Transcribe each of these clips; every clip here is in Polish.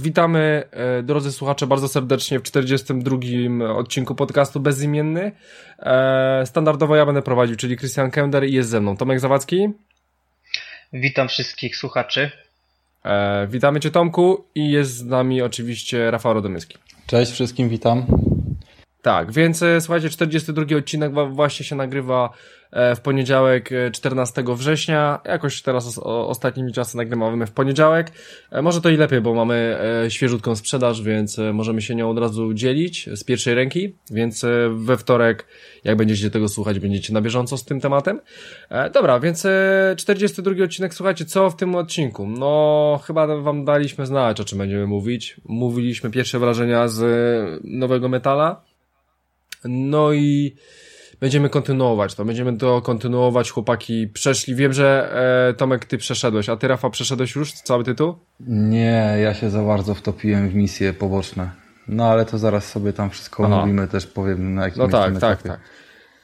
E, witamy, e, drodzy słuchacze, bardzo serdecznie w 42. odcinku podcastu Bezimienny. E, standardowo ja będę prowadził, czyli Christian Kender i jest ze mną Tomek Zawadzki. Witam wszystkich słuchaczy. Witamy Cię Tomku i jest z nami oczywiście Rafał Rodomyski. Cześć wszystkim, witam. Tak, więc słuchajcie, 42 odcinek właśnie się nagrywa E, w poniedziałek 14 e, września. Jakoś teraz o, ostatnimi czasy nagrywamy w poniedziałek. E, może to i lepiej, bo mamy świeżutką sprzedaż, więc możemy się nią od razu dzielić z pierwszej ręki, więc we wtorek, jak będziecie tego słuchać, będziecie na bieżąco z tym tematem. Dobra, więc 42 odcinek, słuchajcie, co w tym odcinku? No, chyba wam daliśmy znać, o czym będziemy mówić. Mówiliśmy pierwsze wrażenia z nowego metala. No i będziemy kontynuować to, będziemy to kontynuować, chłopaki przeszli, wiem, że e, Tomek, ty przeszedłeś, a ty Rafa przeszedłeś już cały tytuł? Nie, ja się za bardzo wtopiłem w misje poboczne, no ale to zaraz sobie tam wszystko Aha. omówimy, też powiem na jakim No tak, tak, tak.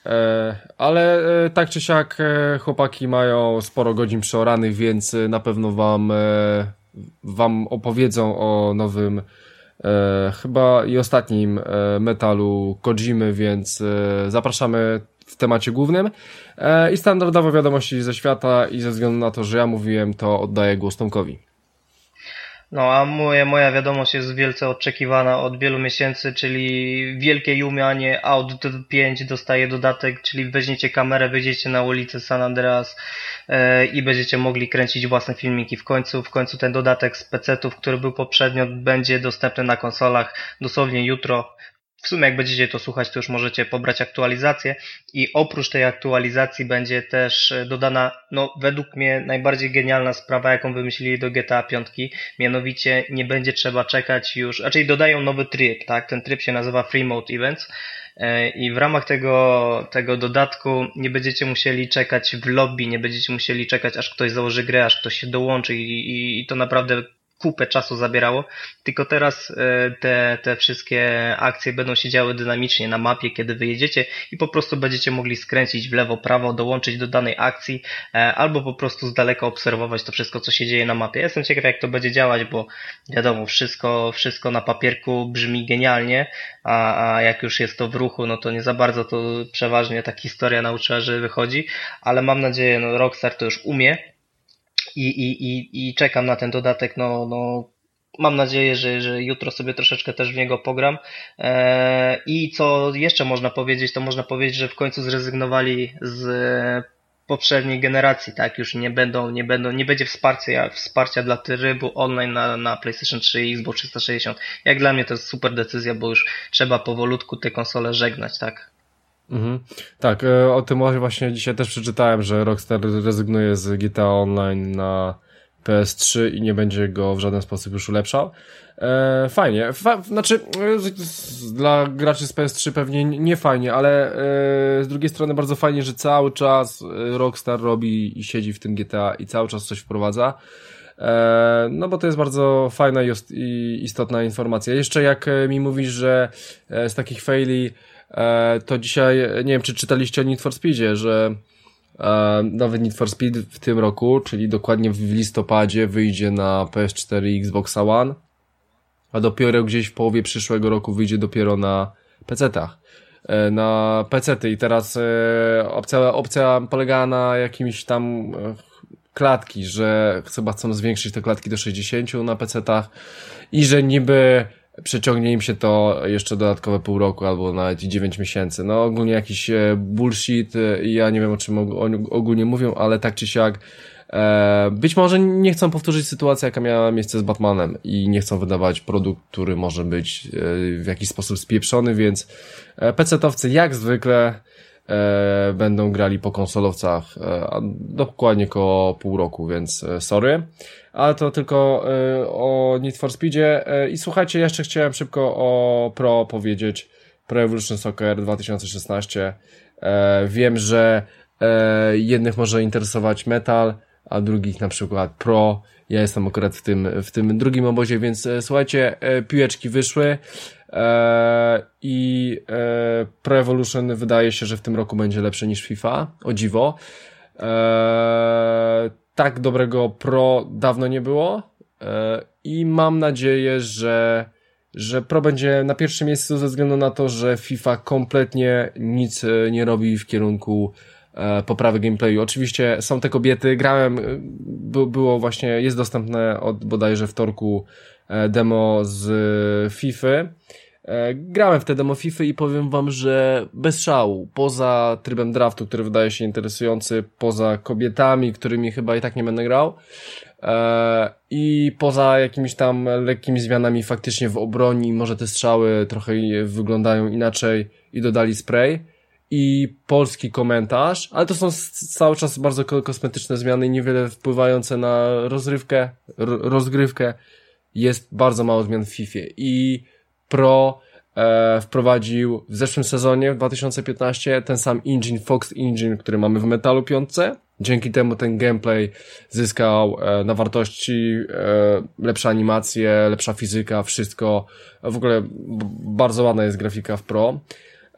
E, ale e, tak czy siak e, chłopaki mają sporo godzin przeoranych, więc e, na pewno wam, e, wam opowiedzą o nowym e, chyba i ostatnim e, metalu Kojimy, więc e, zapraszamy w temacie głównym. E, I standardowo wiadomości ze świata i ze względu na to, że ja mówiłem, to oddaję głos Tomkowi. No a moje, moja wiadomość jest wielce oczekiwana od wielu miesięcy, czyli wielkie Yumianie Audi 5 dostaje dodatek, czyli weźmiecie kamerę, wyjdziecie na ulicę San Andreas i będziecie mogli kręcić własne filmiki. W końcu, w końcu ten dodatek z PC-ów, który był poprzednio, będzie dostępny na konsolach dosłownie jutro. W sumie jak będziecie to słuchać, to już możecie pobrać aktualizację i oprócz tej aktualizacji będzie też e, dodana, no według mnie najbardziej genialna sprawa, jaką wymyślili do GTA 5, mianowicie nie będzie trzeba czekać już, raczej dodają nowy tryb, tak, ten tryb się nazywa Free Mode Events e, i w ramach tego, tego dodatku nie będziecie musieli czekać w lobby, nie będziecie musieli czekać aż ktoś założy grę, aż ktoś się dołączy i, i, i to naprawdę kupę czasu zabierało, tylko teraz e, te, te wszystkie akcje będą się działy dynamicznie na mapie, kiedy wyjedziecie i po prostu będziecie mogli skręcić w lewo, prawo, dołączyć do danej akcji e, albo po prostu z daleka obserwować to wszystko, co się dzieje na mapie. Jestem ciekaw, jak to będzie działać, bo wiadomo, wszystko, wszystko na papierku brzmi genialnie, a, a jak już jest to w ruchu, no to nie za bardzo to przeważnie ta historia nauczyła, że wychodzi, ale mam nadzieję, no Rockstar to już umie, i, i, i, i czekam na ten dodatek, no, no mam nadzieję, że, że jutro sobie troszeczkę też w niego pogram. E, I co jeszcze można powiedzieć, to można powiedzieć, że w końcu zrezygnowali z poprzedniej generacji, tak, już nie będą, nie będą, nie będzie wsparcia, wsparcia dla trybu online na, na PlayStation 3 i Xbox 360. Jak dla mnie to jest super decyzja, bo już trzeba powolutku te konsole żegnać, tak. Mhm. Tak, e, o tym właśnie dzisiaj też przeczytałem, że Rockstar rezygnuje z GTA Online na PS3 i nie będzie go w żaden sposób już ulepszał. E, fajnie. Fa znaczy, e, dla graczy z PS3 pewnie nie fajnie, ale e, z drugiej strony bardzo fajnie, że cały czas e, Rockstar robi i siedzi w tym GTA i cały czas coś wprowadza. E, no bo to jest bardzo fajna i istotna informacja. Jeszcze jak mi mówisz, że z takich faili to dzisiaj, nie wiem, czy czytaliście o Need for Speedzie, że e, nowy Need for Speed w tym roku, czyli dokładnie w listopadzie wyjdzie na PS4 i Xbox One, a dopiero gdzieś w połowie przyszłego roku wyjdzie dopiero na PC-tach e, na PC-ty i teraz opcja, opcja polegała na jakimś tam klatki, że chyba chcą zwiększyć te klatki do 60 na PC-tach i że niby przeciągnie im się to jeszcze dodatkowe pół roku albo nawet 9 miesięcy. No ogólnie jakiś e, bullshit e, i ja nie wiem o czym ogólnie mówią, ale tak czy siak e, być może nie chcą powtórzyć sytuacji, jaka miała miejsce z Batmanem i nie chcą wydawać produkt, który może być w jakiś sposób spieprzony, więc PC-towcy jak zwykle e, będą grali po konsolowcach e, dokładnie koło pół roku, więc e, sorry. Ale to tylko e, o Need for Speedzie. E, I słuchajcie, jeszcze chciałem szybko o Pro powiedzieć. Pro Evolution Soccer 2016. E, wiem, że e, jednych może interesować metal, a drugich na przykład Pro. Ja jestem akurat w tym, w tym drugim obozie, więc e, słuchajcie, e, piłeczki wyszły. E, I e, Pro Evolution wydaje się, że w tym roku będzie lepsze niż FIFA. O dziwo. E, tak dobrego Pro dawno nie było. i mam nadzieję, że że Pro będzie na pierwszym miejscu ze względu na to, że FIFA kompletnie nic nie robi w kierunku poprawy gameplayu. Oczywiście są te kobiety, grałem, było właśnie, jest dostępne od bodajże wtorku demo z FIFA E, grałem w te demo FIFA i powiem wam, że bez szału, poza trybem draftu, który wydaje się interesujący, poza kobietami, którymi chyba i tak nie będę grał, e, i poza jakimiś tam lekkimi zmianami faktycznie w obroni, może te strzały trochę wyglądają inaczej i dodali spray i polski komentarz, ale to są cały czas bardzo kosmetyczne zmiany, niewiele wpływające na rozrywkę, rozgrywkę. Jest bardzo mało zmian w FIFA i Pro e, wprowadził w zeszłym sezonie, w 2015, ten sam engine, Fox Engine, który mamy w Metalu 5. Dzięki temu ten gameplay zyskał e, na wartości, e, lepsze animacje, lepsza fizyka, wszystko. W ogóle bardzo ładna jest grafika w Pro.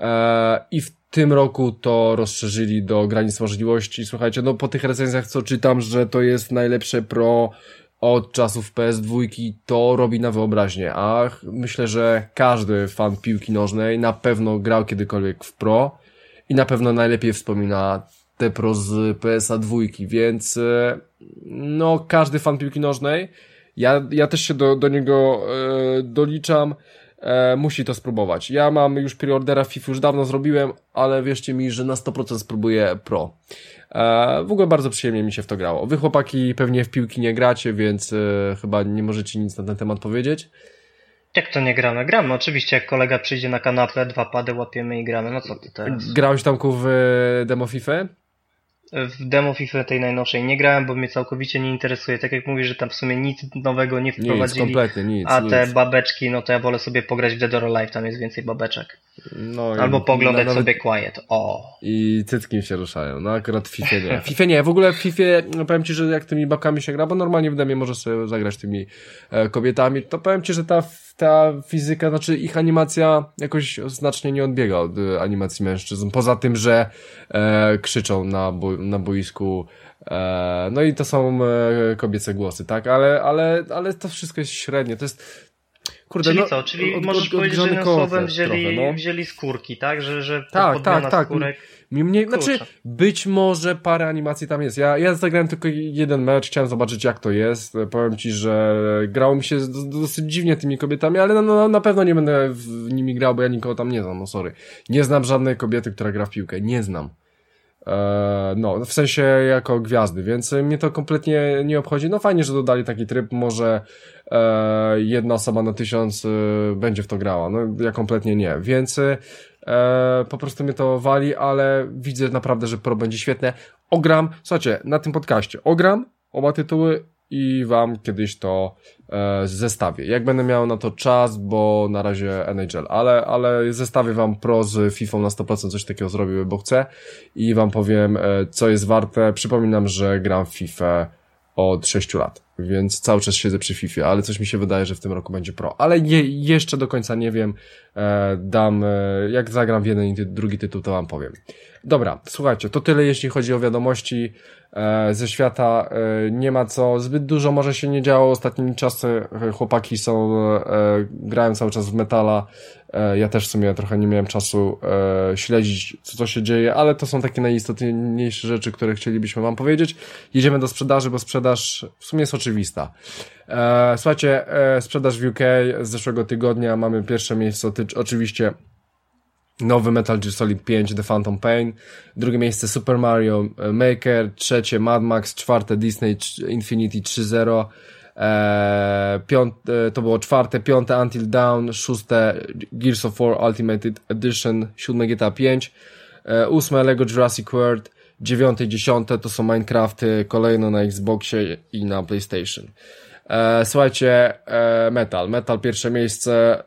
E, I w tym roku to rozszerzyli do granic możliwości. Słuchajcie, no po tych recenzjach co czytam, że to jest najlepsze Pro od czasów PS2 to robi na wyobraźnię, a myślę, że każdy fan piłki nożnej na pewno grał kiedykolwiek w Pro i na pewno najlepiej wspomina te Pro z PSA 2, więc e, no każdy fan piłki nożnej, ja, ja też się do, do niego e, doliczam, e, musi to spróbować. Ja mam już preordera FIFA, już dawno zrobiłem, ale wierzcie mi, że na 100% spróbuję Pro. E, w ogóle bardzo przyjemnie mi się w to grało. Wy chłopaki pewnie w piłki nie gracie, więc e, chyba nie możecie nic na ten temat powiedzieć. Jak to nie gramy? Gramy. Oczywiście, jak kolega przyjdzie na kanapę, dwa pady łapiemy i gramy. No co ty teraz? Grałeś Tomku w e, demo FIFA? W demo FIFA tej najnowszej nie grałem, bo mnie całkowicie nie interesuje. Tak jak mówisz, że tam w sumie nic nowego nie wprowadzili. Nic, kompletnie nic. A nic. te babeczki, no to ja wolę sobie pograć w Dead or Alive, tam jest więcej babeczek. No Albo poglądać nawet... sobie Quiet. O. I cycki się ruszają. No akurat w FIFA nie. FIFA nie. W ogóle w FIFA, no powiem Ci, że jak tymi babkami się gra, bo normalnie w demie możesz sobie zagrać tymi e, kobietami, to powiem Ci, że ta ta fizyka, znaczy ich animacja jakoś znacznie nie odbiega od e, animacji mężczyzn. Poza tym, że e, krzyczą na, bo, na boisku. E, no i to są e, kobiece głosy, tak? Ale, ale, ale to wszystko jest średnie. To jest. Kurde, czyli no, co? Czyli od, możesz od, powiedzieć, że słowem wzięli, trochę, no. wzięli skórki, tak? Że, że tak, tak, tak. Skórek... Mi mnie, znaczy, być może parę animacji tam jest. Ja, ja zagrałem tylko jeden mecz, chciałem zobaczyć jak to jest. Powiem ci, że grało mi się dosyć dziwnie tymi kobietami, ale no, no, na pewno nie będę w nimi grał, bo ja nikogo tam nie znam, no sorry. Nie znam żadnej kobiety, która gra w piłkę. Nie znam. Eee, no, w sensie jako gwiazdy, więc mnie to kompletnie nie obchodzi. No fajnie, że dodali taki tryb, może e, jedna osoba na tysiąc e, będzie w to grała. No ja kompletnie nie, więc e, po prostu mnie to wali, ale widzę naprawdę, że Pro będzie świetne. Ogram, słuchajcie, na tym podcaście ogram oba tytuły i wam kiedyś to e, zestawię. Jak będę miał na to czas, bo na razie NHL, ale, ale zestawię wam Pro z FIFA na 100% coś takiego zrobię, bo chcę i wam powiem, e, co jest warte. Przypominam, że gram w FIFA od 6 lat, więc cały czas siedzę przy FIFA, ale coś mi się wydaje, że w tym roku będzie Pro. Ale je, jeszcze do końca nie wiem, e, dam, e, jak zagram w jeden i drugi tytuł, to wam powiem. Dobra, słuchajcie, to tyle jeśli chodzi o wiadomości e, ze świata. E, nie ma co, zbyt dużo może się nie działo. Ostatnimi czasy e, chłopaki są, e, grają cały czas w metala. E, ja też w sumie trochę nie miałem czasu e, śledzić, co, co się dzieje, ale to są takie najistotniejsze rzeczy, które chcielibyśmy wam powiedzieć. Jedziemy do sprzedaży, bo sprzedaż w sumie jest oczywista. E, słuchajcie, e, sprzedaż w UK z zeszłego tygodnia mamy pierwsze miejsce, oczywiście Nowy Metal Gear Solid 5 The Phantom Pain, drugie miejsce Super Mario Maker, trzecie Mad Max, czwarte Disney Infinity 3.0, eee, piąte, to było czwarte, piąte Until Dawn, szóste Gears of War Ultimate Edition, siódme GTA 5, e, ósme Lego Jurassic World, dziewiąte i dziesiąte to są Minecrafty, kolejno na Xboxie i na PlayStation. E, słuchajcie, e, Metal, Metal pierwsze miejsce,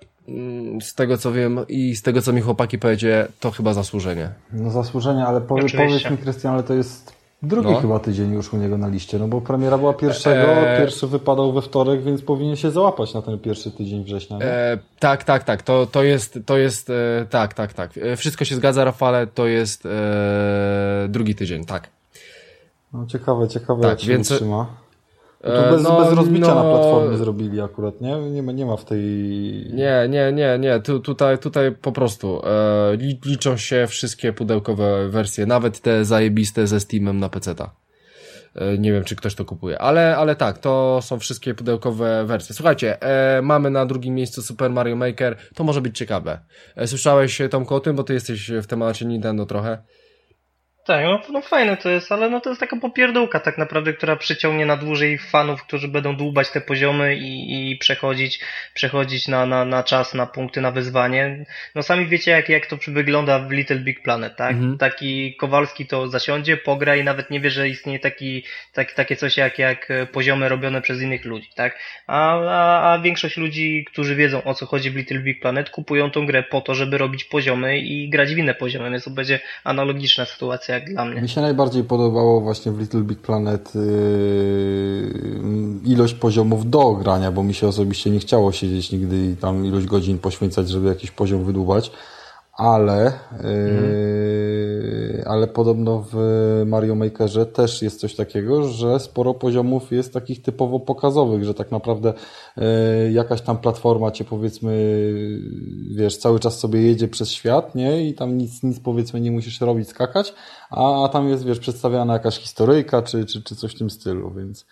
z tego co wiem i z tego co mi chłopaki powiedzie, to chyba zasłużenie. No zasłużenie, ale powie, powiedz mi Krystian, ale to jest drugi no. chyba tydzień już u niego na liście, no bo premiera była pierwszego, e... pierwszy wypadał we wtorek, więc powinien się załapać na ten pierwszy tydzień września. E... tak, tak, tak, to, to jest, to jest, e, tak, tak, tak. E, wszystko się zgadza, Rafale, to jest e, drugi tydzień, tak. No ciekawe, ciekawe tak, jak się więc... utrzyma. To bez, no, bez rozbicia no, na platformie zrobili akurat, nie? Nie ma, nie ma w tej... Nie, nie, nie, nie. Tu, tutaj, tutaj po prostu e, liczą się wszystkie pudełkowe wersje, nawet te zajebiste ze Steamem na PC-ta. E, nie wiem, czy ktoś to kupuje, ale, ale tak, to są wszystkie pudełkowe wersje. Słuchajcie, e, mamy na drugim miejscu Super Mario Maker, to może być ciekawe. E, słyszałeś Tomku o tym, bo ty jesteś w temacie Nintendo trochę. Tak, no, no fajne to jest, ale no to jest taka popierdółka tak naprawdę, która przyciągnie na dłużej fanów, którzy będą dłubać te poziomy i, i przechodzić, przechodzić na, na, na czas, na punkty, na wyzwanie. No sami wiecie jak, jak to wygląda w Little Big Planet, tak? Mhm. Taki Kowalski to zasiądzie, pogra i nawet nie wie, że istnieje taki, tak, takie coś jak, jak poziomy robione przez innych ludzi, tak? A, a, a większość ludzi, którzy wiedzą o co chodzi w Little Big Planet, kupują tą grę po to, żeby robić poziomy i grać w inne poziomy, więc to będzie analogiczna sytuacja jak dla mnie. Mi się najbardziej podobało właśnie w Little Big Planet yy, ilość poziomów do grania, bo mi się osobiście nie chciało siedzieć nigdy i tam ilość godzin poświęcać, żeby jakiś poziom wydłubać ale, yy, ale podobno w Mario Makerze też jest coś takiego, że sporo poziomów jest takich typowo pokazowych, że tak naprawdę yy, jakaś tam platforma cię powiedzmy, wiesz, cały czas sobie jedzie przez świat, nie? I tam nic, nic powiedzmy nie musisz robić, skakać, a, a tam jest, wiesz, przedstawiana jakaś historyjka czy, czy, czy coś w tym stylu, więc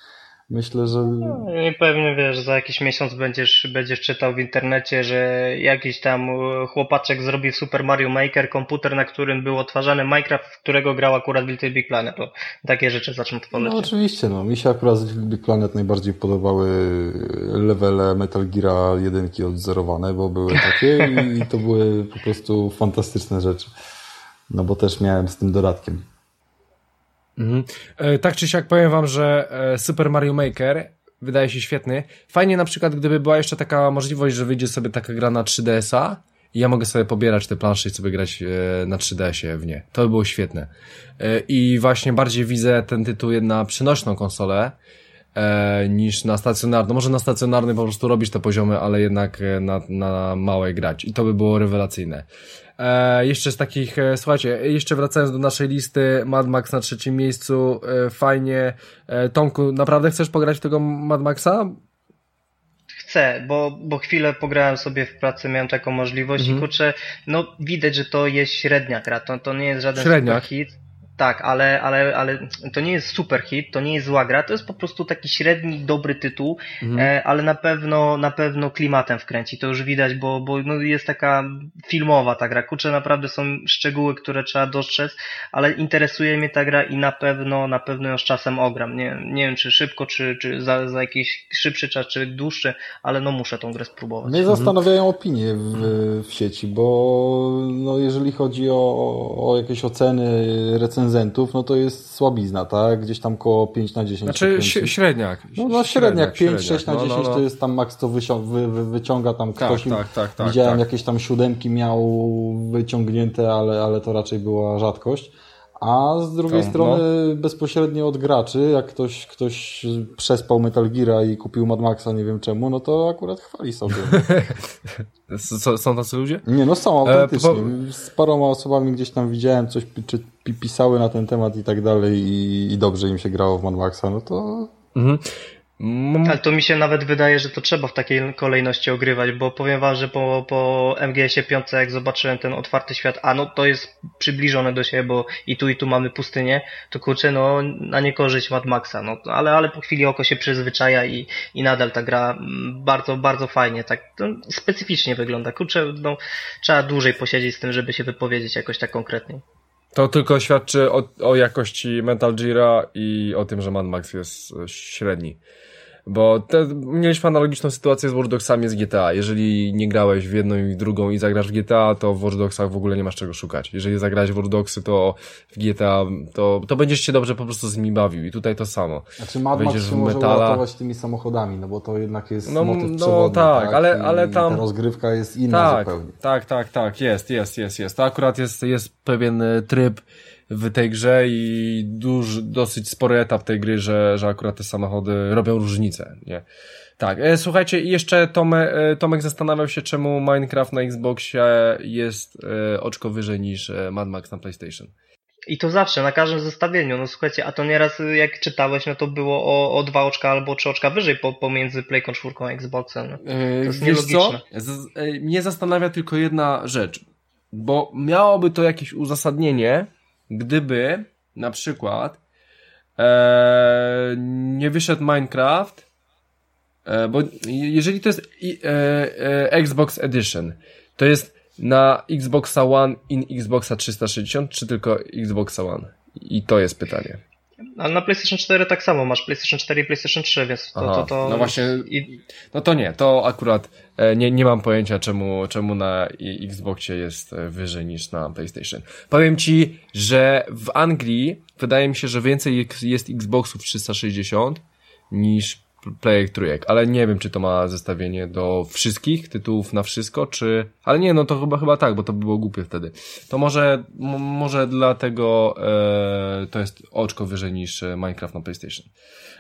Myślę, że. No, I pewnie wiesz, za jakiś miesiąc będziesz, będziesz czytał w internecie, że jakiś tam chłopaczek zrobił Super Mario Maker komputer, na którym był odtwarzany Minecraft, w którego grał akurat Little Big Planet. To takie rzeczy zaczną tworzyć. No oczywiście, no. Mi się akurat z Little Big Planet najbardziej podobały levele Metal Gear 1 odzerowane, bo były takie i to były po prostu fantastyczne rzeczy. No bo też miałem z tym dodatkiem. Mhm. E, tak czy siak powiem wam, że e, Super Mario Maker wydaje się świetny. Fajnie na przykład, gdyby była jeszcze taka możliwość, że wyjdzie sobie taka gra na 3DS-a i ja mogę sobie pobierać te plansze i sobie grać e, na 3DS-ie w nie. To by było świetne. I właśnie bardziej widzę ten tytuł na przynośną konsolę, niż na stacjonarną. Może na stacjonarny po prostu robisz te poziomy, ale jednak na, na małej grać. I to by było rewelacyjne. E, jeszcze z takich, e, słuchajcie, jeszcze wracając do naszej listy, Mad Max na trzecim miejscu, e, fajnie. E, Tomku, naprawdę chcesz pograć w tego Mad Maxa? Chcę, bo, bo chwilę pograłem sobie w pracy, miałem taką możliwość mhm. i kurczę, no widać, że to jest średnia gra, to, to nie jest żaden Średniak. hit. Tak, ale, ale, ale to nie jest super hit, to nie jest zła gra, to jest po prostu taki średni, dobry tytuł, mhm. e, ale na pewno, na pewno klimatem wkręci, to już widać, bo, bo no jest taka filmowa ta gra, kurczę, naprawdę są szczegóły, które trzeba dostrzec, ale interesuje mnie ta gra i na pewno, na pewno ją z czasem ogram, nie, nie wiem czy szybko, czy, czy za, za jakiś szybszy czas, czy dłuższy, ale no muszę tą grę spróbować. Mnie zastanawiają opinie w, w sieci, bo no jeżeli chodzi o, o jakieś oceny, recenzje recenzentów, no to jest słabizna, tak? Gdzieś tam koło 5 na 10. Znaczy średniak. No, no średniak, 5, 6 na 10 no, no, no. to jest tam maks, co wy, wy, wyciąga tam tak, ktoś. Tak, tak, tak, widziałem tak. jakieś tam siódemki miał wyciągnięte, ale, ale to raczej była rzadkość. A z drugiej to, strony no. bezpośrednio od graczy, jak ktoś, ktoś przespał Metal Gear i kupił Mad Maxa, nie wiem czemu, no to akurat chwali sobie. są tacy ludzie? Nie, no są autentycznie. E, Z paroma osobami gdzieś tam widziałem coś, czy pisały na ten temat i tak dalej i, i dobrze im się grało w Mad Maxa, no to... Mhm. Ale to mi się nawet wydaje, że to trzeba w takiej kolejności ogrywać, bo powiem wam, że po, po MGS-ie 5, jak zobaczyłem ten otwarty świat, a no to jest przybliżone do siebie, bo i tu i tu mamy pustynię, to kurczę, no na niekorzyść Mad Maxa, no ale, ale po chwili oko się przyzwyczaja i, i nadal ta gra mm, bardzo, bardzo fajnie, tak specyficznie wygląda. Kurczę, no trzeba dłużej posiedzieć z tym, żeby się wypowiedzieć jakoś tak konkretnie. To tylko świadczy o, o jakości Metal Gear i o tym, że Mad Max jest średni. Bo te, mieliśmy analogiczną sytuację z Watch Dogsami z GTA. Jeżeli nie grałeś w jedną i w drugą i zagrasz w GTA, to w Watch Dogsach w ogóle nie masz czego szukać. Jeżeli zagrałeś w Watch Dogsy, to w GTA, to, to będziesz się dobrze po prostu z nimi bawił. I tutaj to samo. Znaczy Mad Max się może metala... uratować tymi samochodami, no bo to jednak jest no, motyw No tak, tak, ale, ale tam... ta rozgrywka jest inna tak, zupełnie. Tak, tak, tak, jest, jest, jest, jest. To akurat jest, jest pewien tryb, w tej grze i duży, dosyć spory etap tej gry, że, że akurat te samochody robią różnicę, nie? Tak, e, słuchajcie, i jeszcze Tomek, e, Tomek zastanawiał się, czemu Minecraft na Xboxie jest e, oczko wyżej niż e, Mad Max na PlayStation. I to zawsze, na każdym zestawieniu. No słuchajcie, a to nieraz jak czytałeś, no to było o, o dwa oczka albo trzy oczka wyżej po, pomiędzy Playką 4 a Xboxem. No. To jest Wiesz co? nielogiczne. Z, mnie zastanawia tylko jedna rzecz, bo miałoby to jakieś uzasadnienie, gdyby na przykład e, nie wyszedł Minecraft, e, bo jeżeli to jest e, e, Xbox Edition, to jest na Xboxa One i Xboxa 360, czy tylko Xboxa One? I to jest pytanie. Ale na PlayStation 4 tak samo, masz PlayStation 4 i PlayStation 3, więc to... Aha, to, to no właśnie- I, No to nie, to akurat e, nie, nie mam pojęcia, czemu, czemu na Xboxie jest e, wyżej niż na PlayStation. Powiem ci, że w Anglii wydaje mi się, że więcej jest Xboxów 360 niż Play trójek, ale nie wiem, czy to ma zestawienie do wszystkich tytułów na wszystko, czy... Ale nie, no to chyba chyba tak, bo to by było głupie wtedy. To może, może dlatego e, to jest oczko wyżej niż e, Minecraft na PlayStation.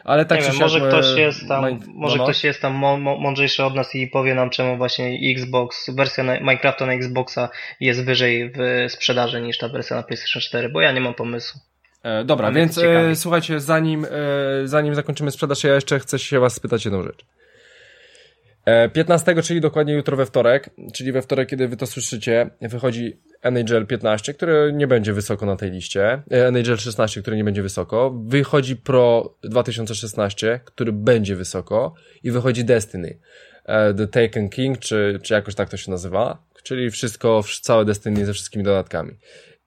Ale tak nie wiem, może e, ktoś jest tam, Mine- może no, no. ktoś jest tam mądrzejszy od nas i powie nam, czemu właśnie Xbox, wersja na, Minecrafta na Xboxa jest wyżej w sprzedaży niż ta wersja na PlayStation 4, bo ja nie mam pomysłu. E, dobra, więc e, słuchajcie, zanim, e, zanim zakończymy sprzedaż, ja jeszcze chcę się was spytać jedną rzecz. E, 15, czyli dokładnie jutro we wtorek, czyli we wtorek, kiedy wy to słyszycie, wychodzi NHL 15, który nie będzie wysoko na tej liście, e, NHL 16, który nie będzie wysoko, wychodzi Pro 2016, który będzie wysoko. I wychodzi Destiny, e, The Taken King, czy, czy jakoś tak to się nazywa, czyli wszystko, wsz- całe Destiny ze wszystkimi dodatkami.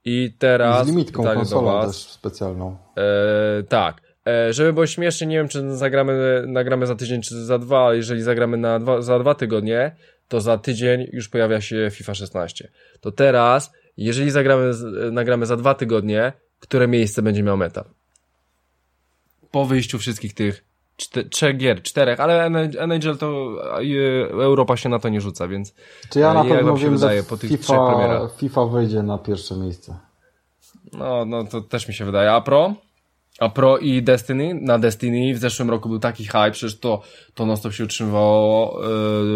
I teraz Z limitką pytanie do konsolą też specjalną. E, tak. E, żeby było śmiesznie, nie wiem, czy zagramy, nagramy za tydzień, czy za dwa, ale jeżeli zagramy na dwa, za dwa tygodnie, to za tydzień już pojawia się FIFA 16. To teraz, jeżeli zagramy, nagramy za dwa tygodnie, które miejsce będzie miał metal? Po wyjściu wszystkich tych trzech gier, czterech, ale NHL to e, Europa się na to nie rzuca, więc Czy ja na E, jak pewno wiem, wydaje po tych FIFA, premierach? FIFA wejdzie na pierwsze miejsce. No, no to też mi się wydaje. A Pro? A Pro i Destiny? Na Destiny w zeszłym roku był taki hype, przecież to, to non-stop się utrzymywało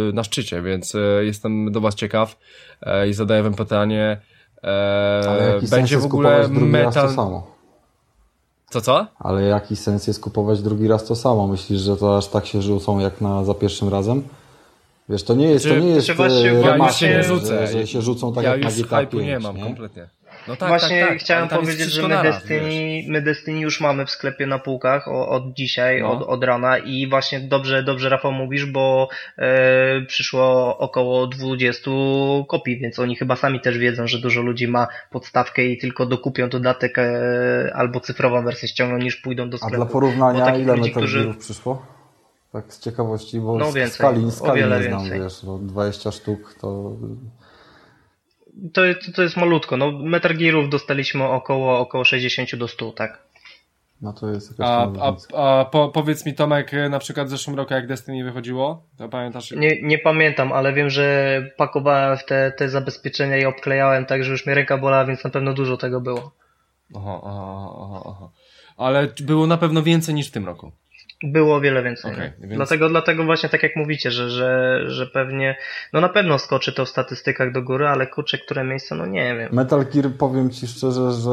yy, na szczycie, więc yy, jestem do was ciekaw yy, i zadaję wam pytanie. Sens będzie w ogóle to metal... Co, co? Ale jaki sens jest kupować drugi raz to samo? Myślisz, że to aż tak się rzucą jak na za pierwszym razem? Wiesz, to nie jest, to Znaczy, nie jest właśnie- e, ja już remaster, się nie rzucę. Że, że się rzucą tak ja jak na już GTA hype'u 5, nie mam nie? kompletnie. No tak, Właśnie tak, tak. chciałem powiedzieć, że my naraz, Destiny, wiesz. my Destiny już mamy w sklepie na półkach od dzisiaj, No. od, od rana i właśnie dobrze, dobrze Rafał mówisz, bo e, przyszło około 20 kopii, więc oni chyba sami też wiedzą, że dużo ludzi ma podstawkę i tylko dokupią dodatek e, albo cyfrową wersję ściągną niż pójdą do A sklepu. dla Bo porównania, ile ludzi, którzy- przyszło? Tak z ciekawości, bo No więcej, skali, o skali wiele nie znam, więcej. wiesz, no 20 sztuk to... To, to, to jest malutko. No, Metal Gearów dostaliśmy około, około 60 do 100, tak? No to jest jakaś A, a, a po, powiedz mi Tomek, na przykład w zeszłym roku jak Destiny wychodziło, to pamiętasz? Nie, nie pamiętam, ale wiem, że pakowałem w te, te zabezpieczenia i obklejałem tak, że już mnie ręka bolała, więc na pewno dużo tego było. Aha, aha, aha, aha. Ale było na pewno więcej niż w tym roku. Było o wiele więcej. Okej, no. więc- dlatego, dlatego właśnie tak jak mówicie, że, że, że pewnie, no na pewno skoczy to w statystykach do góry, ale kurczę, które miejsce, no nie wiem. Metal Gear, powiem Ci szczerze, że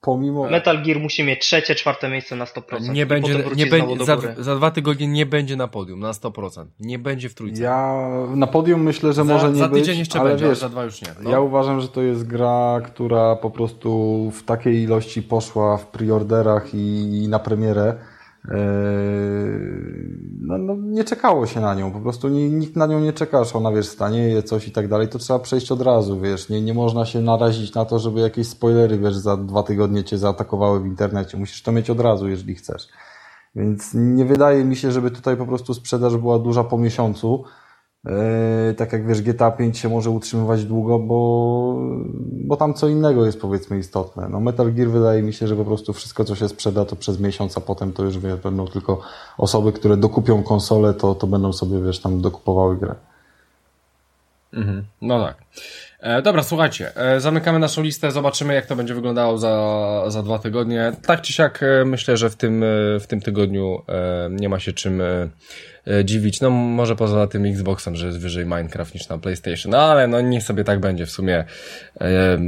pomimo... Metal Gear musi mieć trzecie, czwarte miejsce na 100%. Nie będzie, nie będzie, za, za dwa tygodnie nie będzie na podium, na 100%. Nie będzie w trójce. Ja na podium myślę, że za, może nie za tydzień być, jeszcze ale będzie, wiesz, za dwa już nie. No. Ja uważam, że to jest gra, która po prostu w takiej ilości poszła w preorderach i, i na premierę. Eee, no, no, nie czekało się na nią, po prostu nikt na nią nie czeka, że ona wiesz, stanieje coś i tak dalej, to trzeba przejść od razu, wiesz, nie, nie można się narazić na to, żeby jakieś spoilery, wiesz, za dwa tygodnie cię zaatakowały w internecie, musisz to mieć od razu, jeżeli chcesz. Więc nie wydaje mi się, żeby tutaj po prostu sprzedaż była duża po miesiącu. Yy, tak jak wiesz, GTA 5 się może utrzymywać długo, bo, bo tam co innego jest powiedzmy istotne. No Metal Gear wydaje mi się, że po prostu wszystko co się sprzeda to przez miesiąc, a potem to już wiesz, będą tylko osoby, które dokupią konsolę, to, to będą sobie wiesz tam dokupowały grę. Mhm. No tak. E, dobra, słuchajcie, e, zamykamy naszą listę, zobaczymy jak to będzie wyglądało za, za dwa tygodnie. Tak czy siak e, myślę, że w tym, e, w tym tygodniu e, nie ma się czym e, e, dziwić. No może poza tym Xboxem, że jest wyżej Minecraft niż na PlayStation, no ale no niech sobie tak będzie w sumie. E,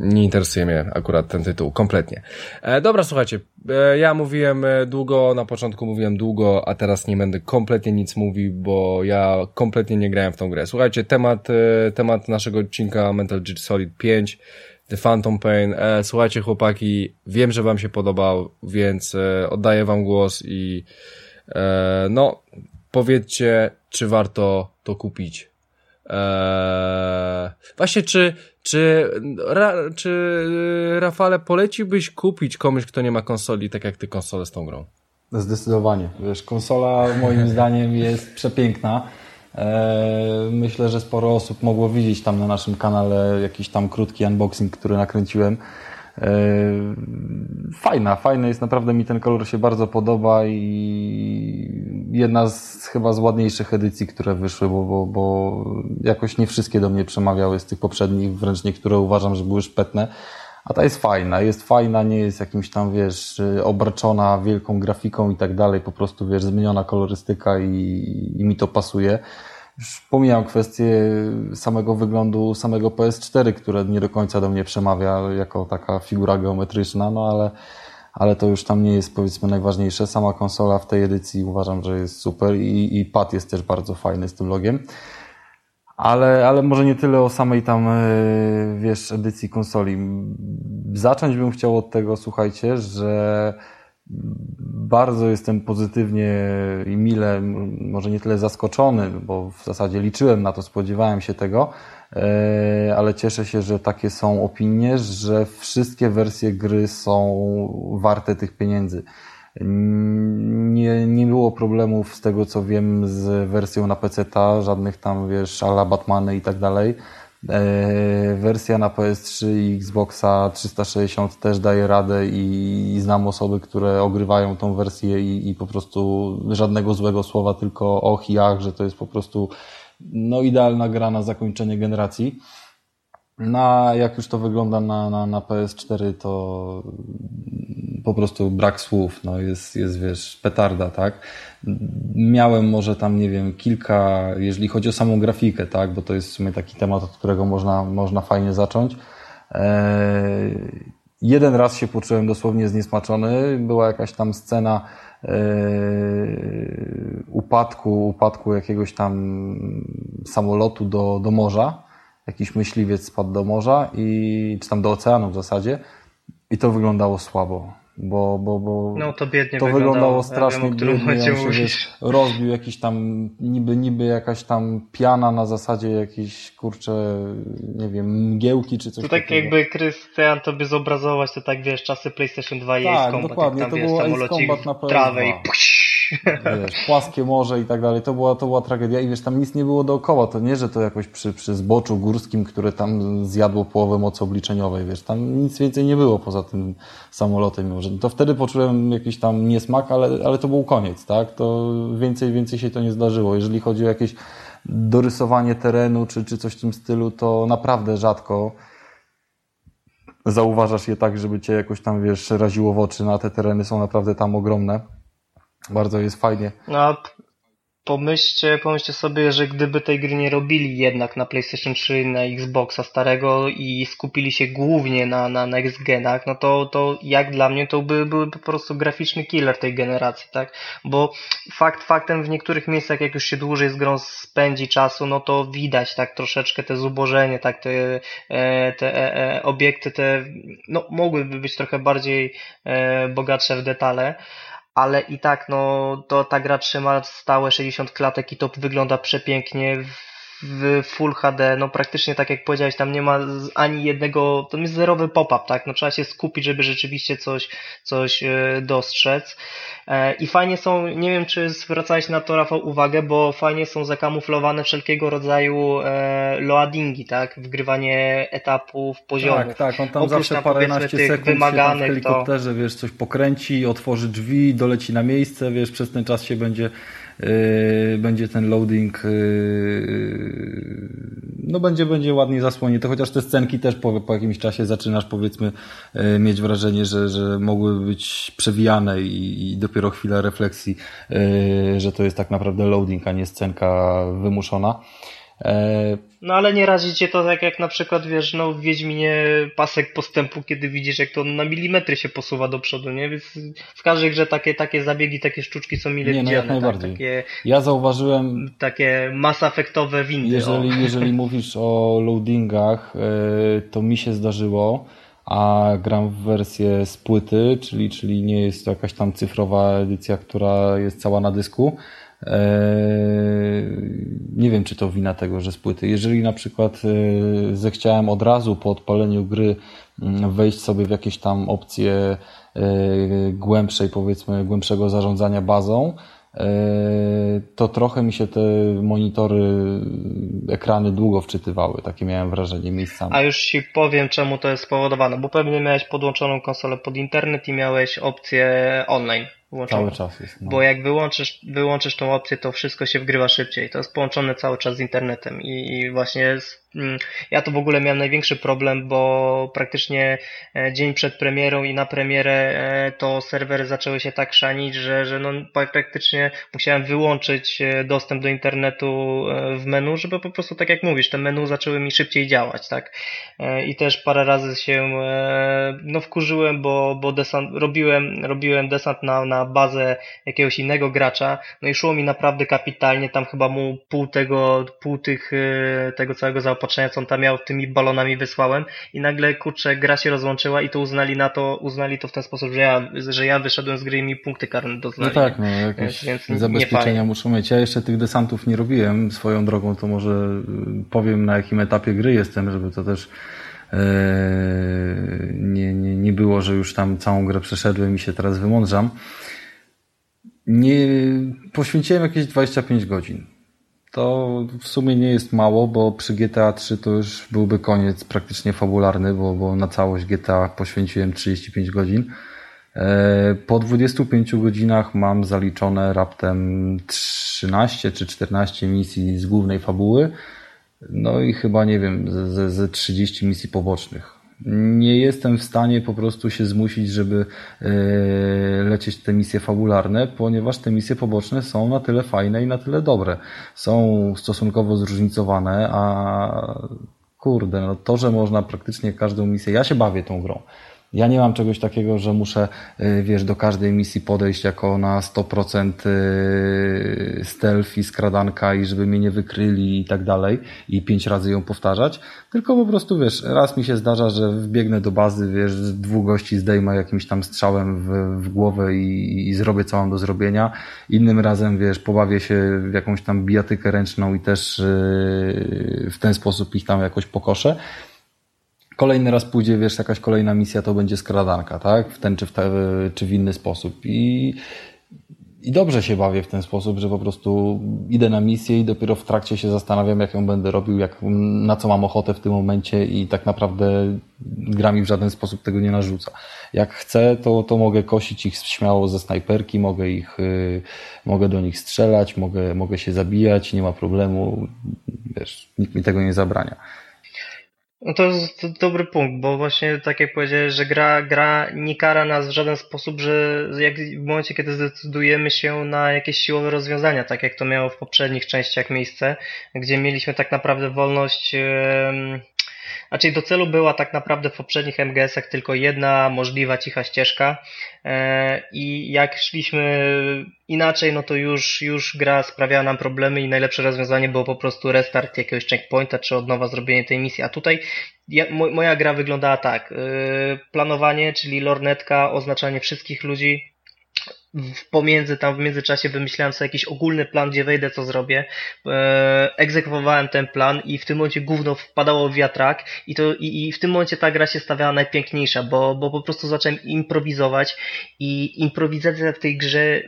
nie interesuje mnie akurat ten tytuł kompletnie. E, dobra, słuchajcie, e, ja mówiłem e, długo, na początku mówiłem długo, a teraz nie będę kompletnie nic mówił, bo ja kompletnie nie grałem w tą grę. Słuchajcie, temat, e, temat naszego odcinka Mental Gear Solid 5 The Phantom Pain. E, słuchajcie, chłopaki, wiem, że wam się podobał, więc e, oddaję wam głos i e, no, powiedzcie, czy warto to kupić. E, właśnie, czy, czy, ra, czy Rafale poleciłbyś kupić komuś, kto nie ma konsoli, tak jak ty konsolę z tą grą? Zdecydowanie. Wiesz, konsola moim zdaniem jest przepiękna. E, Myślę, że sporo osób mogło widzieć tam na naszym kanale jakiś tam krótki unboxing, który nakręciłem. E, Fajna, fajna jest, naprawdę mi ten kolor się bardzo podoba i jedna z chyba z ładniejszych edycji, które wyszły, bo, bo, bo jakoś nie wszystkie do mnie przemawiały z tych poprzednich, wręcz niektóre uważam, że były szpetne. A ta jest fajna, jest fajna, nie jest jakimś tam, wiesz, obarczona wielką grafiką i tak dalej, po prostu, wiesz, zmieniona kolorystyka i, i mi to pasuje. Już pomijam kwestię samego wyglądu samego PS4, które nie do końca do mnie przemawia jako taka figura geometryczna, no ale, ale to już tam nie jest powiedzmy najważniejsze. Sama konsola w tej edycji uważam, że jest super i, i pad jest też bardzo fajny z tym logiem. Ale, ale może nie tyle o samej tam, e, wiesz, edycji konsoli. Zacząć bym chciał od tego, słuchajcie, że bardzo jestem pozytywnie i mile, może nie tyle zaskoczony, bo w zasadzie liczyłem na to, spodziewałem się tego, e, ale cieszę się, że takie są opinie, że wszystkie wersje gry są warte tych pieniędzy. Nie, nie było problemów z tego, co wiem, z wersją na PC-ta, żadnych tam, wiesz, ala Batmany i tak dalej. E, Wersja na PS3 i Xboxa 360 też daje radę i, znam osoby, które ogrywają tą wersję i, i po prostu żadnego złego słowa, tylko och i ach, że to jest po prostu no idealna gra na zakończenie generacji. Na, jak już to wygląda na, na, na PS4, to po prostu brak słów, no jest, jest, wiesz, petarda, tak? Miałem może tam, nie wiem, kilka, jeżeli chodzi o samą grafikę, tak? Bo to jest w sumie taki temat, od którego można, można fajnie zacząć. Eee, jeden raz się poczułem dosłownie zniesmaczony. Była jakaś tam scena eee, upadku, upadku jakiegoś tam samolotu do, do morza. Jakiś myśliwiec spadł do morza i, czy tam do oceanu w zasadzie. I to wyglądało słabo, bo, bo, bo No to biednie to wyglądało. wyglądało Ja strasznie wiem, biednie. się, wiesz, rozbił jakiś tam, niby, niby jakaś tam piana na zasadzie jakiejś, kurczę, nie wiem, mgiełki czy coś To tak takiego. jakby Krystian tobie zobrazować, to tak wiesz, czasy PlayStation 2 i Tak, Ace Combat, dokładnie, jak tam to wiesz, było Ace Combat na w trawę i PS2. puś. Wiesz, płaskie morze i tak dalej. To była, to była tragedia i wiesz, tam nic nie było dookoła. To nie, że to jakoś przy, przy zboczu górskim, które tam zjadło połowę mocy obliczeniowej, wiesz, tam nic więcej nie było poza tym samolotem. Może. To wtedy poczułem jakiś tam niesmak, ale, ale to był koniec, tak? To więcej, więcej się to nie zdarzyło. Jeżeli chodzi o jakieś dorysowanie terenu czy, czy coś w tym stylu, to naprawdę rzadko zauważasz je tak, żeby cię jakoś tam, wiesz, raziło w oczy, no a te tereny są naprawdę tam ogromne. Bardzo jest fajnie. No pomyślcie, pomyślcie sobie, że gdyby tej gry nie robili jednak na PlayStation 3, na Xboxa starego i skupili się głównie na, na next genach, no to, to jak dla mnie to by, po prostu graficzny killer tej generacji, tak? Bo fakt faktem w niektórych miejscach, jak już się dłużej z grą spędzi czasu, no to widać tak troszeczkę te zubożenie, tak te, e, te e, e, obiekty, te, no mogłyby być trochę bardziej e, bogatsze w detale ale i tak, no, to ta gra trzyma stałe 60 klatek i to wygląda przepięknie w, Full HD, no praktycznie tak jak powiedziałeś, tam nie ma ani jednego, to jest zerowy pop-up, tak, no trzeba się skupić, żeby rzeczywiście coś, coś e, dostrzec. E, I fajnie są, nie wiem czy zwracałeś na to Rafał uwagę, bo fajnie są zakamuflowane wszelkiego rodzaju e, loadingi, tak, wgrywanie etapów, poziomów. Tak, tak, on tam Oprócz zawsze tam, paręnaście sekund się tam w wymaganych, to- helikopterze, wiesz, coś pokręci, otworzy drzwi, doleci na miejsce, wiesz, przez ten czas się będzie będzie ten loading yy, no będzie, będzie ładniej zasłonięty, chociaż te scenki też po, po jakimś czasie zaczynasz powiedzmy yy, mieć wrażenie, że, że mogły być przewijane i, i dopiero chwila refleksji, yy, że to jest tak naprawdę loading, a nie scenka wymuszona. E, no ale nie razi cię to tak jak na przykład, wiesz, no w Wiedźminie pasek postępu, kiedy widzisz jak to na milimetry się posuwa do przodu, nie? Więc w każdej grze takie, takie zabiegi, takie sztuczki są mile nie, no, jak tak? najbardziej. Tak? Takie, ja zauważyłem... Takie masafektowe windy. Jeżeli, jeżeli mówisz o loadingach, e, to mi się zdarzyło, a gram w wersję z płyty, czyli, czyli nie jest to jakaś tam cyfrowa edycja, która jest cała na dysku, nie wiem, czy to wina tego, że z płyty. Jeżeli na przykład e, zechciałem od razu po odpaleniu gry mm, wejść sobie w jakieś tam opcje e, głębszej, powiedzmy, głębszego zarządzania bazą, e, to trochę mi się te monitory, ekrany długo wczytywały. Takie miałem wrażenie miejscami. A już Ci powiem, czemu to jest spowodowane, bo pewnie miałeś podłączoną konsolę pod internet i miałeś opcję online włączone. Cały czas jest. No. Bo jak wyłączysz, wyłączysz tą opcję, to wszystko się wgrywa szybciej. To jest połączone cały czas z internetem i, i właśnie z ja to w ogóle miałem największy problem, bo praktycznie e, dzień przed premierą i na premierę e, to serwery zaczęły się tak szanić, że, że no praktycznie musiałem wyłączyć e, dostęp do internetu w menu, żeby po prostu, tak jak mówisz, te menu zaczęły mi szybciej działać, tak? I też parę razy się no wkurzyłem, bo, bo desant, robiłem, robiłem desant na, na bazę jakiegoś innego gracza, no i szło mi naprawdę kapitalnie, tam chyba mu pół tego, pół tych, tego całego zaopatrzenia zaopatrzenia, co on tam miał, tymi balonami wysłałem i nagle, kurczę, gra się rozłączyła i to uznali na to, uznali to w ten sposób, że ja, że ja wyszedłem z gry i mi punkty karne doznali. No tak, no jakieś więc, więc zabezpieczenia muszą mieć. Ja jeszcze tych desantów nie robiłem swoją drogą, to może y, powiem na jakim etapie gry jestem, żeby to też e, nie, nie, nie było, że już tam całą grę przeszedłem i się teraz wymądrzam. Nie poświęciłem jakieś 25 godzin to w sumie nie jest mało, bo przy GTA 3 to już byłby koniec praktycznie fabularny, bo, bo na całość GTA poświęciłem 35 godzin. E, po 25 godzinach mam zaliczone raptem 13 czy 14 misji z głównej fabuły. No i chyba nie wiem, ze, ze 30 misji pobocznych nie jestem w stanie po prostu się zmusić, żeby e, lecieć te misje fabularne, ponieważ te misje poboczne są na tyle fajne i na tyle dobre. Są stosunkowo zróżnicowane, a kurde, no to, że można praktycznie każdą misję, ja się bawię tą grą. Ja nie mam czegoś takiego, że muszę, y, wiesz, do każdej misji podejść jako na 100% y, stealth i skradanka i żeby mnie nie wykryli i tak dalej i pięć razy ją powtarzać, tylko po prostu, wiesz, raz mi się zdarza, że wbiegnę do bazy, wiesz, dwóch gości zdejmę jakimś tam strzałem w, w głowę i, i zrobię co mam do zrobienia. Innym razem, wiesz, pobawię się w jakąś tam bijatykę ręczną i też yy, w ten sposób ich tam jakoś pokoszę kolejny raz pójdzie, wiesz, jakaś kolejna misja, to będzie skradanka, tak? W ten czy w, te, czy w inny sposób. I, I dobrze się bawię w ten sposób, że po prostu idę na misję i dopiero w trakcie się zastanawiam, jak ją będę robił, jak, na co mam ochotę w tym momencie i tak naprawdę gra mi w żaden sposób tego nie narzuca. Jak chcę, to, to mogę kosić ich śmiało ze snajperki, mogę ich, yy, mogę do nich strzelać, mogę, mogę się zabijać, nie ma problemu, wiesz, nikt mi tego nie zabrania. No to jest dobry punkt, bo właśnie tak jak powiedziałeś, że gra, gra nie kara nas w żaden sposób, że jak w momencie, kiedy zdecydujemy się na jakieś siłowe rozwiązania, tak jak to miało w poprzednich częściach miejsce, gdzie mieliśmy tak naprawdę wolność znaczy do celu była tak naprawdę w poprzednich MGS-ach tylko jedna możliwa cicha ścieżka e, i jak szliśmy inaczej, no to już, już gra sprawiała nam problemy i najlepsze rozwiązanie było po prostu restart jakiegoś checkpointa czy od nowa zrobienie tej misji. A tutaj ja, moja gra wyglądała tak. E, planowanie, czyli lornetka, oznaczanie wszystkich ludzi, w pomiędzy tam w międzyczasie wymyślałem sobie jakiś ogólny plan, gdzie wejdę, co zrobię. E, egzekwowałem ten plan i w tym momencie gówno wpadało w wiatrak i, to, i, i w tym momencie ta gra się stawiała najpiękniejsza, bo, bo po prostu zacząłem improwizować i improwizacja w tej grze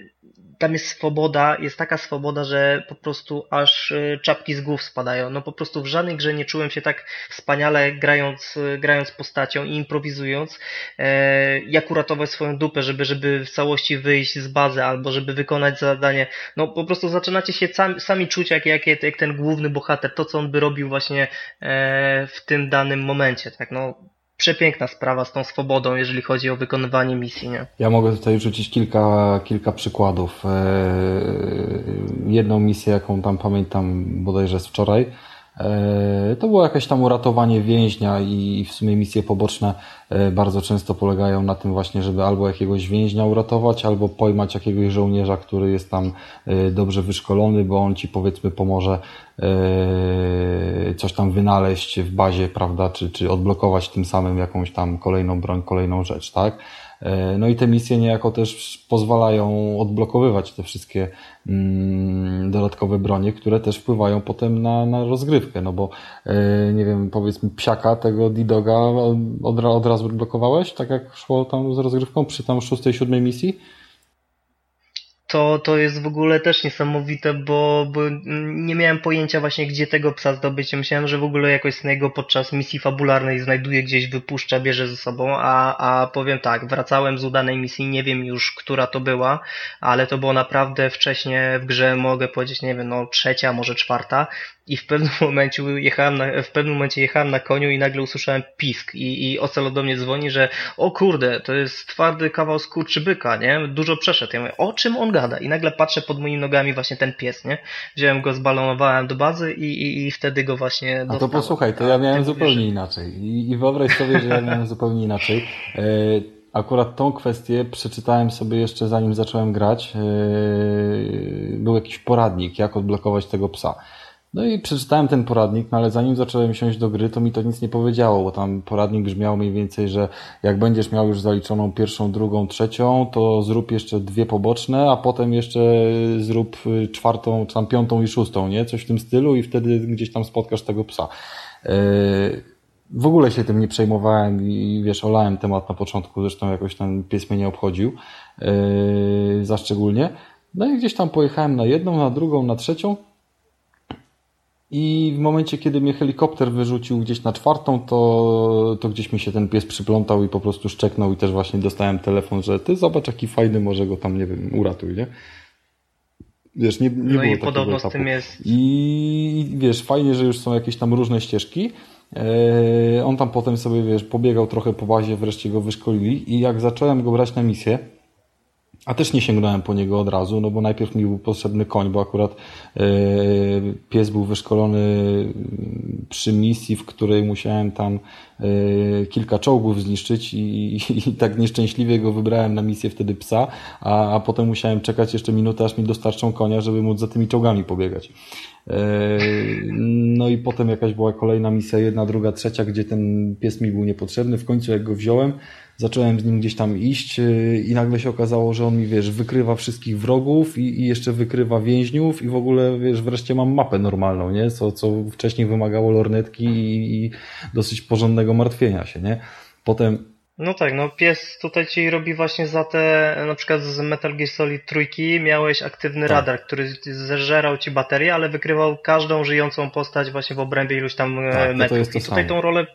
tam jest swoboda, jest taka swoboda, że po prostu aż y, czapki z głów spadają. No po prostu w żadnej grze nie czułem się tak wspaniale grając, y, grając postacią i improwizując, e, jak uratować swoją dupę, żeby, żeby w całości wyjść z bazy albo żeby wykonać zadanie. No po prostu zaczynacie się sami, sami czuć jak, jak, jak ten główny bohater, to co on by robił właśnie e, w tym danym momencie, tak no przepiękna sprawa z tą swobodą, jeżeli chodzi o wykonywanie misji. Nie? Ja mogę tutaj rzucić kilka, kilka przykładów. E, jedną misję, jaką tam pamiętam bodajże z wczoraj, e, to było jakieś tam uratowanie więźnia i w sumie misje poboczne e, bardzo często polegają na tym właśnie, żeby albo jakiegoś więźnia uratować, albo pojmać jakiegoś żołnierza, który jest tam dobrze wyszkolony, bo on ci powiedzmy pomoże coś tam wynaleźć w bazie, prawda, czy, czy odblokować tym samym jakąś tam kolejną broń, kolejną rzecz, tak? E, no i te misje niejako też pozwalają odblokowywać te wszystkie mm, dodatkowe bronie, które też wpływają potem na, na rozgrywkę, no bo e, nie wiem, powiedzmy psiaka tego Didoga od, od razu odblokowałeś, tak jak szło tam z rozgrywką przy tam szóstej, siódmej misji? To, to jest w ogóle też niesamowite, bo, bo nie miałem pojęcia właśnie, gdzie tego psa zdobyć. Myślałem, że w ogóle jakoś Snago podczas misji fabularnej znajduje gdzieś, wypuszcza, bierze ze sobą, a, a powiem tak, wracałem z udanej misji, nie wiem już, która to była, ale to było naprawdę wcześnie w grze, mogę powiedzieć, nie wiem, no trzecia, może czwarta i w pewnym momencie jechałem na, w pewnym momencie jechałem na koniu i nagle usłyszałem pisk i, i do mnie dzwoni, że o kurde, to jest twardy kawał skurczybyka, nie? Dużo przeszedł. Ja mówię, o czym on? I nagle patrzę pod moimi nogami właśnie ten pies, nie? Wziąłem go, zbalonowałem do bazy i, i, i wtedy go właśnie dostałem. A to posłuchaj, to ja miałem zupełnie inaczej. I, I wyobraź sobie, że ja miałem zupełnie inaczej. E, akurat tą kwestię przeczytałem sobie jeszcze zanim zacząłem grać. E, był jakiś poradnik, jak odblokować tego psa. No i przeczytałem ten poradnik, no ale zanim zacząłem siąść do gry, to mi to nic nie powiedziało, bo tam poradnik brzmiał mniej więcej, że jak będziesz miał już zaliczoną pierwszą, drugą, trzecią, to zrób jeszcze dwie poboczne, a potem jeszcze zrób y, czwartą, czy tam piątą i szóstą, nie? Coś w tym stylu i wtedy gdzieś tam spotkasz tego psa. Yy, w ogóle się tym nie przejmowałem i wiesz, olałem temat na początku, zresztą jakoś ten pies mnie nie obchodził yy, za szczególnie. No i gdzieś tam pojechałem na jedną, na drugą, na trzecią i w momencie, kiedy mnie helikopter wyrzucił gdzieś na czwartą, to, to gdzieś mi się ten pies przyplątał i po prostu szczeknął i też właśnie dostałem telefon, że ty zobacz jaki fajny, może go tam, nie wiem, uratuj, nie? Wiesz, nie, nie no było i podobno etapu. z tym jest. I wiesz, fajnie, że już są jakieś tam różne ścieżki. Eee, on tam potem sobie, wiesz, pobiegał trochę po bazie, wreszcie go wyszkolili i jak zacząłem go brać na misję, a też nie sięgnąłem po niego od razu, no bo najpierw mi był potrzebny koń, bo akurat yy, pies był wyszkolony przy misji, w której musiałem tam yy, kilka czołgów zniszczyć i, i, i, tak nieszczęśliwie go wybrałem na misję wtedy psa, a, a potem musiałem czekać jeszcze minutę, aż mi dostarczą konia, żeby móc za tymi czołgami pobiegać. Yy, no i potem jakaś była kolejna misja, jedna, druga, trzecia, gdzie ten pies mi był niepotrzebny. W końcu jak go wziąłem, zacząłem z nim gdzieś tam iść y, i nagle się okazało, że on mi, wiesz, wykrywa wszystkich wrogów i, i jeszcze wykrywa więźniów i w ogóle, wiesz, wreszcie mam mapę normalną, nie? Co, co wcześniej wymagało lornetki i, i dosyć porządnego martwienia się, nie? Potem no tak, no pies tutaj ci robi właśnie za te, na przykład z Metal Gear Solid trójki miałeś aktywny tak. radar, który zeżerał ci baterię, ale wykrywał każdą żyjącą postać właśnie w obrębie iluś tam e, tak, metrów. To jest to I tutaj samo. tą rolę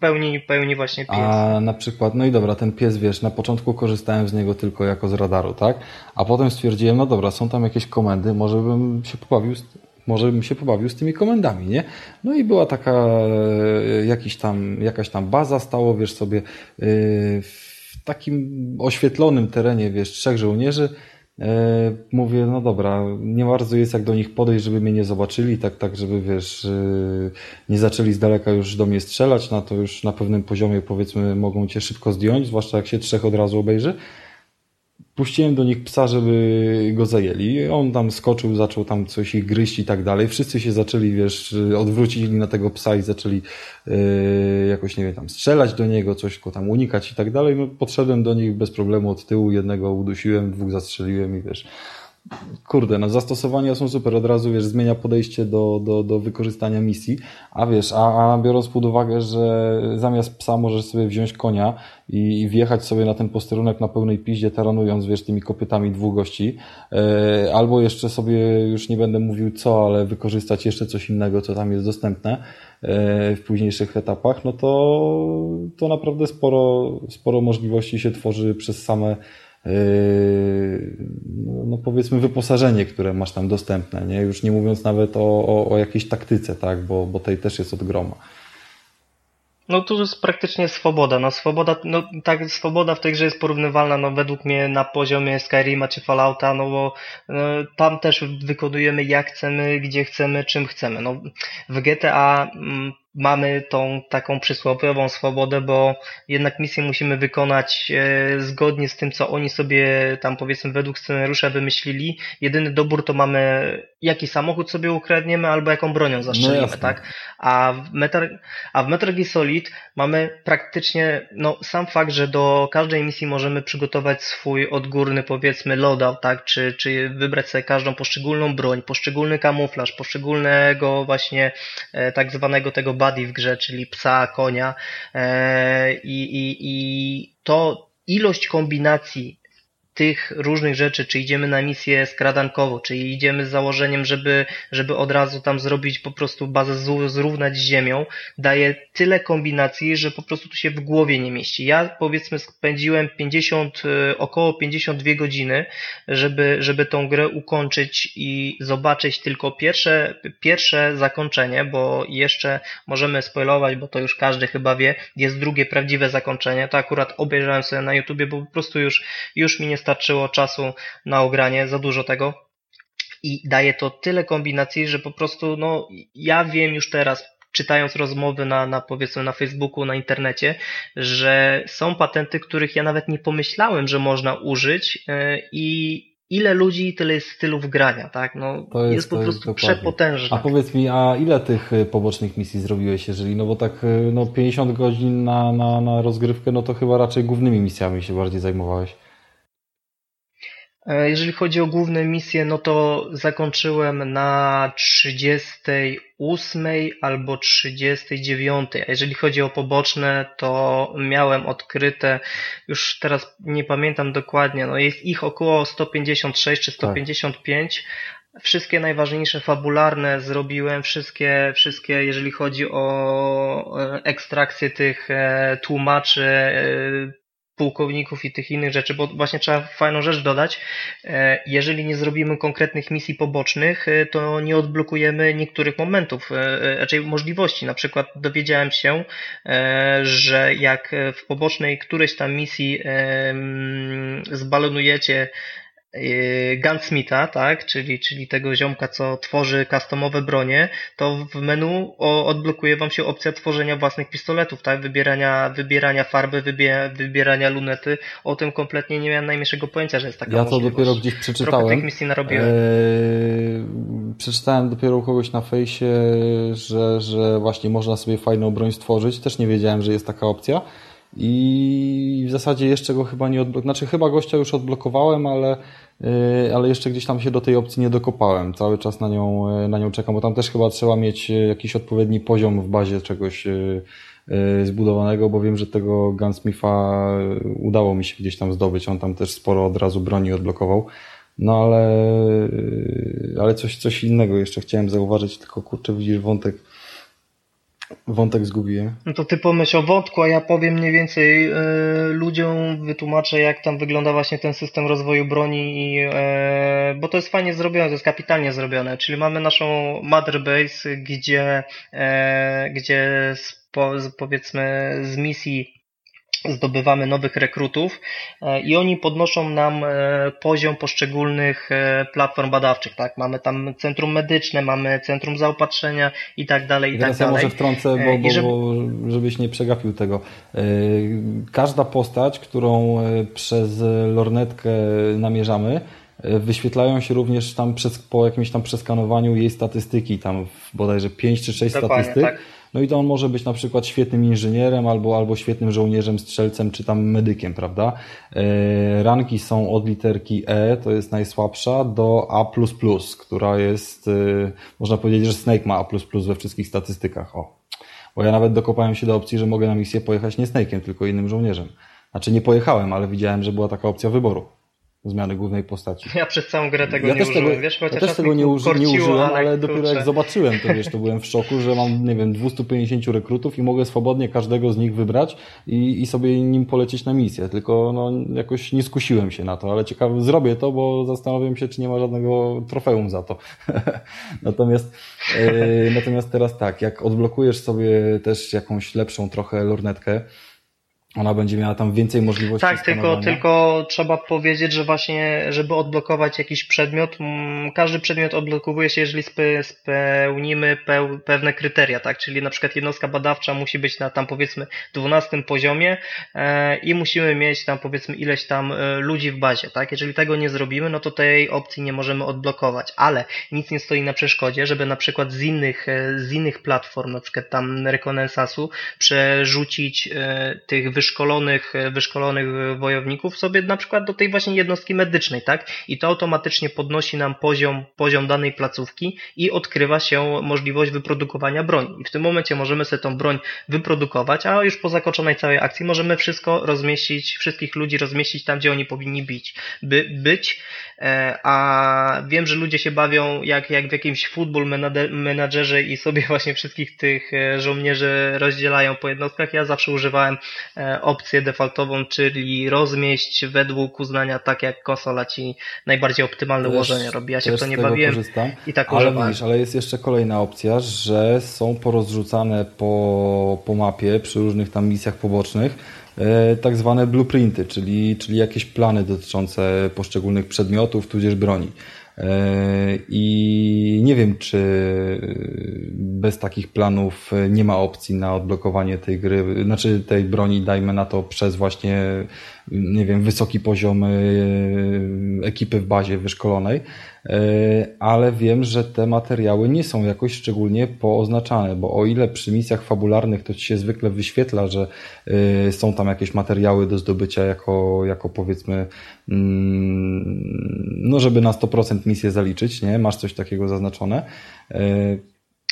pełni, pełni właśnie pies. A na przykład, no i dobra, ten pies, wiesz, na początku korzystałem z niego tylko jako z radaru, tak? A potem stwierdziłem, no dobra, są tam jakieś komendy, może bym się pobawił z może bym się pobawił z tymi komendami, nie? No i była taka e, jakiś tam, jakaś tam baza stało, wiesz sobie, e, w takim oświetlonym terenie, wiesz, trzech żołnierzy. E, mówię, no dobra, nie bardzo jest jak do nich podejść, żeby mnie nie zobaczyli, tak, tak, żeby wiesz, nie zaczęli z daleka już do mnie strzelać, na to już na pewnym poziomie powiedzmy mogą cię szybko zdjąć, zwłaszcza jak się trzech od razu obejrzy. Puściłem do nich psa, żeby go zajęli. On tam skoczył, zaczął tam coś ich gryźć i tak dalej. Wszyscy się zaczęli, wiesz, odwrócili na tego psa i zaczęli yy, jakoś, nie wiem, tam strzelać do niego, coś go tam unikać i tak dalej. No, podszedłem do nich bez problemu od tyłu, jednego udusiłem, dwóch zastrzeliłem i wiesz, kurde, no zastosowania są super, od razu wiesz, zmienia podejście do, do, do wykorzystania misji, a wiesz, a, a biorąc pod uwagę, że zamiast psa możesz sobie wziąć konia i, i wjechać sobie na ten posterunek na pełnej piździe, taranując, wiesz, tymi kopytami dwóch gości, e, albo jeszcze sobie, już nie będę mówił co, ale wykorzystać jeszcze coś innego, co tam jest dostępne e, w późniejszych etapach, no to, to naprawdę sporo, sporo możliwości się tworzy przez same no, no powiedzmy wyposażenie, które masz tam dostępne, nie? Już nie mówiąc nawet o, o, o jakiejś taktyce, tak? Bo, bo tej też jest od groma. No tu jest praktycznie swoboda. No swoboda, no tak, swoboda w tej grze jest porównywalna, no według mnie na poziomie Skyrima czy Fallouta, no bo no, tam też wykonujemy jak chcemy, gdzie chcemy, czym chcemy. No w GTA mm, mamy tą taką przysłowiową swobodę, bo jednak misję musimy wykonać e, zgodnie z tym, co oni sobie tam powiedzmy według scenariusza wymyślili. Jedyny dobór to mamy jaki samochód sobie ukradniemy albo jaką bronią zastrzelimy, no tak? A w, Metal, a w Metal Gear Solid mamy praktycznie, no sam fakt, że do każdej misji możemy przygotować swój odgórny powiedzmy loadout, tak? Czy, czy wybrać sobie każdą poszczególną broń, poszczególny kamuflaż, poszczególnego właśnie e, tak zwanego tego buddy w grze, czyli psa, konia. E, i, i, i to ilość kombinacji tych różnych rzeczy, czy idziemy na misję skradankowo, czy idziemy z założeniem, żeby, żeby od razu tam zrobić po prostu bazę zrównać z ziemią, daje tyle kombinacji, że po prostu tu się w głowie nie mieści. Ja powiedzmy spędziłem 50, e, około 52 godziny, żeby, żeby tą grę ukończyć i zobaczyć tylko pierwsze, pierwsze zakończenie, bo jeszcze możemy spoilować, bo to już każdy chyba wie, jest drugie prawdziwe zakończenie. To akurat obejrzałem sobie na YouTubie, bo po prostu już, już mi nie starczyło czasu na ogranie, za dużo tego. I daje to tyle kombinacji, że po prostu, no, ja wiem już teraz, czytając rozmowy na, na powiedzmy na Facebooku, na internecie, że są patenty, których ja nawet nie pomyślałem, że można użyć yy, i ile ludzi, tyle jest stylów grania, tak? No, to jest, jest po prostu jest przepotężne. A powiedz mi, a ile tych y, pobocznych misji zrobiłeś, jeżeli, no bo tak, y, no 50 godzin na, na, na rozgrywkę, no to chyba raczej głównymi misjami się bardziej zajmowałeś. E, jeżeli chodzi o główne misje, no to zakończyłem na 38 albo 39. A jeżeli chodzi o poboczne, to miałem odkryte, już teraz nie pamiętam dokładnie, no jest ich około 156 czy 155. Tak. Wszystkie najważniejsze fabularne zrobiłem, wszystkie, wszystkie, jeżeli chodzi o e, ekstrakcję tych e, tłumaczy, pułkowników i tych innych rzeczy, bo właśnie trzeba fajną rzecz dodać. E, jeżeli nie zrobimy konkretnych misji pobocznych, e, to nie odblokujemy niektórych momentów, e, raczej możliwości. Na przykład dowiedziałem się, że jak w pobocznej którejś tam misji zbalonujecie Gunsmitha, tak, czyli, czyli tego ziomka, co tworzy customowe bronie, to w menu odblokuje wam się opcja tworzenia własnych pistoletów, tak, wybierania, wybierania farby, wybierania lunety. O tym kompletnie nie miałem najmniejszego pojęcia, że jest taka Ja to dopiero gdzieś przeczytałem. tych misji narobiłem. Eee, przeczytałem dopiero u kogoś na fejsie, że, że właśnie można sobie fajną broń stworzyć. Też nie wiedziałem, że jest taka opcja. I w zasadzie jeszcze go chyba nie odblokowałem. Znaczy, chyba gościa już odblokowałem, ale, yy, ale jeszcze gdzieś tam się do tej opcji nie dokopałem. Cały czas na nią, yy, na nią czekam, bo tam też chyba trzeba mieć yy, jakiś odpowiedni poziom w bazie czegoś zbudowanego, bo wiem, że tego Gunsmitha udało mi się gdzieś tam zdobyć. On tam też sporo od razu broni odblokował. No ale, ale coś, coś innego jeszcze chciałem zauważyć, tylko kurczę, widzisz wątek Wątek zgubiłem. No to ty pomyśl o wątku, a ja powiem mniej więcej e, ludziom, wytłumaczę jak tam wygląda właśnie ten system rozwoju broni, i, e, bo to jest fajnie zrobione, to jest kapitalnie zrobione, czyli mamy naszą mother base, gdzie, e, gdzie spo, powiedzmy z misji zdobywamy nowych rekrutów e, i oni podnoszą nam e, poziom poszczególnych e, platform badawczych, tak? Mamy tam centrum medyczne, mamy centrum zaopatrzenia i tak dalej, i, tak dalej. ja może wtrącę, bo, bo, żeby... bo żebyś nie przegapił tego. Każda postać, którą przez lornetkę namierzamy, wyświetlają się również tam przez, po jakimś tam przeskanowaniu jej statystyki, tam bodajże 5 czy 6 Dokładnie, statystyk. Tak No i to on może być na przykład świetnym inżynierem albo, albo świetnym żołnierzem, strzelcem czy tam medykiem, prawda? E, ranki są od literki E, to jest najsłabsza, do A++, która jest, e, można powiedzieć, że Snake ma A++ we wszystkich statystykach. O. Bo ja nawet dokopałem się do opcji, że mogę na misję pojechać nie Snake'iem, tylko innym żołnierzem. Znaczy nie pojechałem, ale widziałem, że była taka opcja wyboru zmiany głównej postaci. Ja przez całą grę tego ja nie użyłem, tego, wiesz, ja też tego nie, uży, nie użyłem, ale, ale dopiero jak zobaczyłem to, wiesz, to byłem w szoku, że mam, nie wiem, 250 rekrutów i mogę swobodnie każdego z nich wybrać i, i sobie nim polecieć na misję, tylko no, jakoś nie skusiłem się na to, ale ciekawe, zrobię to, bo zastanawiam się, czy nie ma żadnego trofeum za to. natomiast, e, natomiast teraz tak, jak odblokujesz sobie też jakąś lepszą trochę lornetkę, ona będzie miała tam więcej możliwości. Tak, tylko, tylko trzeba powiedzieć, że właśnie, żeby odblokować jakiś przedmiot, każdy przedmiot odblokowuje się, jeżeli spełnimy pewne kryteria, tak? Czyli na przykład jednostka badawcza musi być na tam powiedzmy 12 poziomie e, i musimy mieć tam powiedzmy ileś tam e, ludzi w bazie, tak? Jeżeli tego nie zrobimy, no to tej opcji nie możemy odblokować, ale nic nie stoi na przeszkodzie, żeby na przykład z innych, e, z innych platform, na przykład tam Rekonesansu, przerzucić tych wyszkolonych, wyszkolonych wojowników sobie na przykład do tej właśnie jednostki medycznej, tak? I to automatycznie podnosi nam poziom, poziom danej placówki i odkrywa się możliwość wyprodukowania broni. I w tym momencie możemy sobie tą broń wyprodukować, a już po zakończonej całej akcji możemy wszystko rozmieścić, wszystkich ludzi rozmieścić tam, gdzie oni powinni być. By, być. E, a wiem, że ludzie się bawią jak, jak w jakimś football menadżerze i sobie właśnie wszystkich tych e, żołnierzy rozdzielają po jednostkach. Ja zawsze używałem e, opcję defaultową, czyli rozmieść według uznania tak jak konsola ci najbardziej optymalne też, ułożenie robi. Ja się w to nie bawiłem korzystam, i tak ale widzisz, ale jest jeszcze kolejna opcja, że są porozrzucane po, po mapie przy różnych tam misjach pobocznych e, tak zwane blueprinty, czyli, czyli jakieś plany dotyczące poszczególnych przedmiotów, tudzież broni. E, I nie wiem, czy bez takich planów nie ma opcji na odblokowanie tej gry, znaczy tej broni, dajmy na to przez właśnie, nie wiem, wysoki poziom e, ekipy w bazie wyszkolonej. E, ale wiem, że te materiały nie są jakoś szczególnie pooznaczane, bo o ile przy misjach fabularnych to ci się zwykle wyświetla, że e, są tam jakieś materiały do zdobycia jako, jako powiedzmy, mm, no żeby na 100% misję zaliczyć, nie? Masz coś takiego zaznaczone.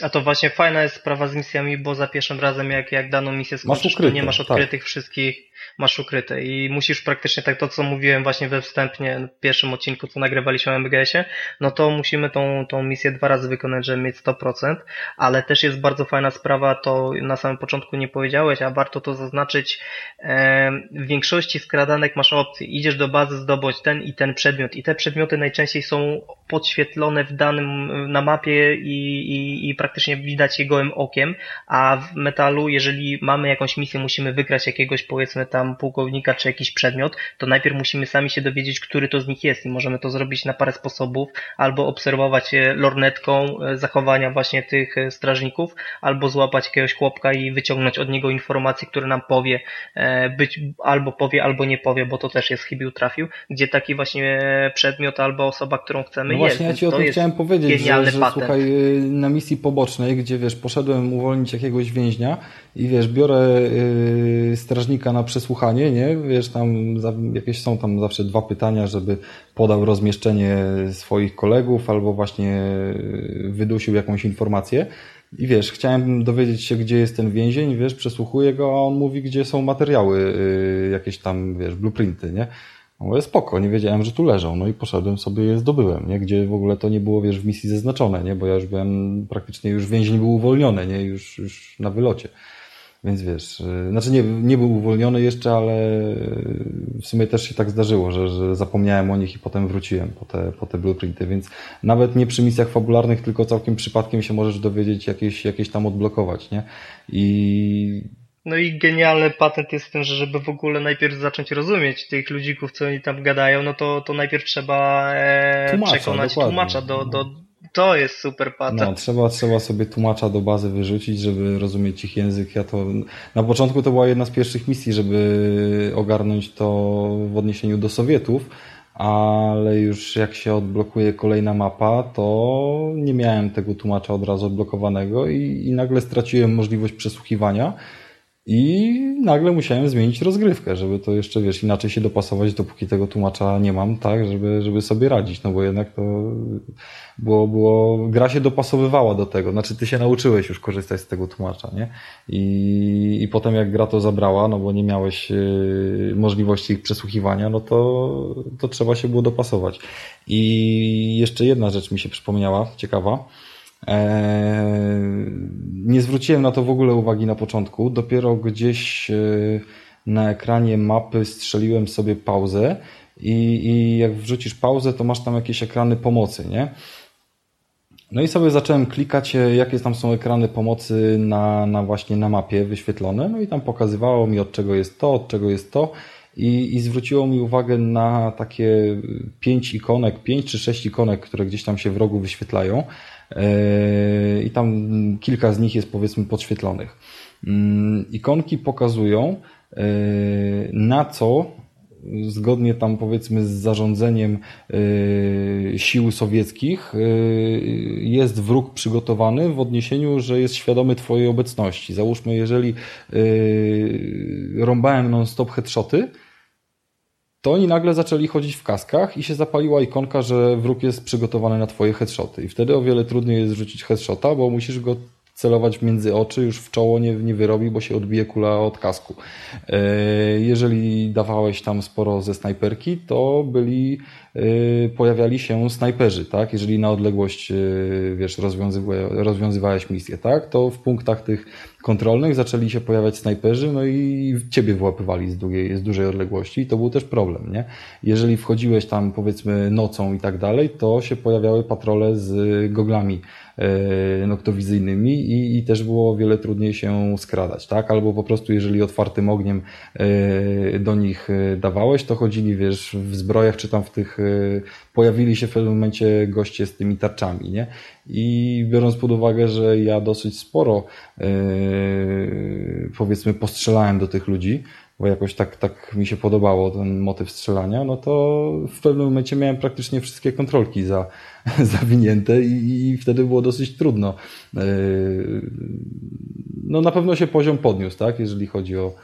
A to właśnie fajna jest sprawa z misjami, bo za pierwszym razem jak, jak daną misję skończysz, to nie masz tak. odkrytych tak. wszystkich masz ukryte. I musisz praktycznie tak to, co mówiłem właśnie we wstępnie w pierwszym odcinku, co nagrywaliśmy o MGS-ie, no to musimy tą, tą misję dwa razy wykonać, żeby mieć 100%, ale też jest bardzo fajna sprawa, to na samym początku nie powiedziałeś, a warto to zaznaczyć, w większości skradanek masz opcję, idziesz do bazy, zdobądź ten i ten przedmiot. I te przedmioty najczęściej są podświetlone w danym, na mapie i, i, i praktycznie widać je gołym okiem, a w metalu, jeżeli mamy jakąś misję, musimy wygrać jakiegoś powiedzmy tam pułkownika czy jakiś przedmiot, to najpierw musimy sami się dowiedzieć, który to z nich jest i możemy to zrobić na parę sposobów, albo obserwować lornetką e, zachowania właśnie tych e, strażników, albo złapać jakiegoś chłopka i wyciągnąć od niego informację, który nam powie, e, być albo powie, albo nie powie, bo to też jest chybił trafił, gdzie taki właśnie przedmiot albo osoba, którą chcemy no jest. Właśnie ja Ci o tym chciałem powiedzieć, że, że słuchaj, na misji pobocznej, gdzie wiesz, poszedłem uwolnić jakiegoś więźnia i wiesz, biorę strażnika na przesłuchanie, nie? Wiesz, tam jakieś są tam zawsze dwa pytania, żeby podał rozmieszczenie swoich kolegów albo właśnie yy, wydusił jakąś informację. I wiesz, chciałem dowiedzieć się, gdzie jest ten więzień, wiesz, przesłuchuję go, a on mówi, gdzie są materiały, yy, jakieś tam, wiesz, blueprinty, nie? No spoko, nie wiedziałem, że tu leżą. No i poszedłem sobie je zdobyłem, nie? Gdzie w ogóle to nie było, wiesz, w misji zaznaczone, nie? Bo ja już byłem, praktycznie już więzień był uwolniony, nie? Już, już na wylocie. Więc wiesz, y, znaczy nie, nie był uwolniony jeszcze, ale w sumie też się tak zdarzyło, że, że zapomniałem o nich i potem wróciłem po te, po te blueprinty, więc nawet nie przy misjach fabularnych, tylko całkiem przypadkiem się możesz dowiedzieć jakieś, jakieś tam odblokować, nie? I no i genialny patent jest w tym, że żeby w ogóle najpierw zacząć rozumieć tych ludzików, co oni tam gadają, no to, to najpierw trzeba e, tłumacza, przekonać dokładnie. tłumacza do, do, to jest super patent. No, trzeba, trzeba sobie tłumacza do bazy wyrzucić, żeby rozumieć ich język. Ja to na początku to była jedna z pierwszych misji, żeby ogarnąć to w odniesieniu do Sowietów, ale już jak się odblokuje kolejna mapa, to nie miałem tego tłumacza od razu odblokowanego i, i nagle straciłem możliwość przesłuchiwania i nagle musiałem zmienić rozgrywkę, żeby to jeszcze, wiesz, inaczej się dopasować, dopóki tego tłumacza nie mam, tak, żeby, żeby sobie radzić, no bo jednak to było, było, gra się dopasowywała do tego, znaczy ty się nauczyłeś już korzystać z tego tłumacza, nie? I, i potem jak gra to zabrała, no bo nie miałeś yy, możliwości ich przesłuchiwania, no to, to trzeba się było dopasować. I jeszcze jedna rzecz mi się przypomniała, ciekawa, nie zwróciłem na to w ogóle uwagi na początku. Dopiero gdzieś e, na ekranie mapy strzeliłem sobie pauzę i, i jak wrzucisz pauzę, to masz tam jakieś ekrany pomocy, nie? No i sobie zacząłem klikać, e, jakie tam są ekrany pomocy na, na właśnie na mapie wyświetlone. No i tam pokazywało mi od czego jest to, od czego jest to. I, i zwróciło mi uwagę na takie pięć ikonek, pięć czy sześć ikonek, które gdzieś tam się w rogu wyświetlają. Yy, i tam kilka z nich jest powiedzmy podświetlonych. Mm, ikonki pokazują yy, na co zgodnie tam powiedzmy z zarządzeniem yy, sił sowieckich jest wróg przygotowany w odniesieniu, że jest świadomy Twojej obecności. Załóżmy, jeżeli rąbałem non-stop headshoty, to oni nagle zaczęli chodzić w kaskach i się zapaliła ikonka, że wróg jest przygotowany na twoje headshoty. I wtedy o wiele trudniej jest rzucić headshota, bo musisz go celować między oczy, już w czoło nie, nie wyrobi, bo się odbije kula od kasku. E, jeżeli dawałeś tam sporo ze snajperki, to byli, e, pojawiali się snajperzy, tak? Jeżeli na odległość, e, wiesz, rozwiązywałeś misję, tak? To w punktach tych kontrolnych zaczęli się pojawiać snajperzy, no i ciebie wyłapywali z, długiej, z dużej odległości i to był też problem, nie? Jeżeli wchodziłeś tam powiedzmy nocą i tak dalej, to się pojawiały patrole z goglami noktowizyjnymi i, i też było o wiele trudniej się skradać, tak? Albo po prostu jeżeli otwartym ogniem e, do nich e, dawałeś, to chodzili, wiesz, w zbrojach czy tam w tych, pojawili się w pewnym momencie goście z tymi tarczami, nie? I biorąc pod uwagę, że ja dosyć sporo powiedzmy postrzelałem do tych ludzi, bo jakoś tak, tak mi się podobało ten motyw strzelania, no to w pewnym momencie miałem praktycznie wszystkie kontrolki za, zawinięte i, i wtedy było dosyć trudno. E, no na pewno się poziom podniósł, tak, jeżeli chodzi o,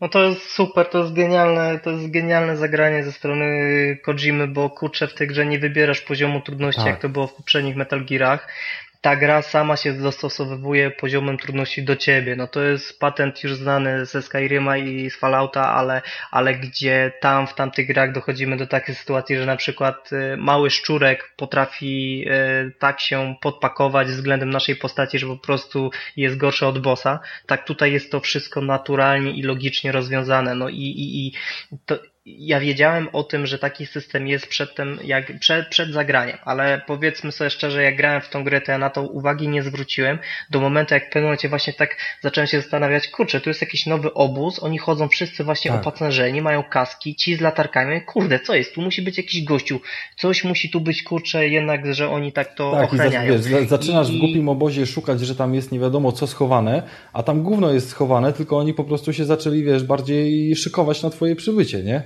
no to jest super, to jest genialne, to jest genialne zagranie ze strony Kojimy, bo kurczę w tej grze nie wybierasz poziomu trudności, tak. jak to było w poprzednich Metal Gearach ta gra sama się dostosowuje poziomem trudności do ciebie. No to jest patent już znany ze Skyrima i z Fallouta, ale, ale gdzie tam w tamtych grach dochodzimy do takiej sytuacji, że na przykład y, mały szczurek potrafi y, tak się podpakować względem naszej postaci, że po prostu jest gorszy od bossa. Tak tutaj jest to wszystko naturalnie i logicznie rozwiązane. No i, i, i to, ja wiedziałem o tym, że taki system jest przed tym, jak, przed, przed zagraniem, ale powiedzmy sobie szczerze, jak grałem w tą grę, to ja na to uwagi nie zwróciłem, do momentu, jak w pewnym momencie właśnie tak zacząłem się zastanawiać, kurczę, tu jest jakiś nowy obóz, oni chodzą wszyscy właśnie tak. opacerzeni, mają kaski, ci z latarkami, kurde, co jest, tu musi być jakiś gościu, coś musi tu być, kurczę, jednak, że oni tak to tak, ochraniają. I wiesz, zaczynasz I... w głupim obozie szukać, że tam jest nie wiadomo co schowane, a tam gówno jest schowane, tylko oni po prostu się zaczęli, wiesz, bardziej szykować na twoje przybycie, nie?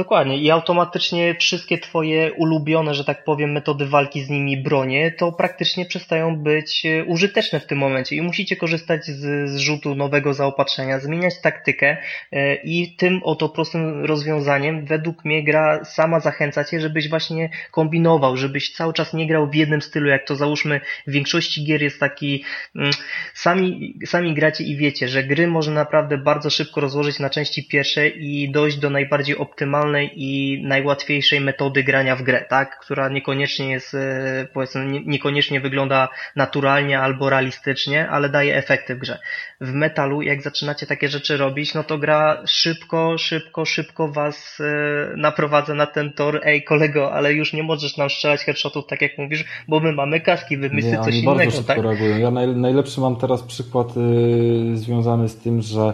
Dokładnie. I automatycznie wszystkie twoje ulubione, że tak powiem, metody walki z nimi, bronie, to praktycznie przestają być e, użyteczne w tym momencie. I musicie korzystać z, z rzutu nowego zaopatrzenia, zmieniać taktykę e, i tym oto prostym rozwiązaniem według mnie gra sama zachęca cię, żebyś właśnie kombinował, żebyś cały czas nie grał w jednym stylu, jak to załóżmy w większości gier jest taki, mm, sami, sami gracie i wiecie, że gry można naprawdę bardzo szybko rozłożyć na części pierwsze i dojść do najbardziej optymalnej i najłatwiejszej metody grania w grę, tak? Która niekoniecznie jest, e, powiedzmy, niekoniecznie wygląda naturalnie albo realistycznie, ale daje efekty w grze. W metalu, jak zaczynacie takie rzeczy robić, no to gra szybko, szybko, szybko was e, naprowadza na ten tor. Ej, kolego, ale już nie możesz nam strzelać headshotów, tak jak mówisz, bo my mamy kaski, wymyśl coś innego, bardzo szybko tak? reagują. Ja naj, najlepszy mam teraz przykład y, związany z tym, że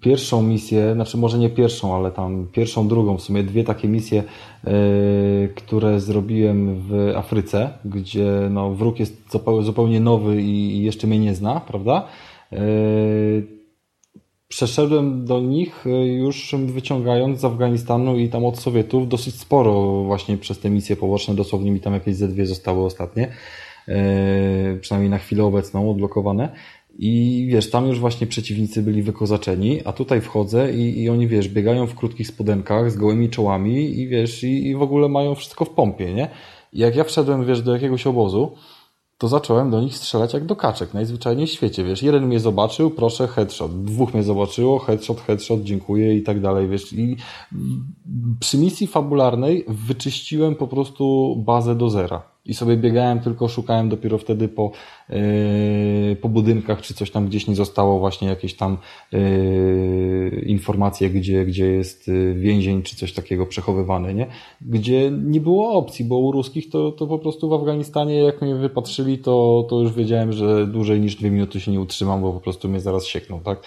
pierwszą misję, znaczy może nie pierwszą, ale tam pierwszą, drugą, w sumie dwie takie misje, yy, które zrobiłem w Afryce, gdzie no, wróg jest zupełnie nowy i jeszcze mnie nie zna, prawda? Yy, przeszedłem do nich już wyciągając z Afganistanu i tam od Sowietów dosyć sporo właśnie przez te misje poboczne, dosłownie mi tam jakieś ze dwie zostały ostatnie, przynajmniej na chwilę obecną odblokowane. I wiesz, tam już właśnie przeciwnicy byli wykozaczeni, a tutaj wchodzę i, i oni, wiesz, biegają w krótkich spodenkach z gołymi czołami i wiesz, i, i w ogóle mają wszystko w pompie, nie? I jak ja wszedłem, wiesz, do jakiegoś obozu, to zacząłem do nich strzelać jak do kaczek, najzwyczajniej w świecie, wiesz. Jeden mnie zobaczył, proszę, headshot. Dwóch mnie zobaczyło, headshot, headshot, dziękuję i tak dalej, wiesz. I przy misji fabularnej wyczyściłem po prostu bazę do zera i sobie biegałem, tylko szukałem dopiero wtedy po, yy, po budynkach, czy coś tam gdzieś nie zostało, właśnie jakieś tam yy, informacje, gdzie, gdzie jest yy, więzień, czy coś takiego przechowywane, nie? Gdzie nie było opcji, bo u ruskich to, to po prostu w Afganistanie, jak mnie wypatrzyli, to, to już wiedziałem, że dłużej niż dwie minuty się nie utrzymam, bo po prostu mnie zaraz siekną, tak?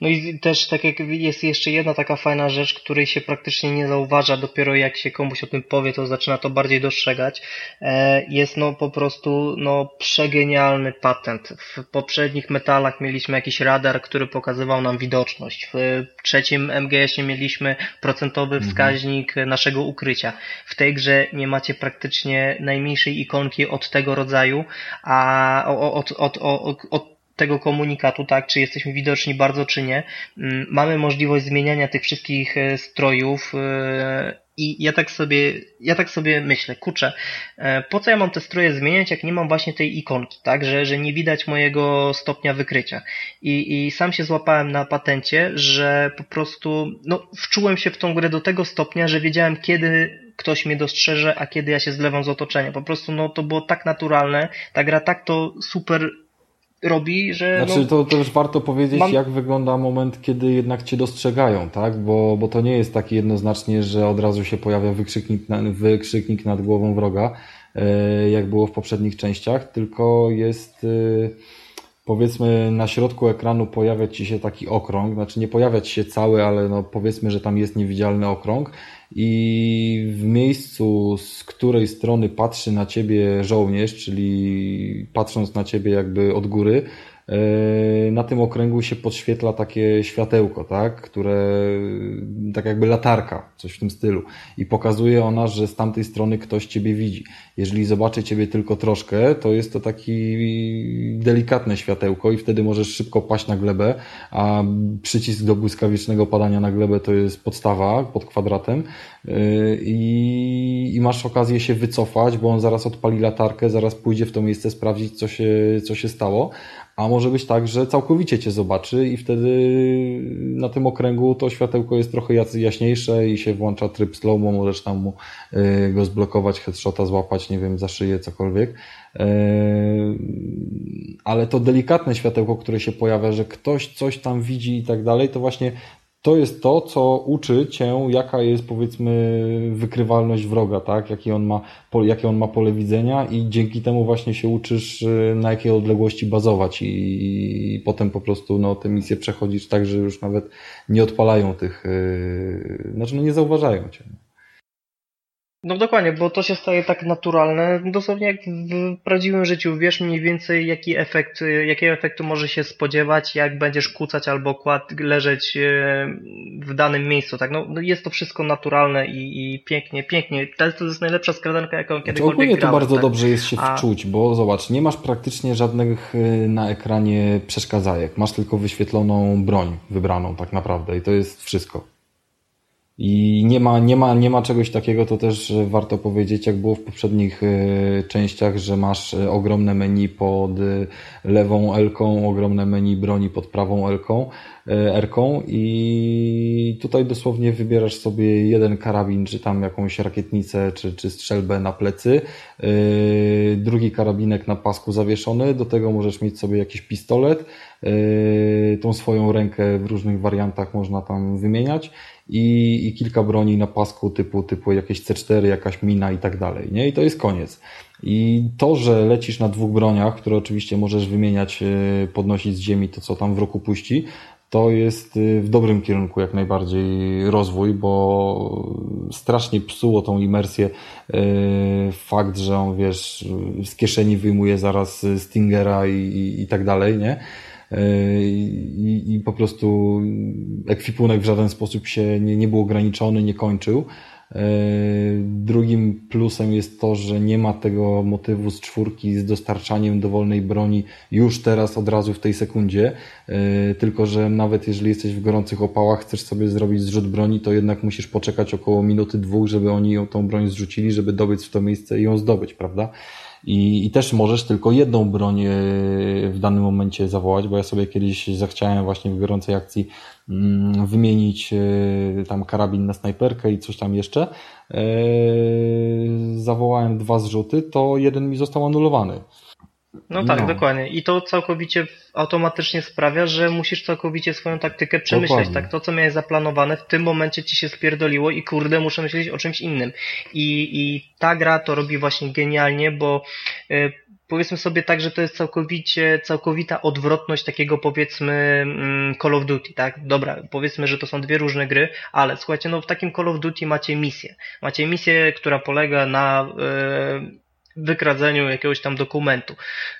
No i też tak jak jest jeszcze jedna taka fajna rzecz, której się praktycznie nie zauważa, dopiero jak się komuś o tym powie, to zaczyna to bardziej dostrzegać. E, jest no po prostu no przegenialny patent. W poprzednich metalach mieliśmy jakiś radar, który pokazywał nam widoczność. W trzecim MGS-ie mieliśmy procentowy mhm. wskaźnik naszego ukrycia. W tej grze nie macie praktycznie najmniejszej ikonki od tego rodzaju, a od, od, od, od tego komunikatu, tak, czy jesteśmy widoczni bardzo, czy nie. Mm, mamy możliwość zmieniania tych wszystkich e, strojów e, i ja tak sobie, ja tak sobie myślę, kurczę, e, po co ja mam te stroje zmieniać, jak nie mam właśnie tej ikonki, tak, że, że nie widać mojego stopnia wykrycia. I, I sam się złapałem na patencie, że po prostu, no, wczułem się w tą grę do tego stopnia, że wiedziałem, kiedy ktoś mnie dostrzeże, a kiedy ja się zlewam z otoczenia. Po prostu, no, to było tak naturalne, ta gra tak to super robi, że... Znaczy no, to też warto powiedzieć, mam... jak wygląda moment, kiedy jednak cię dostrzegają, tak? Bo, bo to nie jest takie jednoznacznie, że od razu się pojawia wykrzyknik, wykrzyknik nad głową wroga, e, jak było w poprzednich częściach, tylko jest e, powiedzmy na środku ekranu pojawiać ci się taki okrąg, znaczy nie pojawiać się cały, ale no powiedzmy, że tam jest niewidzialny okrąg i w miejscu, z której strony patrzy na ciebie żołnierz, czyli patrząc na ciebie jakby od góry, na tym okręgu się podświetla takie światełko, tak, które tak jakby latarka, coś w tym stylu. I pokazuje ona, że z tamtej strony ktoś ciebie widzi. Jeżeli zobaczy ciebie tylko troszkę, to jest to taki delikatne światełko i wtedy możesz szybko paść na glebę, a przycisk do błyskawicznego padania na glebę to jest podstawa pod kwadratem. E, i, i masz okazję się wycofać, bo on zaraz odpali latarkę, zaraz pójdzie w to miejsce sprawdzić, co się, co się stało, a może być tak, że całkowicie cię zobaczy i wtedy na tym okręgu to światełko jest trochę jaśniejsze i się włącza tryb slow bo możesz tam mu y, go zblokować, headshota złapać, nie wiem, za szyję, cokolwiek. Y, ale to delikatne światełko, które się pojawia, że ktoś coś tam widzi i tak dalej, to właśnie to jest to, co uczy cię, jaka jest powiedzmy wykrywalność wroga, tak? Jaki on ma, jakie on ma pole widzenia i dzięki temu właśnie się uczysz y, na jakiej odległości bazować i, i potem po prostu no, te misje przechodzisz tak, że już nawet nie odpalają tych, yy, znaczy no nie zauważają cię. No dokładnie, bo to się staje tak naturalne, dosłownie jak w prawdziwym życiu. Wiesz mniej więcej, jaki efekt, jakiego efektu może się spodziewać, jak będziesz kucać albo kład, leżeć e, w danym miejscu. Tak, no, no jest to wszystko naturalne i, i pięknie, pięknie. To jest, to jest najlepsza skradanka, jaką znaczy, kiedykolwiek Ogólnie grałem, to bardzo tak? dobrze jest się A... wczuć, bo zobacz, nie masz praktycznie żadnych e, na ekranie przeszkadzajek. Masz tylko wyświetloną broń wybraną tak naprawdę i to jest wszystko. I nie ma, nie, ma, nie ma czegoś takiego, to też warto powiedzieć, jak było w poprzednich e, częściach, że masz e, ogromne menu pod e, lewą L-ką, ogromne menu broni pod prawą L-ką, R-ką i tutaj dosłownie wybierasz sobie jeden karabin, czy tam jakąś rakietnicę, czy, czy strzelbę na plecy, drugi karabinek na pasku zawieszony, do tego możesz mieć sobie jakiś pistolet, tą swoją rękę w różnych wariantach można tam wymieniać i, i kilka broni na pasku typu, typu jakieś C4, jakaś mina i tak dalej, nie? I to jest koniec. I to, że lecisz na dwóch broniach, które oczywiście możesz wymieniać, e, podnosić z ziemi to, co tam w roku puści, to jest e, w dobrym kierunku jak najbardziej rozwój, bo strasznie psuło tą imersję e, fakt, że on, wiesz, z kieszeni wyjmuje zaraz Stingera i, i, i tak dalej, nie? I, i po prostu ekwipunek w żaden sposób się nie, nie był ograniczony, nie kończył. E, drugim plusem jest to, że nie ma tego motywu z czwórki z dostarczaniem dowolnej broni już teraz, od razu w tej sekundzie, e, tylko że nawet jeżeli jesteś w gorących opałach, chcesz sobie zrobić zrzut broni, to jednak musisz poczekać około minuty, dwóch, żeby oni tą broń zrzucili, żeby dobyć w to miejsce i ją zdobyć, prawda? I, I też możesz tylko jedną broń e, w danym momencie zawołać, bo ja sobie kiedyś zachciałem właśnie w gorącej akcji mm, wymienić e, tam karabin na snajperkę i coś tam jeszcze. E, zawołałem dwa zrzuty, to jeden mi został anulowany. No tak, no. dokładnie. I to całkowicie automatycznie sprawia, że musisz całkowicie swoją taktykę przemyśleć. Dokładnie. Tak, to co miałeś zaplanowane, w tym momencie ci się spierdoliło i kurde, muszę myśleć o czymś innym. I, i ta gra to robi właśnie genialnie, bo y, powiedzmy sobie tak, że to jest całkowicie, całkowita odwrotność takiego powiedzmy mm, Call of Duty, tak? Dobra, powiedzmy, że to są dwie różne gry, ale słuchajcie, no w takim Call of Duty macie misję. Macie misję, która polega na y, wykradzeniu jakiegoś tam dokumentu.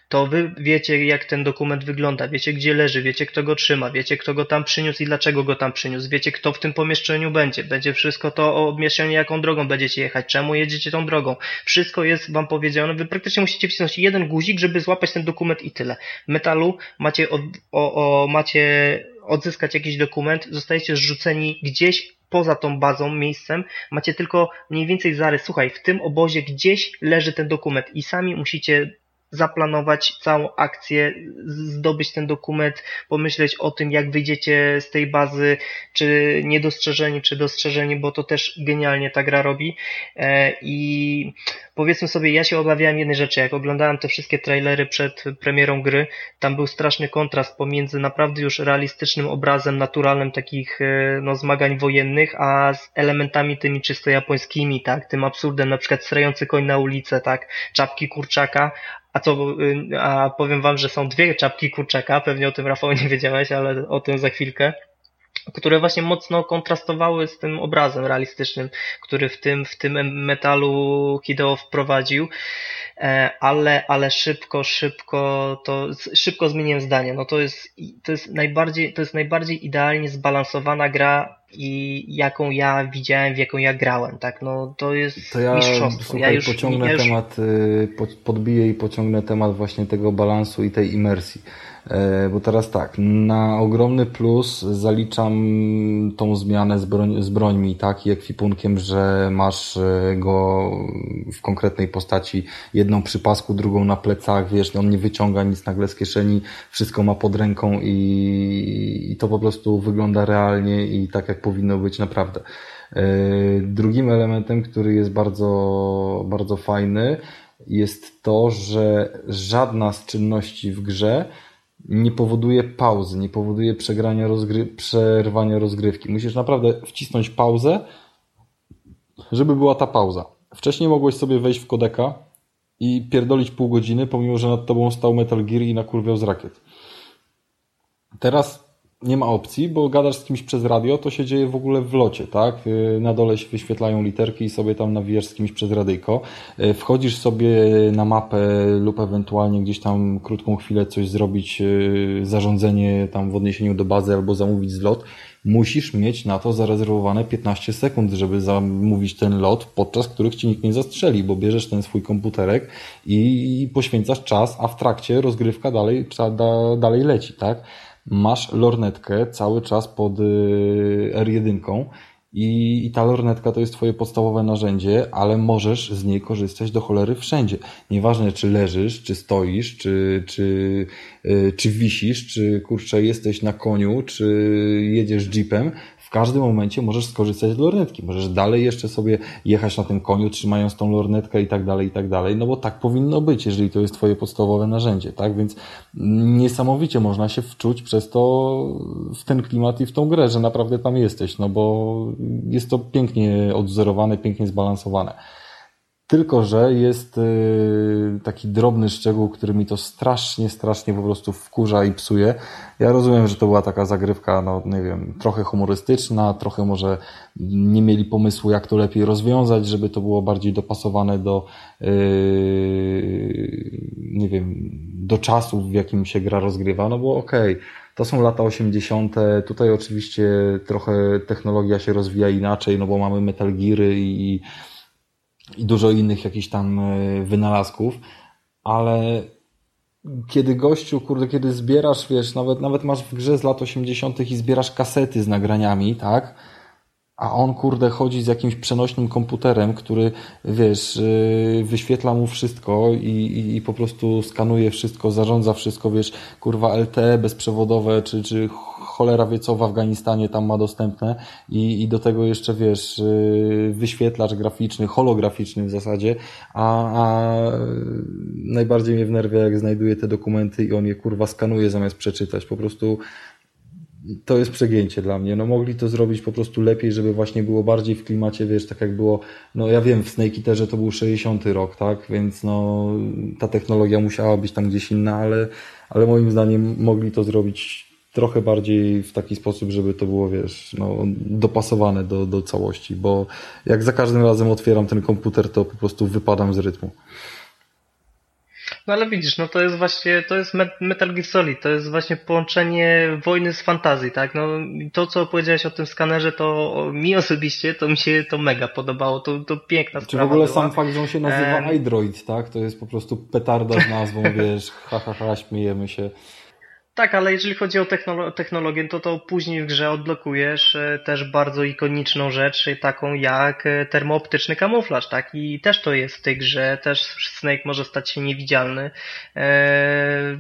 To wy wiecie, jak ten dokument wygląda, wiecie, gdzie leży, wiecie, kto go trzyma, wiecie, kto go tam przyniósł i dlaczego go tam przyniósł, wiecie, kto w tym pomieszczeniu będzie. Będzie wszystko to o jaką drogą będziecie jechać, czemu jedziecie tą drogą. Wszystko jest wam powiedziane. Wy praktycznie musicie wcisnąć jeden guzik, żeby złapać ten dokument i tyle. Metalu macie, od, o, o, macie odzyskać jakiś dokument, zostajecie zrzuceni gdzieś poza tą bazą, miejscem, macie tylko mniej więcej zarys, słuchaj, w tym obozie gdzieś leży ten dokument i sami musicie zaplanować całą akcję, zdobyć ten dokument, pomyśleć o tym, jak wyjdziecie z tej bazy, czy niedostrzeżeni, czy dostrzeżeni, bo to też genialnie ta gra robi. E, I powiedzmy sobie, ja się obawiałem jednej rzeczy, jak oglądałem te wszystkie trailery przed premierą gry, tam był straszny kontrast pomiędzy naprawdę już realistycznym obrazem, naturalnym takich e, no, zmagań wojennych, a z elementami tymi czysto japońskimi, tak, tym absurdem, na przykład strający koń na ulicę, tak, czapki kurczaka, a co, y, a powiem wam, że są dwie czapki kurczaka, pewnie o tym Rafał nie wiedziałeś, ale o tym za chwilkę które właśnie mocno kontrastowały z tym obrazem realistycznym, który w tym, w tym metalu Hideo wprowadził, e, ale, ale szybko, szybko, to, szybko zmieniłem zdanie. No to jest, to jest najbardziej, to jest najbardziej idealnie zbalansowana gra i jaką ja widziałem, w jaką ja grałem, tak, no to jest to ja, mistrzostwo. Słuchaj, ja już, pociągnę ja już... temat, y, podbiję i pociągnę temat właśnie tego balansu i tej imersji. E, bo teraz tak, na ogromny plus zaliczam tą zmianę z, broń, z brońmi, tak, i ekwipunkiem, że masz e, go w konkretnej postaci, jedną przy pasku, drugą na plecach, wiesz, on nie wyciąga nic nagle z kieszeni, wszystko ma pod ręką i, i to po prostu wygląda realnie i tak jak powinno być naprawdę. E, drugim elementem, który jest bardzo, bardzo fajny, jest to, że żadna z czynności w grze nie powoduje pauzy, nie powoduje przegrania rozgry przerwania rozgrywki. Musisz naprawdę wcisnąć pauzę, żeby była ta pauza. Wcześniej mogłeś sobie wejść w kodeka i pierdolić pół godziny, pomimo że nad tobą stał Metal Gear i nakurwiał z rakiet. Teraz nie ma opcji, bo gadasz z kimś przez radio, to się dzieje w ogóle w locie, tak? Y, na dole się wyświetlają literki i sobie tam nawijasz z kimś przez radyjko. Y, wchodzisz sobie na mapę lub ewentualnie gdzieś tam krótką chwilę coś zrobić, y, zarządzenie tam w odniesieniu do bazy albo zamówić zlot. Musisz mieć na to zarezerwowane 15 sekund, żeby zamówić ten lot, podczas których ci nikt nie zastrzeli, bo bierzesz ten swój komputerek i poświęcasz czas, a w trakcie rozgrywka dalej, dalej leci, tak? Masz lornetkę cały czas pod y, R1 i, ta lornetka to jest twoje podstawowe narzędzie, ale możesz z niej korzystać do cholery wszędzie. Nieważne czy leżysz, czy stoisz, czy, czy, y, czy wisisz, czy kurczę jesteś na koniu, czy jedziesz jeepem, każdym momencie możesz skorzystać z lornetki. Możesz dalej jeszcze sobie jechać na tym koniu, trzymając tą lornetkę i tak dalej, i tak dalej, no bo tak powinno być, jeżeli to jest Twoje podstawowe narzędzie, tak? Więc niesamowicie można się wczuć przez to w ten klimat i w tą grę, że naprawdę tam jesteś, no bo jest to pięknie odzorowane, pięknie zbalansowane. Tylko, że jest y, taki drobny szczegół, który mi to strasznie, strasznie po prostu wkurza i psuje. Ja rozumiem, że to była taka zagrywka, no nie wiem, trochę humorystyczna, trochę może nie mieli pomysłu, jak to lepiej rozwiązać, żeby to było bardziej dopasowane do, yy, nie wiem, do czasu, w jakim się gra rozgrywa, no bo okej, okay, to są lata 80. Tutaj oczywiście trochę technologia się rozwija inaczej, no bo mamy Metal Geary i, i dużo innych jakichś tam e, wynalazków, ale kiedy gościu, kurde, kiedy zbierasz, wiesz, nawet, nawet masz w grze z lat 80. i zbierasz kasety z nagraniami, tak? A on, kurde, chodzi z jakimś przenośnym komputerem, który, wiesz, y, wyświetla mu wszystko i, i, i, po prostu skanuje wszystko, zarządza wszystko, wiesz, kurwa LTE bezprzewodowe, czy, czy cholera wie co w Afganistanie tam ma dostępne i, i do tego jeszcze, wiesz, y, wyświetlacz graficzny, holograficzny w zasadzie, a, a najbardziej mnie wnerwia, jak znajduje te dokumenty i on je, kurwa, skanuje zamiast przeczytać. Po prostu to jest przegięcie dla mnie. No mogli to zrobić po prostu lepiej, żeby właśnie było bardziej w klimacie, wiesz, tak jak było, no ja wiem, w Snake Eaterze to był 60 rok, tak, więc no ta technologia musiała być tam gdzieś inna, ale, ale moim zdaniem mogli to zrobić trochę bardziej w taki sposób, żeby to było, wiesz, no, dopasowane do, do całości, bo jak za każdym razem otwieram ten komputer, to po prostu wypadam z rytmu. No ale widzisz, no to jest właśnie, to jest Metal Gear Solid, to jest właśnie połączenie wojny z fantazji, tak? No to, co powiedziałeś o tym skanerze, to mi osobiście, to mi się to mega podobało, to, to piękna Czy sprawa w ogóle była. sam fakt, że on się nazywa um... iDroid, tak? To jest po prostu petarda z nazwą, wiesz, ha, ha, ha, śmiejemy się. Tak, ale jeżeli chodzi o technologię, to to później w grze odblokujesz e, też bardzo ikoniczną rzecz, e, taką jak e, termooptyczny kamuflaż, tak? I też to jest w tej grze, też Snake może stać się niewidzialny. Eee,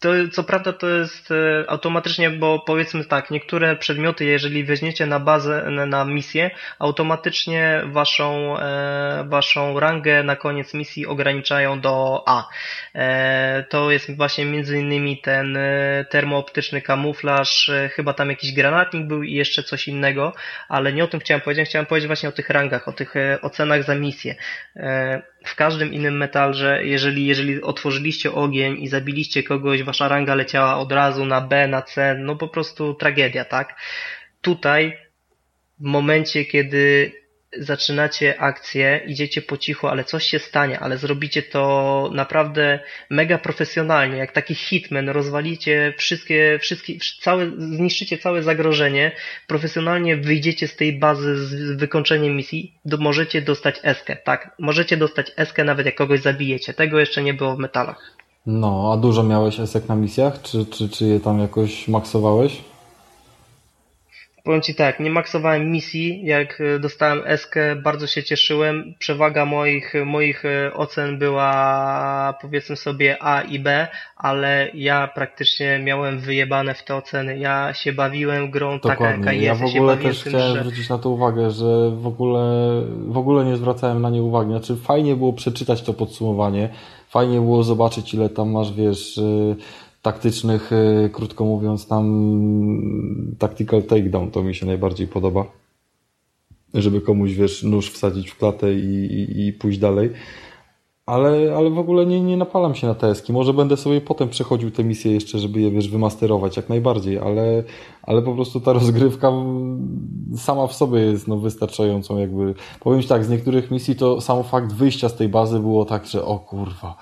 to, co prawda to jest e, automatycznie, bo powiedzmy tak, niektóre przedmioty, jeżeli weźmiecie na bazę, na misję, automatycznie waszą, e, waszą rangę na koniec misji ograniczają do A. E, to jest właśnie między innymi ten termooptyczny kamuflaż, chyba tam jakiś granatnik był i jeszcze coś innego, ale nie o tym chciałem powiedzieć, chciałem powiedzieć właśnie o tych rangach, o tych ocenach za misję w każdym innym metalże, jeżeli, jeżeli otworzyliście ogień i zabiliście kogoś, wasza ranga leciała od razu na B, na C, no po prostu tragedia, tak? Tutaj, w momencie, kiedy zaczynacie akcję, idziecie po cichu, ale coś się stanie, ale zrobicie to naprawdę mega profesjonalnie, jak taki hitman, rozwalicie wszystkie, wszystkie całe, zniszczycie całe zagrożenie, profesjonalnie wyjdziecie z tej bazy z wykończeniem misji, do, możecie dostać eskę, tak, możecie dostać eskę nawet jak kogoś zabijecie, tego jeszcze nie było w metalach. No, a dużo miałeś esek na misjach, czy, czy, czy je tam jakoś maksowałeś? Powiem Ci tak, nie maksowałem misji, jak e, dostałem eskę, bardzo się cieszyłem. Przewaga moich, moich e, ocen była powiedzmy sobie A i B, ale ja praktycznie miałem wyjebane w te oceny. Ja się bawiłem grą Dokładnie. taka jaka jest. Ja w ogóle też tym, chciałem że... zwrócić na to uwagę, że w ogóle, w ogóle nie zwracałem na nie uwagi. Znaczy fajnie było przeczytać to podsumowanie, fajnie było zobaczyć ile tam masz, wiesz taktycznych, y, krótko mówiąc, tam tactical takedown to mi się najbardziej podoba. Żeby komuś, wiesz, nóż wsadzić w klatę i, i, i pójść dalej. Ale, ale w ogóle nie, nie napalam się na teski. Może będę sobie potem przechodził te misje jeszcze, żeby je, wiesz, wymasterować jak najbardziej, ale, ale po prostu ta rozgrywka sama w sobie jest no, wystarczającą jakby. Powiem ci tak, z niektórych misji to sam fakt wyjścia z tej bazy było tak, że o kurwa,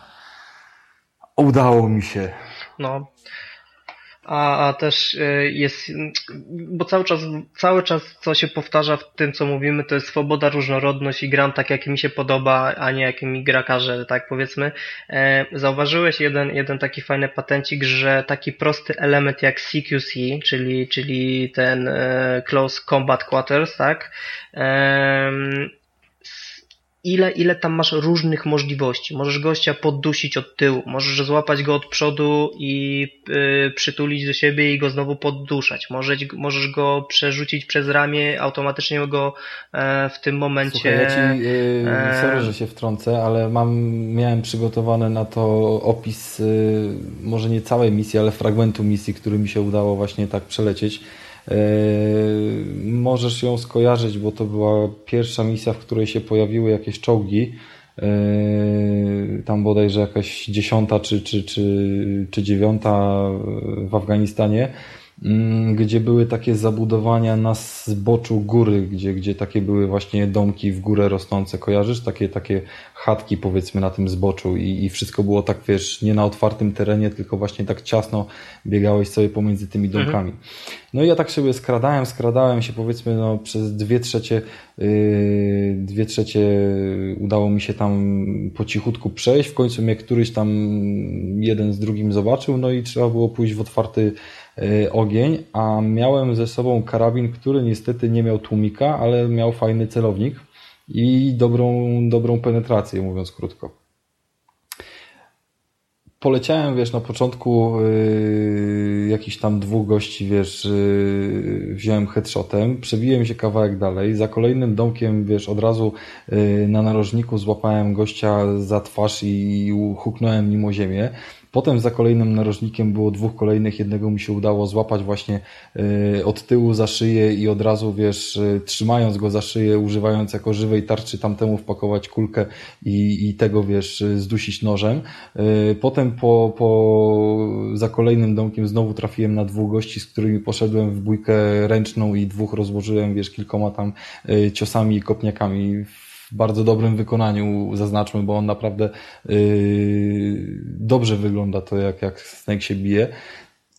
udało mi się. No. A, a też e, jest, bo cały czas, cały czas co się powtarza w tym, co mówimy, to jest swoboda, różnorodność i gram tak, jak mi się podoba, a nie jak mi gra każe, tak powiedzmy. E, zauważyłeś jeden, jeden taki fajny patencik, że taki prosty element jak CQC, czyli, czyli ten e, Close Combat Quarters, tak, ile, ile tam masz różnych możliwości. Możesz gościa poddusić od tyłu, możesz złapać go od przodu i y, przytulić do siebie i go znowu podduszać. Możesz, możesz go przerzucić przez ramię, automatycznie go e, w tym momencie... Słuchaj, ja ci, yy, sorry, że się wtrącę, ale mam, miałem przygotowane na to opis, y, może nie całej misji, ale fragmentu misji, który mi się udało właśnie tak przelecieć. Yy, możesz ją skojarzyć, bo to była pierwsza misja, w której się pojawiły jakieś czołgi. Tam bodajże jakaś dziesiąta czy, czy, czy, czy dziewiąta w Afganistanie, gdzie były takie zabudowania na zboczu góry, gdzie, gdzie takie były właśnie domki w górę rosnące, kojarzysz? Takie, takie chatki powiedzmy na tym zboczu i, i wszystko było tak, wiesz, nie na otwartym terenie, tylko właśnie tak ciasno biegałeś sobie pomiędzy tymi mhm. domkami. Mhm. No i ja tak sobie skradałem, skradałem się powiedzmy no, przez dwie trzecie, yy, dwie trzecie udało mi się tam po cichutku przejść, w końcu mnie któryś tam jeden z drugim zobaczył, no i trzeba było pójść w otwarty ogień, a miałem ze sobą karabin, który niestety nie miał tłumika, ale miał fajny celownik i dobrą, dobrą penetrację, mówiąc krótko. Poleciałem, wiesz, na początku yy, jakiś tam dwóch gości, wiesz, yy, wziąłem headshotem, przebiłem się kawałek dalej, za kolejnym domkiem, wiesz, od razu yy, na narożniku złapałem gościa za twarz i huknąłem nim o ziemię. Potem za kolejnym narożnikiem było dwóch kolejnych, jednego mi się udało złapać właśnie y, od tyłu za szyję i od razu, wiesz, y, trzymając go za szyję, używając jako żywej tarczy tamtemu wpakować kulkę i, i tego, wiesz, zdusić nożem. Potem po, po, za kolejnym domkiem znowu trafiłem na dwóch gości, z którymi poszedłem w bójkę ręczną i dwóch rozłożyłem, wiesz, kilkoma tam ciosami i kopniakami w bardzo dobrym wykonaniu, zaznaczmy, bo on naprawdę yy, dobrze wygląda to, jak, jak Snake się bije.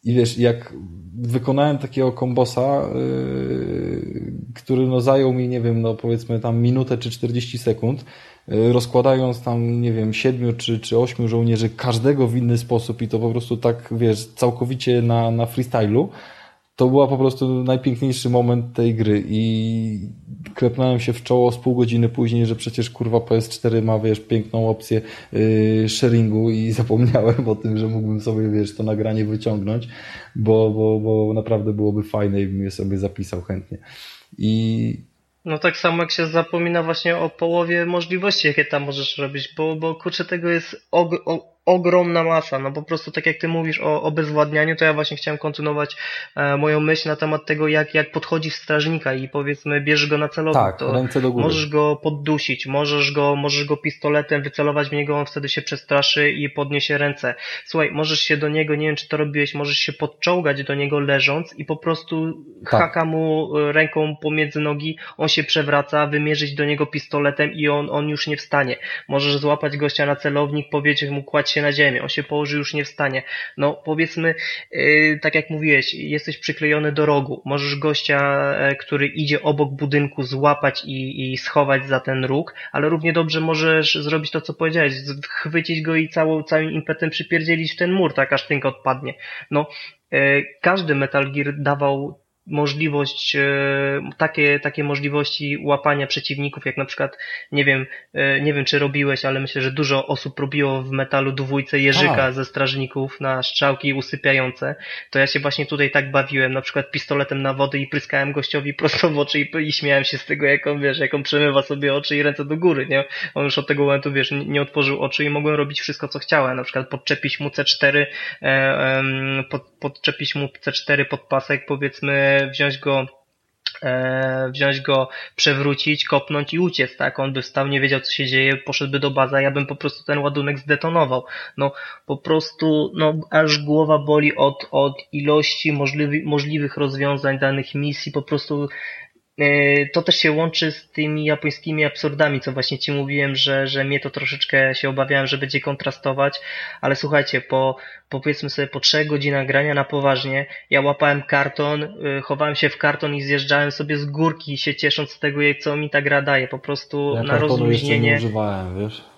I wiesz, jak wykonałem takiego kombosa, yy, który no zajął mi, nie wiem, no powiedzmy tam minutę czy 40 sekund, yy, rozkładając tam, nie wiem, siedmiu czy, czy ośmiu żołnierzy, każdego w inny sposób i to po prostu tak, wiesz, całkowicie na, na freestylu, to była po prostu najpiękniejszy moment tej gry i klepnąłem się w czoło z pół godziny później, że przecież kurwa PS4 ma, wiesz, piękną opcję yy, sharingu i zapomniałem o tym, że mógłbym sobie, wiesz, to nagranie wyciągnąć, bo, bo, bo naprawdę byłoby fajne i bym je sobie zapisał chętnie. I no tak samo jak się zapomina właśnie o połowie możliwości, jakie tam możesz robić, bo, bo kurczę tego jest og ogromna masa. No po prostu tak jak ty mówisz o obezwładnianiu, to ja właśnie chciałem kontynuować e, moją myśl na temat tego, jak, jak podchodzi w strażnika i powiedzmy bierzesz go na celownik, tak, to ręce do góry. możesz go poddusić, możesz go, możesz go pistoletem wycelować w niego, on wtedy się przestraszy i podniesie ręce. Słuchaj, możesz się do niego, nie wiem czy to robiłeś, możesz się podczołgać do niego leżąc i po prostu tak. haka mu e, ręką pomiędzy nogi, on się przewraca, wymierzyć do niego pistoletem i on, on już nie wstanie. Możesz złapać gościa na celownik, powiedzieć mu kładź się na ziemię, on się położy, już nie wstanie. No powiedzmy, yy, tak jak mówiłeś, jesteś przyklejony do rogu, możesz gościa, yy, który idzie obok budynku złapać i, i schować za ten róg, ale równie dobrze możesz zrobić to, co powiedziałeś, chwycić go i całą, całym impetem przypierdzielić w ten mur, tak aż tynk odpadnie. No, yy, każdy Metal Gear dawał możliwość, e, takie, takie możliwości łapania przeciwników, jak na przykład, nie wiem, e, nie wiem czy robiłeś, ale myślę, że dużo osób robiło w metalu dwójce jeżyka A. ze strażników na strzałki usypiające, to ja się właśnie tutaj tak bawiłem, na przykład pistoletem na wodę i pryskałem gościowi prosto w oczy i, i śmiałem się z tego, jak on, wiesz, jak on przemywa sobie oczy i ręce do góry, nie? On już od tego momentu, wiesz, nie otworzył oczy i mogłem robić wszystko, co chciałem, na przykład podczepić mu C4, e, pod, podczepić mu C4 pod pasek, powiedzmy, wziąć go e, wziąć go, przewrócić, kopnąć i uciec, tak? On by wstał, nie wiedział co się dzieje, poszedłby do bazy, ja bym po prostu ten ładunek zdetonował. No, po prostu, no, aż głowa boli od, od ilości możliwy, możliwych rozwiązań danych misji, po prostu to też się łączy z tymi japońskimi absurdami, co właśnie ci mówiłem, że, że mnie to troszeczkę się obawiałem, że będzie kontrastować, ale słuchajcie, po, po powiedzmy sobie po trzech godzinach grania na poważnie, ja łapałem karton, e, chowałem się w karton i zjeżdżałem sobie z górki, się ciesząc z tego, co mi ta gra daje, po prostu ja na rozluźnienie. nie używałem, wiesz?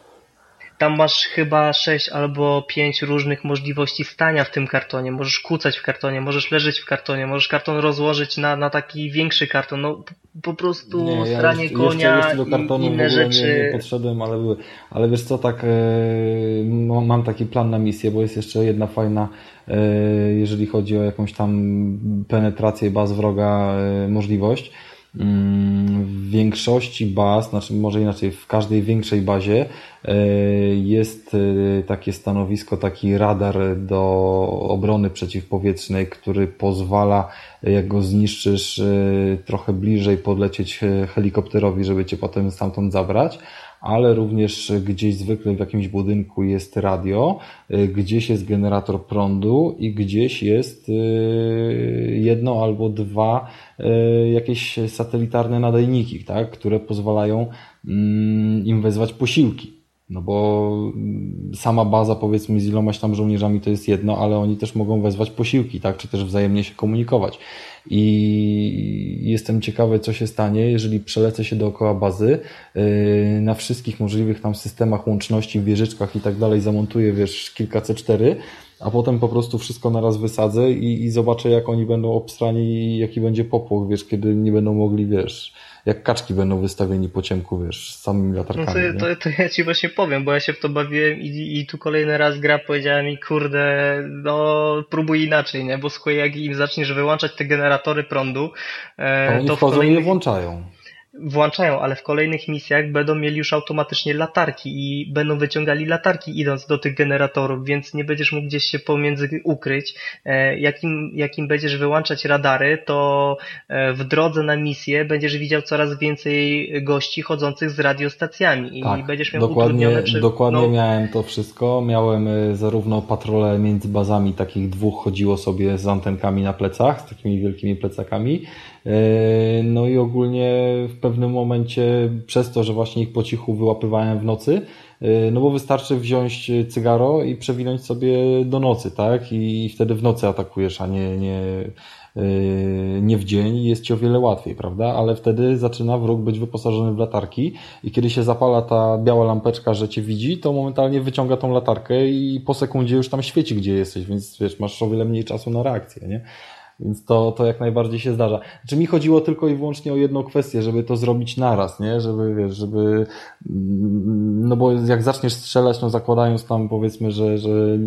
Tam masz chyba sześć albo pięć różnych możliwości stania w tym kartonie. Możesz kucać w kartonie, możesz leżeć w kartonie, możesz karton rozłożyć na, na taki większy karton. No po prostu nie, ja stranie jeszcze, konia jeszcze, do kartonu i inne rzeczy. Nie, nie podszedłem, ale były. Ale wiesz co, tak e, mam taki plan na misję, bo jest jeszcze jedna fajna, e, jeżeli chodzi o jakąś tam penetrację baz wroga e, możliwość w większości baz, znaczy może inaczej, w każdej większej bazie e, jest e, takie stanowisko, taki radar do obrony przeciwpowietrznej, który pozwala, jak go zniszczysz, e, trochę bliżej podlecieć helikopterowi, żeby cię potem stamtąd zabrać ale również gdzieś zwykle w jakimś budynku jest radio, gdzieś jest generator prądu i gdzieś jest jedno albo dwa jakieś satelitarne nadajniki, tak, które pozwalają mm, im wezwać posiłki. No bo sama baza powiedzmy z ilomaś tam żołnierzami to jest jedno, ale oni też mogą wezwać posiłki, tak? Czy też wzajemnie się komunikować. I jestem ciekawy, co się stanie, jeżeli przelecę się dookoła bazy, yy, na wszystkich możliwych tam systemach łączności, wieżyczkach i tak dalej zamontuję, wiesz, kilka C4, a potem po prostu wszystko naraz wysadzę i, i zobaczę, jak oni będą obstrani i jaki będzie popłoch, wiesz, kiedy nie będą mogli, wiesz, jak kaczki będą wystawieni po ciemku, wiesz, z samymi latarkami. No to, to, to, ja ci właśnie powiem, bo ja się w to bawiłem i, i tu kolejny raz gra powiedziała mi, kurde, no próbuj inaczej, nie? Bo słuchaj, jak im zaczniesz wyłączać te generatory prądu, e, to, oni to w kolejnych... je włączają włączają, ale w kolejnych misjach będą mieli już automatycznie latarki i będą wyciągali latarki idąc do tych generatorów, więc nie będziesz mógł gdzieś się pomiędzy ukryć. E, jakim, jakim będziesz wyłączać radary, to e, w drodze na misję będziesz widział coraz więcej gości chodzących z radiostacjami i tak, będziesz miał dokładnie, przy... Dokładnie no... miałem to wszystko. Miałem e, zarówno patrole między bazami, takich dwóch chodziło sobie z antenkami na plecach, z takimi wielkimi plecakami, no i ogólnie w pewnym momencie przez to, że właśnie ich po cichu wyłapywałem w nocy, e, no bo wystarczy wziąć cygaro i przewinąć sobie do nocy, tak? I wtedy w nocy atakujesz, a nie, nie, e, nie w dzień jest ci o wiele łatwiej, prawda? Ale wtedy zaczyna wróg być wyposażony w latarki i kiedy się zapala ta biała lampeczka, że cię widzi, to momentalnie wyciąga tą latarkę i po sekundzie już tam świeci, gdzie jesteś, więc wiesz, masz o wiele mniej czasu na reakcję, nie? Więc to, to jak najbardziej się zdarza. Znaczy mi chodziło tylko i wyłącznie o jedną kwestię, żeby to zrobić naraz, nie? Żeby, wiesz, żeby, no bo jak zaczniesz strzelać, no zakładając tam powiedzmy, że, że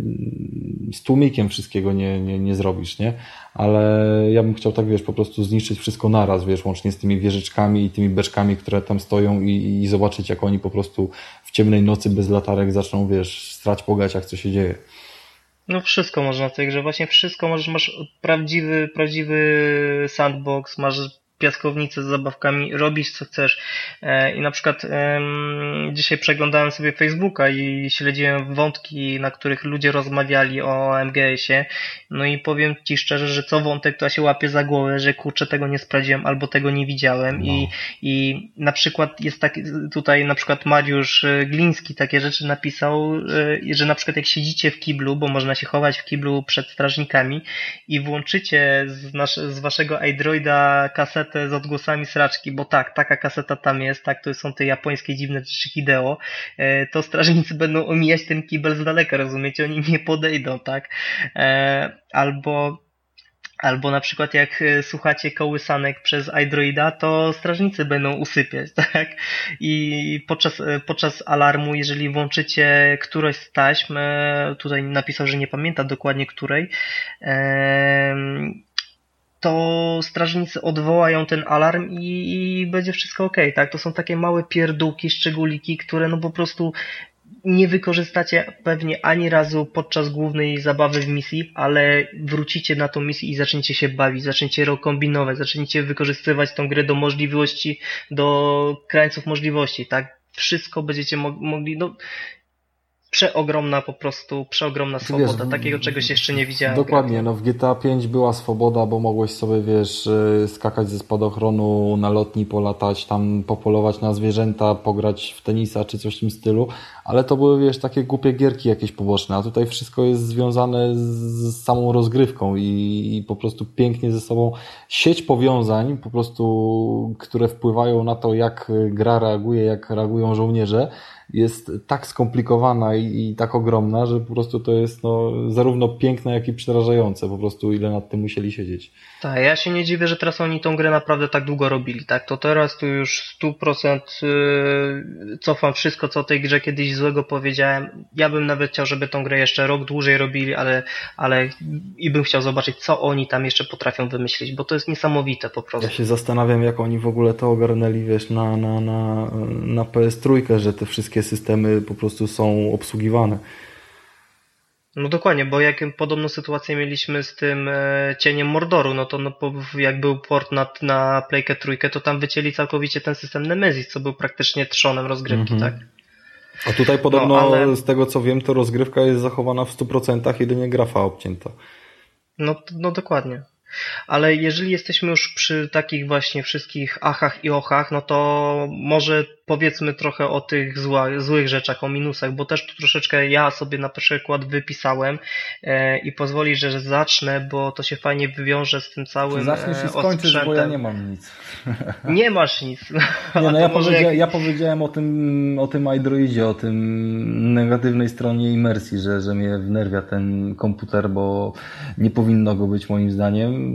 z tłumikiem wszystkiego nie, nie, nie zrobisz, nie? Ale ja bym chciał tak, wiesz, po prostu zniszczyć wszystko naraz, wiesz, łącznie z tymi wieżyczkami i tymi beczkami, które tam stoją i, i zobaczyć, jak oni po prostu w ciemnej nocy bez latarek zaczną, wiesz, strać po gaciach, co się dzieje. No wszystko można w tej grze, właśnie wszystko możesz, masz prawdziwy, prawdziwy sandbox, masz piaskownicę z zabawkami, robisz co chcesz. E, I na przykład dzisiaj przeglądałem sobie Facebooka i śledziłem wątki, na których ludzie rozmawiali o MGS-ie. No i powiem Ci szczerze, że co wątek to ja się łapię za głowę, że kurczę tego nie sprawdziłem albo tego nie widziałem. No. I, I na przykład jest tak, tutaj na przykład Mariusz e, Gliński takie rzeczy napisał, e, że na przykład jak siedzicie w kiblu, bo można się chować w kiblu przed strażnikami i włączycie z, nasz, z Waszego iDroida kasetę kasetę z odgłosami sraczki, bo tak, taka kaseta tam jest, tak, to są te japońskie dziwne rzeczy Hideo, e, to strażnicy będą omijać ten kibel z daleka, rozumiecie? Oni nie podejdą, tak? E, albo Albo na przykład jak e, słuchacie kołysanek przez iDroida, to strażnicy będą usypiać, tak? I podczas, podczas alarmu, jeżeli włączycie którąś z taśm, tutaj napisał, że nie pamięta dokładnie której, to strażnicy odwołają ten alarm i, i będzie wszystko ok, tak? To są takie małe pierdółki, szczególiki, które no po prostu nie wykorzystacie pewnie ani razu podczas głównej zabawy w misji, ale wrócicie na tą misję i zaczniecie się bawić, zaczniecie kombinować, zaczniecie wykorzystywać tą grę do możliwości, do krańców możliwości, tak? Wszystko będziecie mogli, no przeogromna po prostu, przeogromna swoboda. Wiesz, Takiego czegoś jeszcze nie widziałem. Dokładnie, no w GTA 5 była swoboda, bo mogłeś sobie, wiesz, y, skakać ze spadochronu na lotni, polatać, tam popolować na zwierzęta, pograć w tenisa czy coś w tym stylu, ale to były, wiesz, takie głupie gierki jakieś poboczne, a tutaj wszystko jest związane z samą rozgrywką i, i po prostu pięknie ze sobą sieć powiązań, po prostu, które wpływają na to, jak gra reaguje, jak reagują żołnierze, jest tak skomplikowana i, i, tak ogromna, że po prostu to jest no, zarówno piękne, jak i przerażające, po prostu ile nad tym musieli siedzieć. Tak, ja się nie dziwię, że teraz oni tą grę naprawdę tak długo robili, tak? To teraz tu już 100% y, cofam wszystko, co o tej grze kiedyś złego powiedziałem. Ja bym nawet chciał, żeby tą grę jeszcze rok dłużej robili, ale, ale i bym chciał zobaczyć, co oni tam jeszcze potrafią wymyślić, bo to jest niesamowite po prostu. Ja się zastanawiam, jak oni w ogóle to ogarnęli, wiesz, na, na, na, na PS3, że te wszystkie systemy po prostu są obsługiwane. No dokładnie, bo jak podobną sytuację mieliśmy z tym e, cieniem Mordoru, no to no, jak był port na, na Playkę trójkę, to tam wycięli całkowicie ten system Nemesis, co był praktycznie trzonem rozgrywki, Mhm. tak? A tutaj podobno, No, ale- z tego co wiem, to rozgrywka jest zachowana w 100%, jedynie grafa obcięta. No, no dokładnie. Ale jeżeli jesteśmy już przy takich właśnie wszystkich achach i ochach, no to może powiedzmy trochę o tych zła, złych rzeczach, o minusach, bo też tu troszeczkę ja sobie na przykład wypisałem e, i pozwoli, że zacznę, bo to się fajnie wywiąże z tym całym Zaczniesz e, i skończysz, bo ja nie mam nic. Nie masz nic. Nie, no ja, powiedzia- jak- ja powiedziałem o tym, o tym iDroidzie, o tym negatywnej stronie imersji, że, że mnie wnerwia ten komputer, bo nie powinno go być moim zdaniem.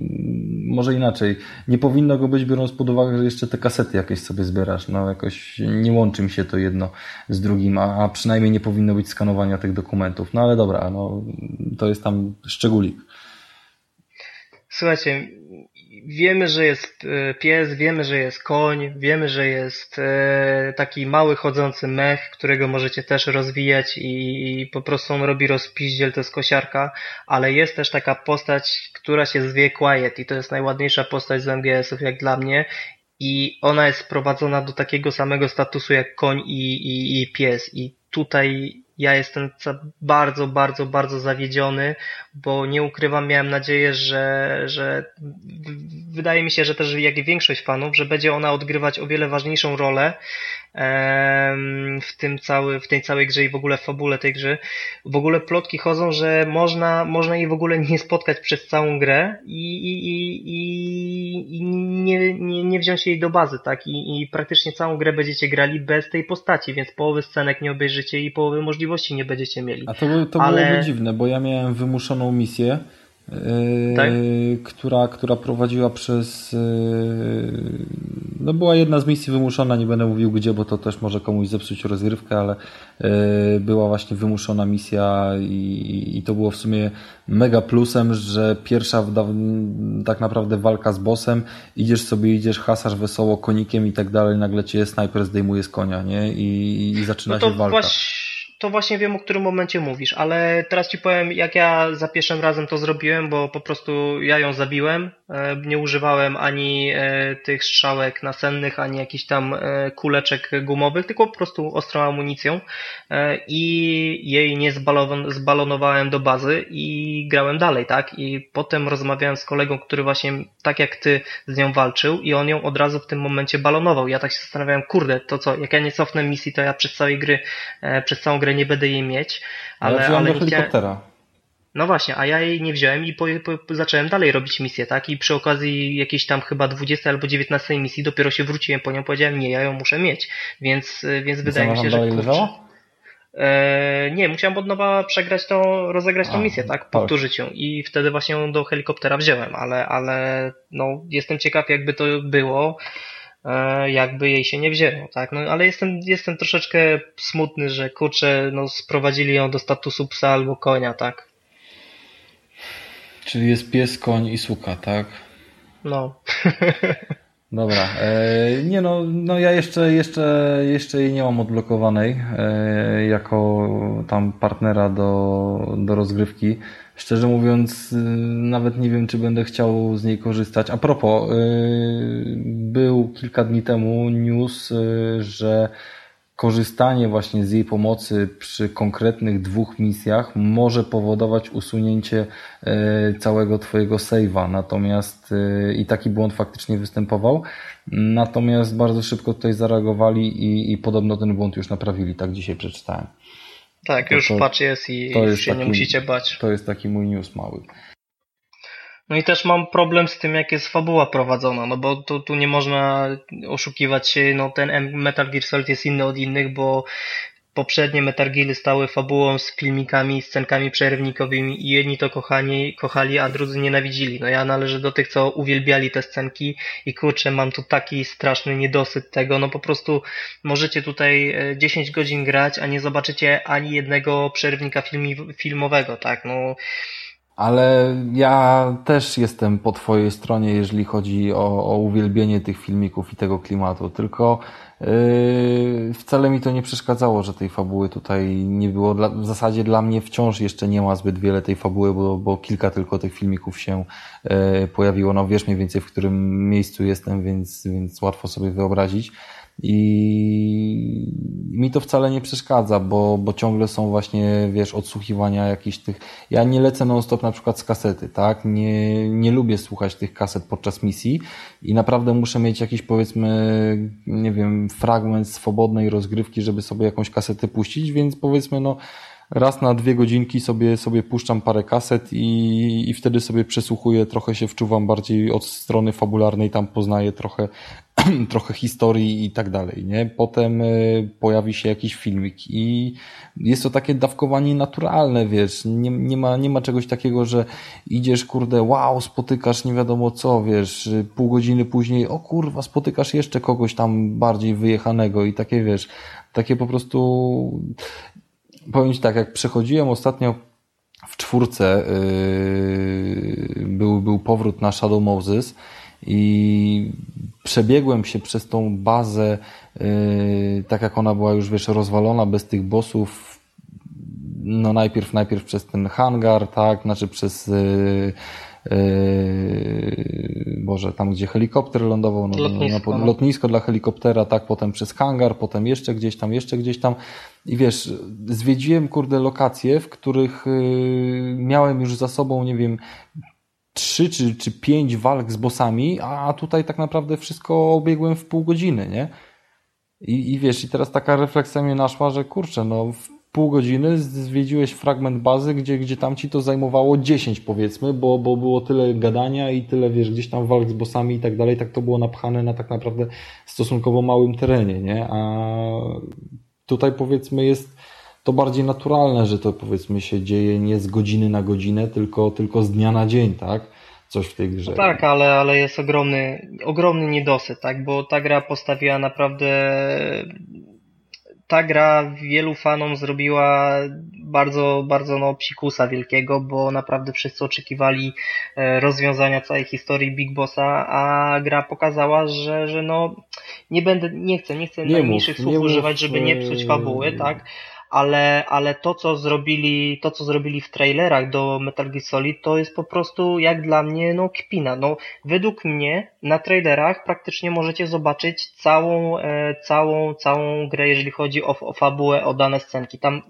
Może inaczej, nie powinno go być biorąc pod uwagę, że jeszcze te kasety jakieś sobie zbierasz. No jakoś nie łączy mi się to jedno z drugim, a, a przynajmniej nie powinno być skanowania tych dokumentów. No ale dobra, no to jest tam szczególik. Słuchajcie, wiemy, że jest e, pies, wiemy, że jest koń, wiemy, że jest e, taki mały chodzący mech, którego możecie też rozwijać i, po prostu on robi rozpiździel, to jest kosiarka, ale jest też taka postać, która się zwie Quiet i to jest najładniejsza postać z MGS-ów jak dla mnie i ona jest sprowadzona do takiego samego statusu jak koń i, i, i pies. I tutaj ja jestem bardzo, bardzo, bardzo zawiedziony, bo nie ukrywam, miałem nadzieję, że, że wydaje mi się, że też jak i większość fanów, że będzie ona odgrywać o wiele ważniejszą rolę w tym cały, w tej całej grze i w ogóle w fabule tej gry. W ogóle plotki chodzą, że można, można jej w ogóle nie spotkać przez całą grę i, i, i, i, nie, nie, nie wziąć jej do bazy, tak? I, I praktycznie całą grę będziecie grali bez tej postaci, więc połowy scenek nie obejrzycie i połowy możliwości nie będziecie mieli. A to, to Ale- byłoby dziwne, bo ja miałem wymuszoną misję, Tak? która, która prowadziła przez. Yy, no była jedna z misji wymuszona, nie będę mówił gdzie, bo to też może komuś zepsuć rozgrywkę, ale yy, była właśnie wymuszona misja i, i to było w sumie mega plusem, że pierwsza tak naprawdę walka z bossem, idziesz sobie, idziesz, hasasz wesoło konikiem i tak dalej, nagle cię snajper zdejmuje z konia, nie? I, i zaczyna No się walka. właśnie, to właśnie wiem, o którym momencie mówisz, ale teraz ci powiem, jak ja za pierwszym razem to zrobiłem, bo po prostu ja ją zabiłem. E, Nie używałem ani e, tych strzałek nasennych, ani jakichś tam e, kuleczek gumowych, tylko po prostu ostrą amunicją i jej nie zbalon- zbalonowałem do bazy i grałem dalej, tak? I potem rozmawiałem z kolegą, który właśnie tak jak ty z nią walczył i on ją od razu w tym momencie balonował. Ja tak się zastanawiałem, kurde, to co, jak ja nie cofnę misji, to ja przez całej gry, przez całą grę nie będę jej mieć, Ale, wziąłem ale do nie chciałem... No właśnie, a ja jej nie wziąłem i po, po, zacząłem dalej robić misję, tak? I przy okazji jakiejś tam chyba 20 albo 19 misji dopiero się wróciłem po nią, powiedziałem, nie, ja ją muszę mieć. Więc, y, więc wydaje mi się, że. kurczę? E, nie, musiałem od nowa przegrać tą, rozegrać tą A, misję, tak? tak. Powtórzyć ją. I wtedy właśnie ją do helikoptera wziąłem, ale, ale no, jestem ciekaw, jakby to było, e, jakby jej się nie wzięło, tak? No, ale jestem, jestem troszeczkę smutny, że kurczę, no, sprowadzili ją do statusu psa albo konia, tak? Czyli jest pies, koń i suka, tak? No. Dobra. E, nie no, no ja jeszcze, jeszcze, jeszcze jej nie mam odblokowanej e, jako tam partnera do, do rozgrywki. Szczerze mówiąc, y, nawet nie wiem, czy będę chciał z niej korzystać. A propos, był kilka dni temu news, że korzystanie właśnie z jej pomocy przy konkretnych dwóch misjach może powodować usunięcie e, całego Twojego save'a. Natomiast e, i taki błąd faktycznie występował. Natomiast bardzo szybko tutaj zareagowali i, i podobno ten błąd już naprawili. Tak dzisiaj przeczytałem. Tak, To- już to- patch jest i już się nie taki- musicie bać. To jest taki mój news mały. No i też mam problem z tym, jak jest fabuła prowadzona, no bo tu, tu nie można oszukiwać się, no ten Metal Gear Solid jest inny od innych, bo poprzednie Metal Geary stały fabułą z filmikami, scenkami przerywnikowymi i jedni to kochani, kochali, a drudzy nienawidzili. No ja należę do tych, co uwielbiali te scenki i kurczę, mam tu taki straszny niedosyt tego, no po prostu możecie tutaj e, 10 godzin grać, a nie zobaczycie ani jednego przerywnika filmi, filmowego, tak, no Ale ja też jestem po Twojej stronie, jeżeli chodzi o, o uwielbienie tych filmików i tego klimatu. Tylko yy, wcale mi to nie przeszkadzało, że tej fabuły tutaj nie było. Dla, w zasadzie dla mnie wciąż jeszcze nie ma zbyt wiele tej fabuły, bo, bo kilka tylko tych filmików się yy, pojawiło. No wiesz mniej więcej, w którym miejscu jestem, więc, więc łatwo sobie wyobrazić. I mi to wcale nie przeszkadza, bo, bo ciągle są właśnie, wiesz, odsłuchiwania jakichś tych. Ja nie lecę non-stop na przykład z kasety, tak? Nie, nie lubię słuchać tych kaset podczas misji i naprawdę muszę mieć jakiś, powiedzmy, nie wiem, fragment swobodnej rozgrywki, żeby sobie jakąś kasetę puścić, więc powiedzmy, no, raz na dwie godzinki sobie, sobie puszczam parę kaset i, i wtedy sobie przesłuchuję, trochę się wczuwam bardziej od strony fabularnej, tam poznaję trochę, trochę historii i tak dalej, nie? Potem y, pojawi się jakiś filmik i jest to takie dawkowanie naturalne, wiesz, nie, nie, ma, nie ma czegoś takiego, że idziesz, kurde, wow, spotykasz nie wiadomo co, wiesz, pół godziny później, o kurwa, spotykasz jeszcze kogoś tam bardziej wyjechanego i takie, wiesz, takie po prostu powiem Ci tak, jak przechodziłem ostatnio w czwórce, yy, był, był powrót na Shadow Moses i przebiegłem się przez tą bazę, yy, tak jak ona była już, wiesz, rozwalona, bez tych bossów, no najpierw, najpierw przez ten hangar, tak, znaczy przez yy, Yy, Boże, tam gdzie helikopter lądował, no, lotnisko, no, no, lotnisko dla helikoptera, tak, potem przez hangar, potem jeszcze gdzieś tam, jeszcze gdzieś tam. I wiesz, zwiedziłem, kurde, lokacje, w których yy, miałem już za sobą, nie wiem, trzy czy, czy pięć walk z bossami, a tutaj tak naprawdę wszystko obiegłem w pół godziny, nie? I, I wiesz, i teraz taka refleksja mnie naszła, że kurczę, no pół godziny zwiedziłeś fragment bazy, gdzie, gdzie tam ci to zajmowało 10 powiedzmy, bo, bo było tyle gadania i tyle, wiesz, gdzieś tam walk z bossami i tak dalej, tak to było napchane na tak naprawdę stosunkowo małym terenie, nie? A tutaj powiedzmy jest to bardziej naturalne, że to powiedzmy się dzieje nie z godziny na godzinę, tylko, tylko z dnia na dzień, tak? Coś w tej grze. No tak, ale, ale jest ogromny, ogromny niedosyt, tak? Bo ta gra postawiła naprawdę ta gra wielu fanom zrobiła bardzo, bardzo no, psikusa wielkiego, bo naprawdę wszyscy oczekiwali e, rozwiązania całej historii Big Bossa, a gra pokazała, że, że no nie będę, nie chcę, nie chcę nie najmniejszych mów, słów używać, żeby nie psuć fabuły, tak? Ale, ale to, co zrobili, to, co zrobili w trailerach do Metal Gear Solid, to jest po prostu, jak dla mnie, no, kpina. No, według mnie na trailerach praktycznie możecie zobaczyć całą, e, całą, całą grę, jeżeli chodzi o, o fabułę, o dane scenki. Tam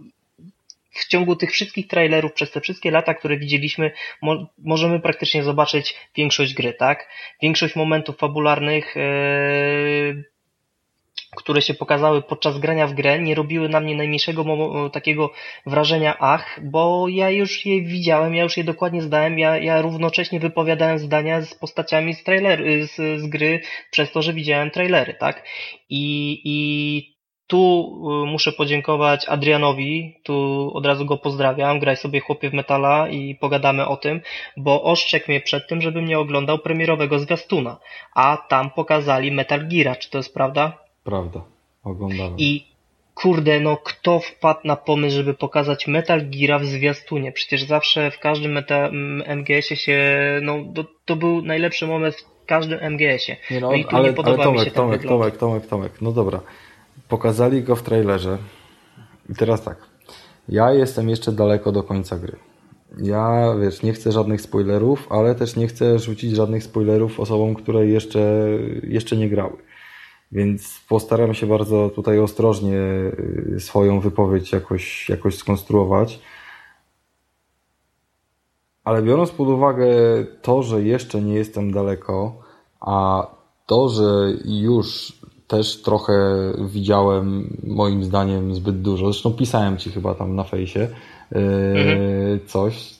w ciągu tych wszystkich trailerów, przez te wszystkie lata, które widzieliśmy, mo możemy praktycznie zobaczyć większość gry, tak? Większość momentów fabularnych, yy, które się pokazały podczas grania w grę, nie robiły na mnie najmniejszego takiego wrażenia ach, bo ja już je widziałem, ja już je dokładnie zdałem, ja, ja równocześnie wypowiadałem zdania z postaciami z, trailer, z, z gry przez to, że widziałem trailery, tak? I, i tu y, muszę podziękować Adrianowi, tu od razu go pozdrawiam, graj sobie chłopie w metala i pogadamy o tym, bo oszczekł mnie przed tym, żebym nie oglądał premierowego zwiastuna, a tam pokazali Metal Gear, czy to jest prawda? Prawda, oglądałem. I kurde, no kto wpadł na pomysł, żeby pokazać Metal Gear w zwiastunie? Przecież zawsze w każdym meta, MGS-ie się, no to, to był najlepszy moment w każdym MGS-ie. Nie no, no i tu ale, nie podoba ale Tomek, mi się Tomek, Tomek, Tomek, Tomek, no dobra. Pokazali go w trailerze i teraz tak. Ja jestem jeszcze daleko do końca gry. Ja, wiesz, nie chcę żadnych spoilerów, ale też nie chcę rzucić żadnych spoilerów osobom, które jeszcze, jeszcze nie grały. Więc postaram się bardzo tutaj ostrożnie y, swoją wypowiedź jakoś, jakoś skonstruować. Ale biorąc pod uwagę to, że jeszcze nie jestem daleko, a to, że już też trochę widziałem, moim zdaniem, zbyt dużo. Zresztą pisałem ci chyba tam na fejsie yy, mhm. coś.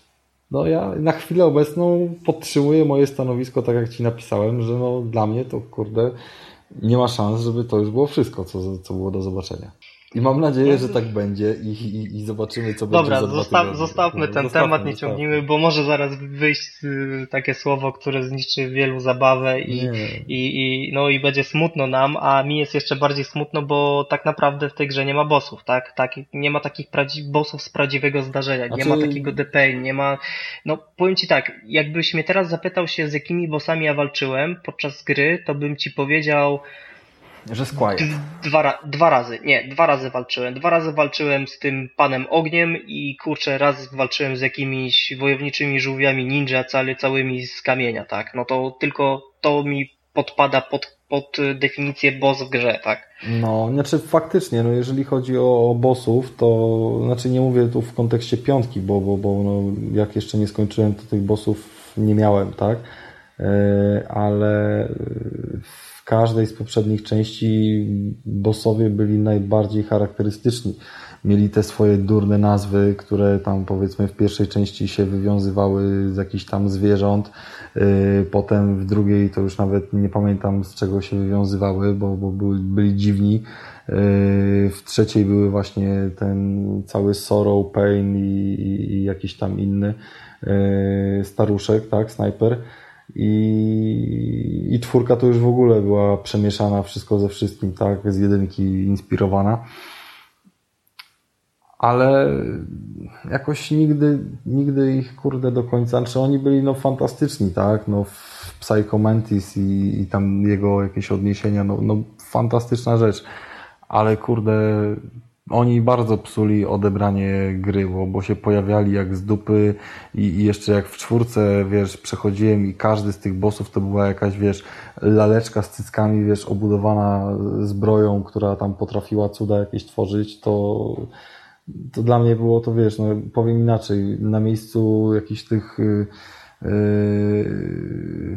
No ja na chwilę obecną podtrzymuję moje stanowisko, tak jak ci napisałem, że no dla mnie to kurde nie ma szans, żeby to już było wszystko, co, co było do zobaczenia. I mam nadzieję, że tak będzie i, i, i zobaczymy, co Dobra, będzie zosta zostawmy ten zostawmy, temat, nie ciągnijmy, bo może zaraz wyjść y, takie słowo, które zniszczy wielu zabawę i, i, i, no, i będzie smutno nam, a mi jest jeszcze bardziej smutno, bo tak naprawdę w tej grze nie ma bossów, tak? tak nie ma takich bossów z prawdziwego zdarzenia, znaczy... nie ma takiego DPI, nie ma... No powiem Ci tak, jakbyś mnie teraz zapytał się z jakimi bossami ja walczyłem podczas gry, to bym Ci powiedział że Squire. Dwa, dwa razy, nie, dwa razy walczyłem. Dwa razy walczyłem z tym panem ogniem i kurczę, raz walczyłem z jakimiś wojowniczymi żółwiami ninja cały, całymi z kamienia, tak. No to tylko to mi podpada pod, pod definicję boss w grze, tak. No, znaczy faktycznie, no jeżeli chodzi o, o bossów, to znaczy nie mówię tu w kontekście piątki, bo, bo, bo no, jak jeszcze nie skończyłem, to tych bossów nie miałem, tak. Yy, ale każdej z poprzednich części bossowie byli najbardziej charakterystyczni. Mieli te swoje durne nazwy, które tam powiedzmy w pierwszej części się wywiązywały z jakichś tam zwierząt, yy, potem w drugiej to już nawet nie pamiętam z czego się wywiązywały, bo, bo byli, byli dziwni. Yy, w trzeciej były właśnie ten cały Sorrow, Pain i, i, i jakiś tam inny yy, staruszek, tak, snajper. I, I czwórka to już w ogóle była przemieszana wszystko ze wszystkim, tak, z jedynki inspirowana. Ale jakoś nigdy, nigdy ich kurde do końca, czy znaczy oni byli no fantastyczni, tak, no w Psycho Mantis i, i tam jego jakieś odniesienia, no, no fantastyczna rzecz. Ale kurde, oni bardzo psuli odebranie gry, bo, się pojawiali jak z dupy i, jeszcze jak w czwórce, wiesz, przechodziłem i każdy z tych bossów to była jakaś, wiesz, laleczka z cyckami, wiesz, obudowana zbroją, która tam potrafiła cuda jakieś tworzyć, to, to dla mnie było to, wiesz, no powiem inaczej, na miejscu jakichś tych y,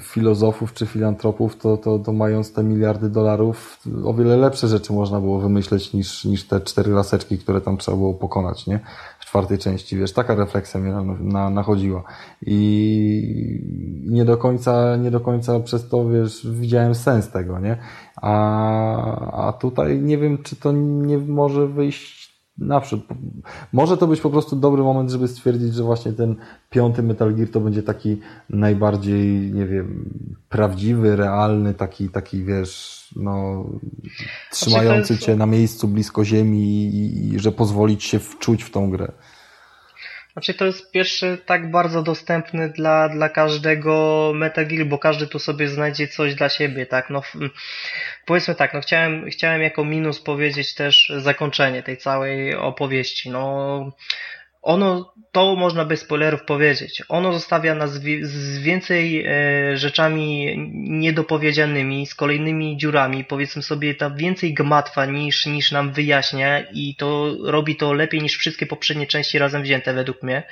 filozofów czy filantropów, to, to, to mając te miliardy dolarów, o wiele lepsze rzeczy można było wymyśleć niż, niż te cztery laseczki, które tam trzeba było pokonać, nie? W czwartej części, wiesz, taka refleksja mnie na, na, nachodziła. I nie do końca, nie do końca przez to, wiesz, widziałem sens tego, nie? A, a tutaj nie wiem, czy to nie może wyjść naprzód. Może to być po prostu dobry moment, żeby stwierdzić, że właśnie ten piąty Metal Gear to będzie taki najbardziej, nie wiem, prawdziwy, realny, taki, taki wiesz, no, trzymający znaczy jest... cię na miejscu blisko ziemi i, i że pozwolić się wczuć w tą grę. Znaczy to jest pierwszy tak bardzo dostępny dla, dla każdego Metal Gear, bo każdy tu sobie znajdzie coś dla siebie, tak? No, powiedzmy tak, no chciałem, chciałem jako minus powiedzieć też zakończenie tej całej opowieści. No, ono, to można bez spoilerów powiedzieć, ono zostawia nas z więcej e, rzeczami niedopowiedzianymi, z kolejnymi dziurami, powiedzmy sobie, ta więcej gmatwa niż, niż nam wyjaśnia i to robi to lepiej niż wszystkie poprzednie części razem wzięte według mnie.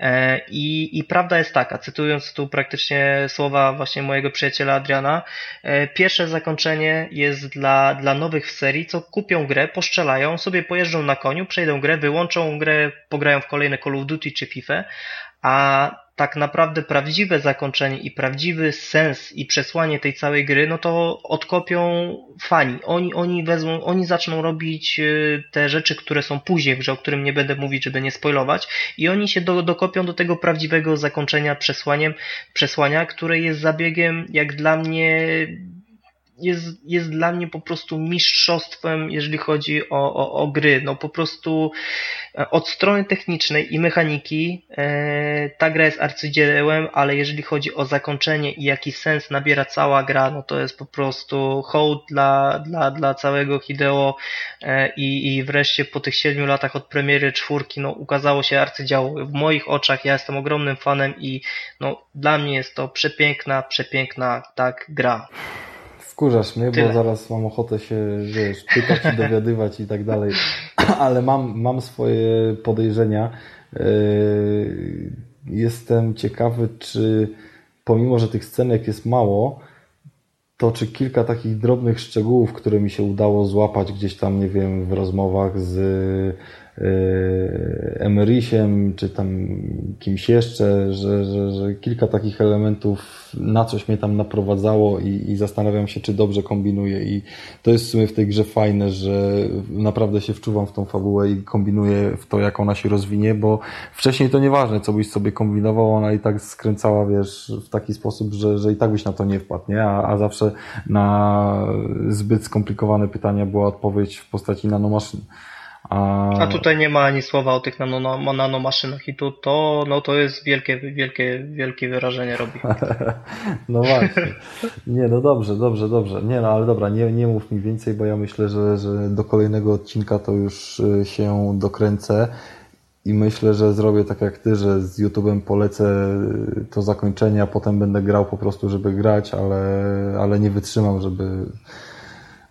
E, I, i prawda jest taka, cytując tu praktycznie słowa właśnie mojego przyjaciela Adriana, e, pierwsze zakończenie jest dla, dla nowych w serii, co kupią grę, poszczelają, sobie pojeżdżą na koniu, przejdą grę, wyłączą grę, pograją w kolejne Call of Duty czy FIFA, a tak naprawdę prawdziwe zakończenie i prawdziwy sens i przesłanie tej całej gry, no to odkopią fani. Oni, oni wezmą, oni zaczną robić y, te rzeczy, które są później w grze, o którym nie będę mówić, żeby nie spoilować i oni się do, dokopią do tego prawdziwego zakończenia przesłaniem, przesłania, które jest zabiegiem jak dla mnie jest, jest dla mnie po prostu mistrzostwem, jeżeli chodzi o, o, o gry. No po prostu od strony technicznej i mechaniki e, ta gra jest arcydziełem, ale jeżeli chodzi o zakończenie i jaki sens nabiera cała gra, no to jest po prostu hołd dla, dla, dla całego Hideo e, i, i wreszcie po tych siedmiu latach od premiery czwórki no ukazało się arcydzieło. W moich oczach ja jestem ogromnym fanem i no dla mnie jest to przepiękna, przepiękna tak gra. Wkurzasz mnie, Tyle. bo zaraz mam ochotę się, wiesz, pytać i dowiadywać i tak dalej, ale mam, mam swoje podejrzenia. Yy, jestem ciekawy, czy pomimo, że tych scenek jest mało, to czy kilka takich drobnych szczegółów, które mi się udało złapać gdzieś tam, nie wiem, w rozmowach z Emerysiem, czy tam kimś jeszcze, że, że, że kilka takich elementów na coś mnie tam naprowadzało i, i zastanawiam się, czy dobrze kombinuję i to jest w sumie w tej grze fajne, że naprawdę się wczuwam w tą fabułę i kombinuję w to, jak ona się rozwinie, bo wcześniej to nieważne, co byś sobie kombinował, ona i tak skręcała, wiesz, w taki sposób, że, że i tak byś na to nie wpadł, nie? A, a zawsze na zbyt skomplikowane pytania była odpowiedź w postaci nanomaszyn. A... Tutaj nie ma ani słowa o tych nano, nanomaszynach i tu to, no to jest wielkie, wielkie, wielkie wyrażenie robi. no właśnie. Nie, no dobrze, dobrze, dobrze. Nie, no ale dobra, nie, nie mów mi więcej, bo ja myślę, że, że do kolejnego odcinka to już y, się dokręcę. I myślę, że zrobię tak jak ty, że z YouTube'em polecę y, to zakończenie, a potem będę grał po prostu, żeby grać, ale, ale nie wytrzymam, żeby,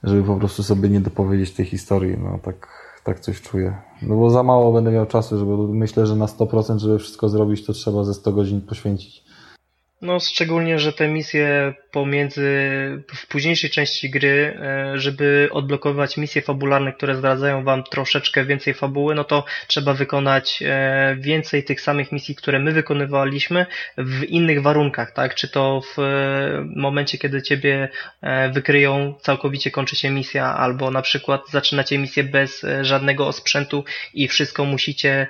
żeby po prostu sobie nie dopowiedzieć tej historii. No tak, tak coś czuję. No bo za mało będę miał czasu, żeby myślę, że na 100% żeby wszystko zrobić, to trzeba ze 100 godzin poświęcić. No, szczególnie, że te misje pomiędzy, w późniejszej części gry, e, żeby odblokować misje fabularne, które zdradzają wam troszeczkę więcej fabuły, no to trzeba wykonać e, więcej tych samych misji, które my wykonywaliśmy w innych warunkach, tak? Czy to w e, momencie, kiedy ciebie wykryją, całkowicie kończy się misja, albo na przykład zaczynacie misję bez żadnego osprzętu i wszystko musicie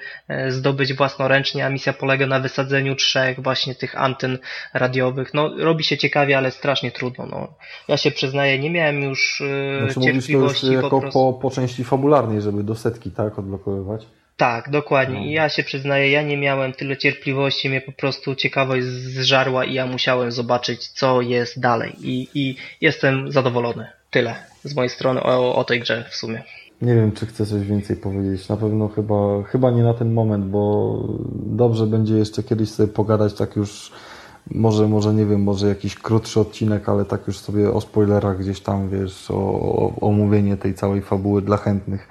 zdobyć własnoręcznie, a misja polega na wysadzeniu trzech właśnie tych antyn radiowych. No, robi się ciekawie, ale strasznie trudno. No. Ja się przyznaję, nie miałem już yy, znaczy, cierpliwości. Mówisz to już jako po, po części fabularnej, żeby do setki, tak, odblokowywać? Tak, dokładnie. No. I ja się przyznaję, ja nie miałem tyle cierpliwości, mnie po prostu ciekawość zżarła i ja musiałem zobaczyć, co jest dalej. I, i jestem zadowolony. Tyle z mojej strony o, o tej grze w sumie. Nie wiem, czy chcę coś więcej powiedzieć. Na pewno chyba, chyba nie na ten moment, bo dobrze będzie jeszcze kiedyś sobie pogadać tak już może, może nie wiem, może jakiś krótszy odcinek, ale tak już sobie o spoilerach gdzieś tam, wiesz, o, o omówienie tej całej fabuły dla chętnych.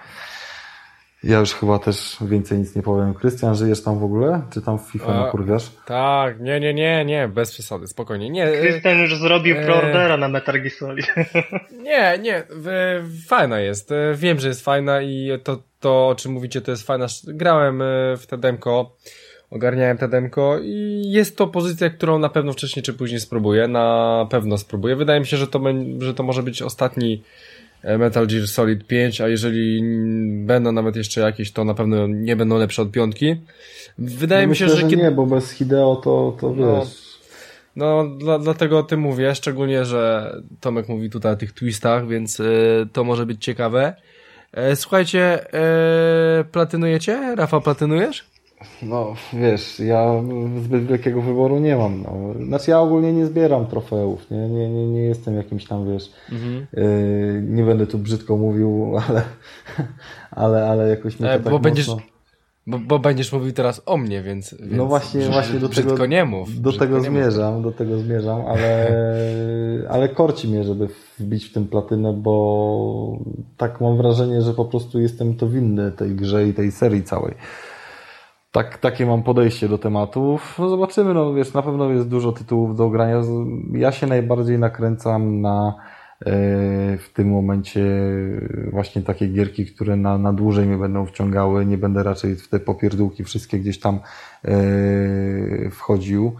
Ja już chyba też więcej nic nie powiem. Krystian, żyjesz tam w ogóle? Czy tam w FIFA A, nakurwiasz? Tak, nie, nie, nie, nie, bez przesady, spokojnie. Nie, Krystian już zrobił e... preordera na Metal Gear Solid. Nie, nie, fajna jest. E, wiem, że jest fajna i to, to o czym mówicie, to jest fajna. Grałem e, w te demko ogarniałem te demko i jest to pozycja, którą na pewno wcześniej czy później spróbuję, na pewno spróbuję. Wydaje mi się, że to, że to może być ostatni e, Metal Gear Solid 5, a jeżeli będą nawet jeszcze jakieś, to na pewno nie będą lepsze od piątki. Wydaje no mi się, myślę, że... że kiedy... nie, bo bez Hideo to, to no, wiesz... No, dla, dlatego o tym mówię, szczególnie, że Tomek mówi tutaj o tych twistach, więc y, to może być ciekawe. E, słuchajcie, e, platynujecie? Rafa, platynujesz? No, wiesz, ja zbyt wielkiego wyboru nie mam. No. Znaczy ja ogólnie nie zbieram trofeów, nie, nie, nie, nie jestem jakimś tam, wiesz, mhm. yy, nie będę tu brzydko mówił, ale, ale, ale jakoś mnie to e, tak bo będziesz, bo, bo, będziesz mówił teraz o mnie, więc, więc no właśnie, właśnie do tego, nie mów. Do tego zmierzam, mów. do tego zmierzam, ale, ale korci mnie, żeby wbić w tym platynę, bo tak mam wrażenie, że po prostu jestem to winny tej grze i tej serii całej. Tak, takie mam podejście do tematów. No zobaczymy, no wiesz, na pewno jest dużo tytułów do grania. Ja się najbardziej nakręcam na e, w tym momencie właśnie takie gierki, które na, na dłużej mnie będą wciągały. Nie będę raczej w te popierdółki wszystkie gdzieś tam e, wchodził.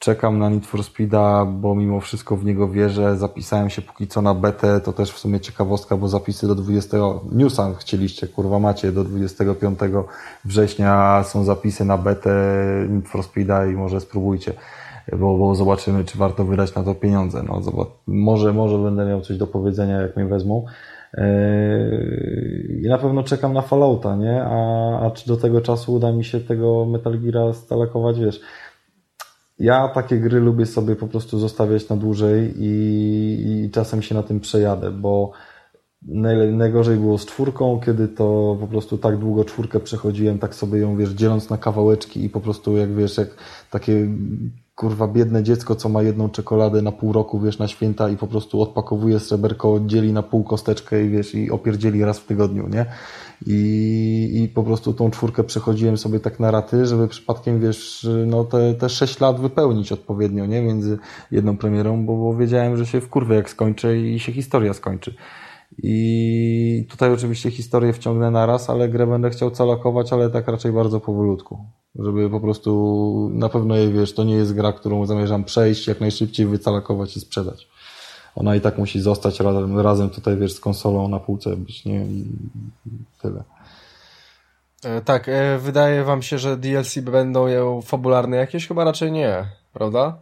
Czekam na Need for Speeda, bo mimo wszystko w niego wierzę. Zapisałem się póki co na betę, to też w sumie ciekawostka, bo zapisy do 20 newsa chcieliście, kurwa macie, do 25 września są zapisy na betę Need for Speeda i może spróbujcie, bo, bo zobaczymy, czy warto wydać na to pieniądze. No, zobacz, może, może będę miał coś do powiedzenia, jak mnie wezmą. Yy, I na pewno czekam na Fallouta, nie? A, a czy do tego czasu uda mi się tego Metal Geara stalakować, wiesz? Ja takie gry lubię sobie po prostu zostawiać na dłużej i, i czasem się na tym przejadę, bo najgorzej było z czwórką, kiedy to po prostu tak długo czwórkę przechodziłem, tak sobie ją, wiesz, dzieląc na kawałeczki i po prostu jak, wiesz, jak takie kurwa biedne dziecko, co ma jedną czekoladę na pół roku, wiesz, na święta i po prostu odpakowuje sreberko, dzieli na pół kosteczkę i wiesz, i opierdzieli raz w tygodniu, nie? I, i po prostu tą czwórkę przechodziłem sobie tak na raty, żeby przypadkiem, wiesz, no te, te sześć lat wypełnić odpowiednio, nie? Między jedną premierą, bo, bo wiedziałem, że się w kurwę jak skończę i się historia skończy. I tutaj oczywiście historię wciągnę naraz, ale grę będę chciał calakować, ale tak raczej bardzo powolutku. Żeby po prostu na pewno je wiesz, to nie jest gra, którą zamierzam przejść, jak najszybciej wycalakować i sprzedać. Ona i tak musi zostać razem, razem tutaj wiesz z konsolą na półce być, nie? I tyle. E, tak, e, wydaje wam się, że DLC będą je fabularne jakieś? Chyba raczej nie, prawda?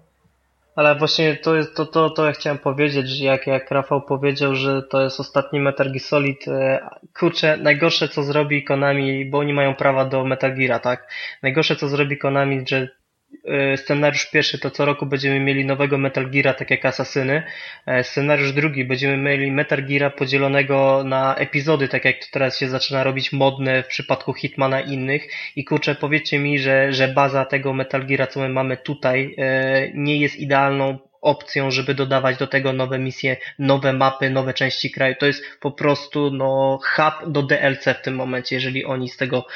Ale właśnie to jest to, to, to ja chciałem powiedzieć, że jak, jak Rafał powiedział, że to jest ostatni Metal Gear Solid, e, kurczę, najgorsze co zrobi Konami, bo oni mają prawa do Metal Geara, tak? Najgorsze co zrobi Konami, że scenariusz pierwszy to co roku będziemy mieli nowego Metal Geara, tak jak Asasyny. E, scenariusz drugi będziemy mieli Metal Geara podzielonego na epizody, tak jak to teraz się zaczyna robić modne w przypadku Hitmana i innych. I kurczę, powiedzcie mi, że, że baza tego Metal Geara, co my mamy tutaj, e, nie jest idealną opcją, żeby dodawać do tego nowe misje, nowe mapy, nowe części kraju. To jest po prostu no hub do DLC w tym momencie, jeżeli oni z tego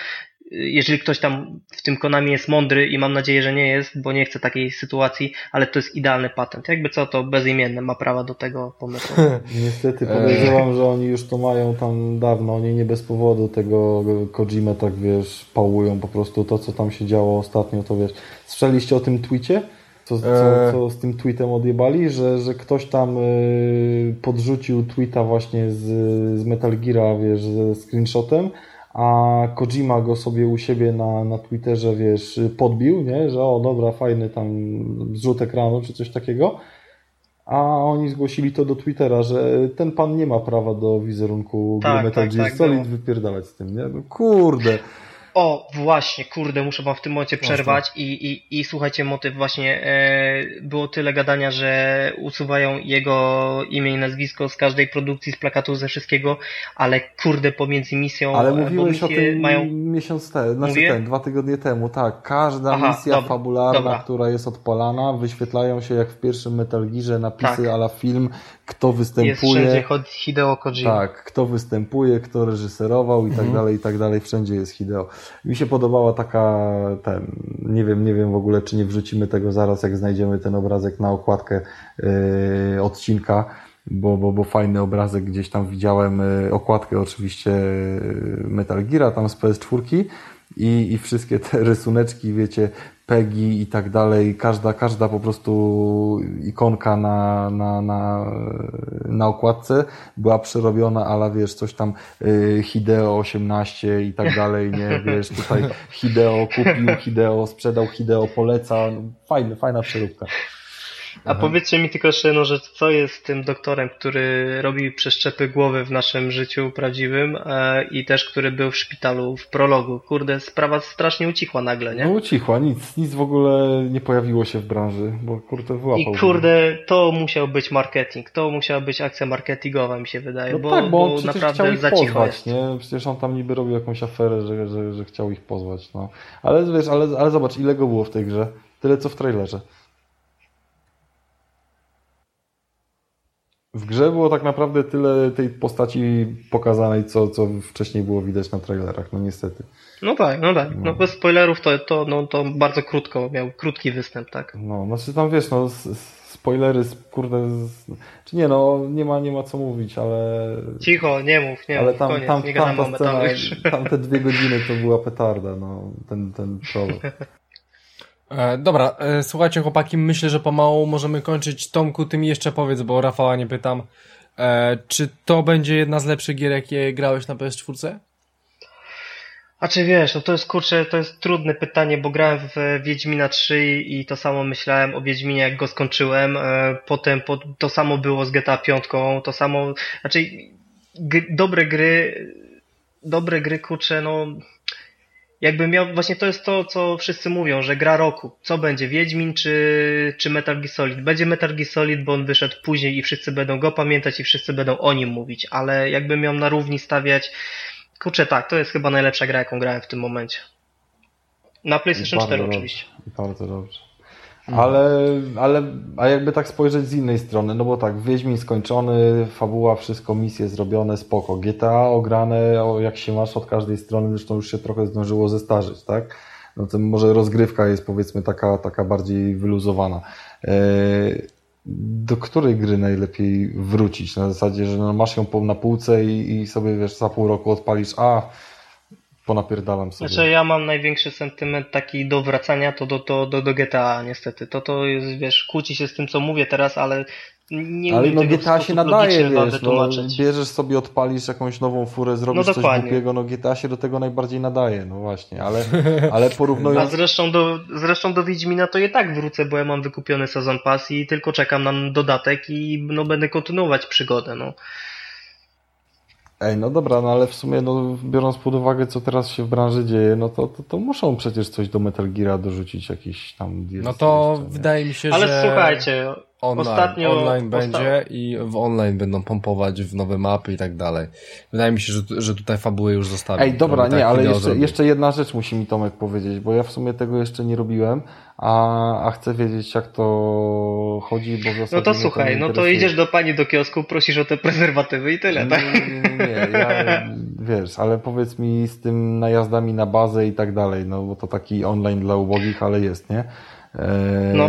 jeżeli ktoś tam w tym Konami jest mądry i mam nadzieję, że nie jest, bo nie chcę takiej sytuacji, ale to jest idealny patent. Jakby co, to bezimienny ma prawa do tego pomysłu. Niestety podejrzewam, że oni już to mają tam dawno. Oni nie bez powodu tego Kojima tak wiesz, pałują po prostu to, co tam się działo ostatnio, to wiesz. Słyszeliście o tym tweetie? Co, co, e. co z tym tweetem odjebali, że, że ktoś tam y, podrzucił tweeta właśnie z, z Metal Gear, wiesz, ze screenshotem, a Kojima go sobie u siebie na, na Twitterze, wiesz, podbił, nie? że o dobra, fajny tam zrzut ekranu czy coś takiego, a oni zgłosili to do Twittera, że ten pan nie ma prawa do wizerunku tak, Metal tak, Gear tak, Solid wypierdalać z tym, nie? No, kurde. O, właśnie, kurde, muszę wam w tym momencie przerwać i, i, i słuchajcie, motyw właśnie, e, było tyle gadania, że usuwają jego imię i nazwisko z każdej produkcji, z plakatu, ze wszystkiego, ale kurde, pomiędzy misją... Ale mówiłeś o tym mają... miesiąc temu, znaczy Mówię? ten, dwa tygodnie temu, tak, każda Aha, misja dobra, fabularna, dobra. która jest odpalana, wyświetlają się jak w pierwszym Metal Gearze napisy tak. ala film, kto występuje. Jest wszędzie Hideo Kojima. Tak, kto występuje, kto reżyserował i tak mhm. dalej, i tak dalej, wszędzie jest Hideo. Mi się podobała taka, ten, nie wiem, nie wiem w ogóle, czy nie wrzucimy tego zaraz, jak znajdziemy ten obrazek na okładkę yy, odcinka, bo, bo, bo fajny obrazek, gdzieś tam widziałem yy, okładkę oczywiście yy, Metal Geara tam z PS4 i, i wszystkie te rysuneczki, wiecie, PEGI i tak dalej, każda, każda po prostu ikonka na, na, na, na okładce była przerobiona, ale wiesz, coś tam y, Hideo 18 i tak dalej, nie, wiesz, tutaj Hideo kupił, Hideo sprzedał, Hideo poleca, fajna, fajna przeróbka. A Aha. powiedzcie mi tylko jeszcze jedną rzecz, co jest z tym doktorem, który robi przeszczepy głowy w naszym życiu prawdziwym e, i też który był w szpitalu w prologu. Kurde, sprawa strasznie ucichła nagle, nie? No ucichła, nic, nic w ogóle nie pojawiło się w branży, bo kurde wyłapał. I kurde, to musiał być marketing, to musiała być akcja marketingowa mi się wydaje, no bo, tak, bo, bo naprawdę za cicho pozwać, jest. Nie? Przecież on tam niby robił jakąś aferę, że, że, że chciał ich pozwać, no. Ale wiesz, ale, ale zobacz, ile go było w tej grze? Tyle co w trailerze. W grze było tak naprawdę tyle tej postaci pokazanej, co, co wcześniej było widać na trailerach, no niestety. No tak, no tak. No, no bez spoilerów to, to, no, to bardzo krótko, miał krótki występ, tak? No, znaczy tam wiesz, no spoilery, kurde, czy nie no, nie ma, nie ma co mówić, ale... Cicho, nie mów, nie ale mów, tam, koniec, tam, nie tam, ta scena, tam te dwie godziny to była petarda, no, ten, ten prolog. E, dobra, e, słuchajcie chłopaki, myślę, że pomału możemy kończyć. Tomku, ty mi jeszcze powiedz, bo Rafała nie pytam. E, czy to będzie jedna z lepszych gier, jakie grałeś na PS4? A czy wiesz, no to jest kurczę, to jest trudne pytanie, bo grałem w Wiedźmina 3 i to samo myślałem o Wiedźminie, jak go skończyłem. E, potem po, to samo było z GTA 5, to samo, znaczy dobre gry, dobre gry kurczę, no jakby miał, właśnie to jest to, co wszyscy mówią, że gra roku. Co będzie, Wiedźmin czy, czy Metal Gear Solid? Będzie Metal Gear Solid, bo on wyszedł później i wszyscy będą go pamiętać i wszyscy będą o nim mówić, ale jakbym miał na równi stawiać, kurczę tak, to jest chyba najlepsza gra, jaką grałem w tym momencie. Na PlayStation 4 dobrze, oczywiście. Bardzo dobrze. Mhm. Ale, ale, a jakby tak spojrzeć z innej strony, no bo tak, Wiedźmin skończony, fabuła, wszystko, misje zrobione, spoko. GTA ograne, jak się masz od każdej strony, zresztą już się trochę zdążyło zestarzyć, tak? No to może rozgrywka jest powiedzmy taka, taka bardziej wyluzowana. Yy, do której gry najlepiej wrócić? Na zasadzie, że no masz ją na półce i, i sobie wiesz, za pół roku odpalisz, a ponapierdalam sobie. Znaczy ja mam największy sentyment taki do wracania to do, do, do, do GTA niestety. To to jest, wiesz, kłóci się z tym co mówię teraz, ale nie Ale no GTA się nadaje, wiesz, no, bierzesz sobie, odpalisz jakąś nową furę, zrobisz No coś głupiego, no GTA się do tego najbardziej nadaje, no właśnie, ale, ale A porównując... zresztą do, zresztą do Wiedźmina to i tak wrócę, bo ja mam wykupiony sezon pass i tylko czekam na dodatek i no będę kontynuować przygodę, no. Ej, no dobra, no ale w sumie, no, biorąc pod uwagę, co teraz się w branży dzieje, no to, to, to muszą przecież coś do Metal Geara dorzucić, jakiś tam No to jeszcze, wydaje mi się, Ale że słuchajcie, online, ostatnio- online osta- będzie i w online będą pompować w nowe mapy i tak dalej. Wydaje mi się, że, że tutaj fabuły już zostawią. Ej, dobra, nie, tak ale jeszcze, jeszcze jedna rzecz musi mi Tomek powiedzieć, bo ja w sumie tego jeszcze nie robiłem, a, a chcę wiedzieć, jak to chodzi, bo w zasadzie no to słuchaj, no to idziesz do pani do kiosku, prosisz o te prezerwatywy i tyle, tak? Nie, nie, nie, nie, ja, wiesz, ale powiedz mi z tym najazdami na bazę i tak dalej, no bo to taki online dla ubogich, ale jest, nie? Eee, No.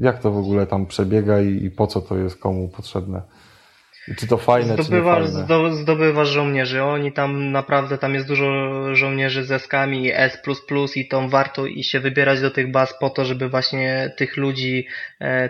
Jak to w ogóle tam przebiega i, i po co to jest komu potrzebne? I czy to fajne, Zdobywasz, czy nie fajne? zdo, zdobywasz żołnierzy. Oni tam naprawdę, tam jest dużo żołnierzy z eskami S++ i tą warto i się wybierać do tych baz po to, żeby właśnie tych ludzi,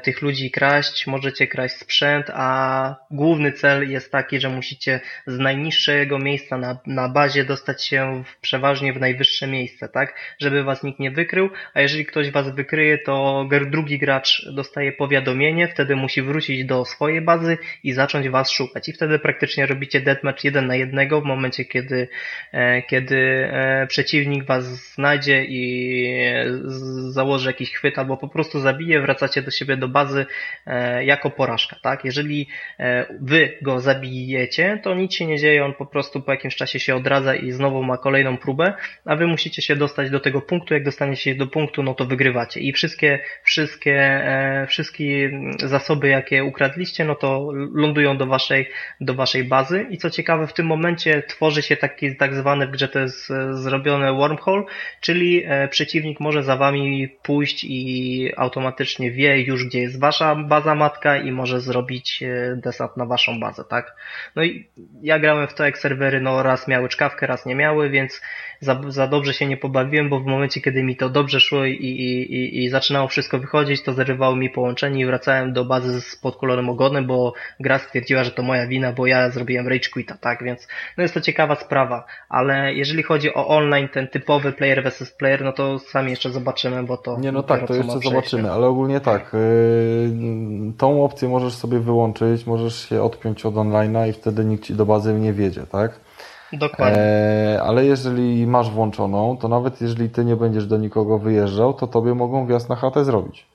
tych ludzi kraść. Możecie kraść sprzęt, a główny cel jest taki, że musicie z najniższego miejsca na, na bazie dostać się w, przeważnie w najwyższe miejsce, tak? Żeby was nikt nie wykrył, a jeżeli ktoś was wykryje, to drugi gracz dostaje powiadomienie, wtedy musi wrócić do swojej bazy i zacząć was szukać. I wtedy praktycznie robicie deathmatch jeden na jednego w momencie, kiedy, e, kiedy e, przeciwnik was znajdzie i e, założy jakiś chwyt albo po prostu zabije, wracacie do siebie do bazy e, jako porażka, tak? Jeżeli e, wy go zabijecie, to nic się nie dzieje, on po prostu po jakimś czasie się odradza i znowu ma kolejną próbę, a wy musicie się dostać do tego punktu, jak dostaniecie się do punktu, no to wygrywacie. I wszystkie, wszystkie, e, wszystkie zasoby, jakie ukradliście, no to lądują do waszej, do waszej bazy. I co ciekawe, w tym momencie tworzy się taki tak zwany w grze to jest zrobione wormhole, czyli przeciwnik może za wami pójść i automatycznie wie już, gdzie jest wasza baza matka i może zrobić e, desant na waszą bazę, tak? No i ja grałem w to, jak serwery no raz miały czkawkę, raz nie miały, więc za, za dobrze się nie pobawiłem, bo w momencie, kiedy mi to dobrze szło i, i, i, i zaczynało wszystko wychodzić, to zerwało mi połączenie i wracałem do bazy z podkolorem ogonem, bo gra stwierdziła, że to moja wina, bo ja zrobiłem rage quita, tak? Więc no jest to ciekawa sprawa, ale jeżeli chodzi o online, ten typowy player versus player, no to sami jeszcze zobaczymy, bo to Nie, no tak, to jeszcze zobaczymy, ale ogólnie tak. Yy, tą opcję możesz sobie wyłączyć, możesz się odpiąć od online'a i wtedy nikt ci do bazy nie wiedzie, tak? Dokładnie. E, ale jeżeli masz włączoną, to nawet jeżeli ty nie będziesz do nikogo wyjeżdżał, to tobie mogą wjazd na chatę zrobić.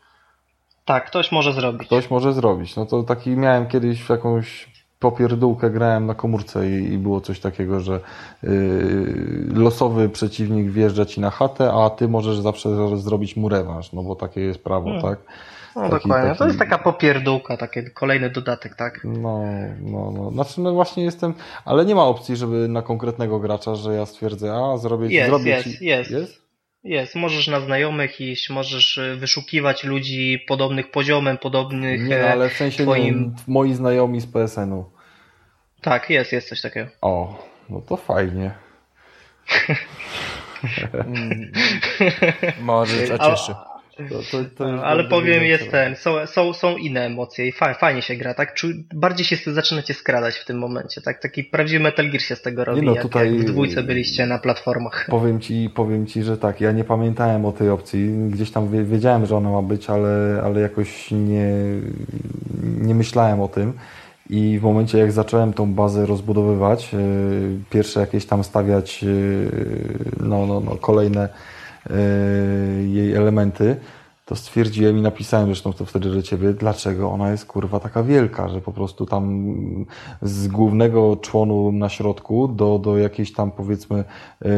Tak, ktoś może zrobić. Ktoś może zrobić. No to taki miałem kiedyś w jakąś popierdółkę, grałem na komórce i, i było coś takiego, że yy, losowy przeciwnik wjeżdża ci na chatę, a ty możesz zawsze zrobić mu rewanż, no bo takie jest prawo, Hmm. tak? No taki- dokładnie. To taki- jest taka popierdółka, taki kolejny dodatek, tak? No, no, no. Znaczy, no właśnie jestem, ale nie ma opcji, żeby na konkretnego gracza, że ja stwierdzę, a zrobię, Jest, zrobię jest, ci... jest. jest? Jest, możesz na znajomych iść, możesz y, wyszukiwać ludzi podobnych poziomem, podobnych. Nie, no, e, ale w sensie twoim... nie moi znajomi z PSN-u. Tak, jest, jest coś takiego. O, no to fajnie. Może A- cieszy. To, to, to już Ale powiem, jest ten, są, są, są inne emocje i fa, fajnie się gra, tak? Czu, bardziej się zaczynacie skradać w tym momencie, tak? Taki prawdziwy Metal Gear się z tego robi, no, jak, tutaj- jak w dwójce byliście na platformach. Powiem ci, powiem ci, że tak, ja nie pamiętałem o tej opcji. Gdzieś tam wie- wiedziałem, że ona ma być, ale, ale jakoś nie, nie myślałem o tym. I w momencie, jak zacząłem tą bazę rozbudowywać, yy, pierwsze jakieś tam stawiać yy, no, no, no, kolejne jej elementy, to stwierdziłem i napisałem zresztą to wtedy do ciebie, dlaczego ona jest kurwa taka wielka, że po prostu tam z głównego członu na środku do, do jakiejś tam powiedzmy yy,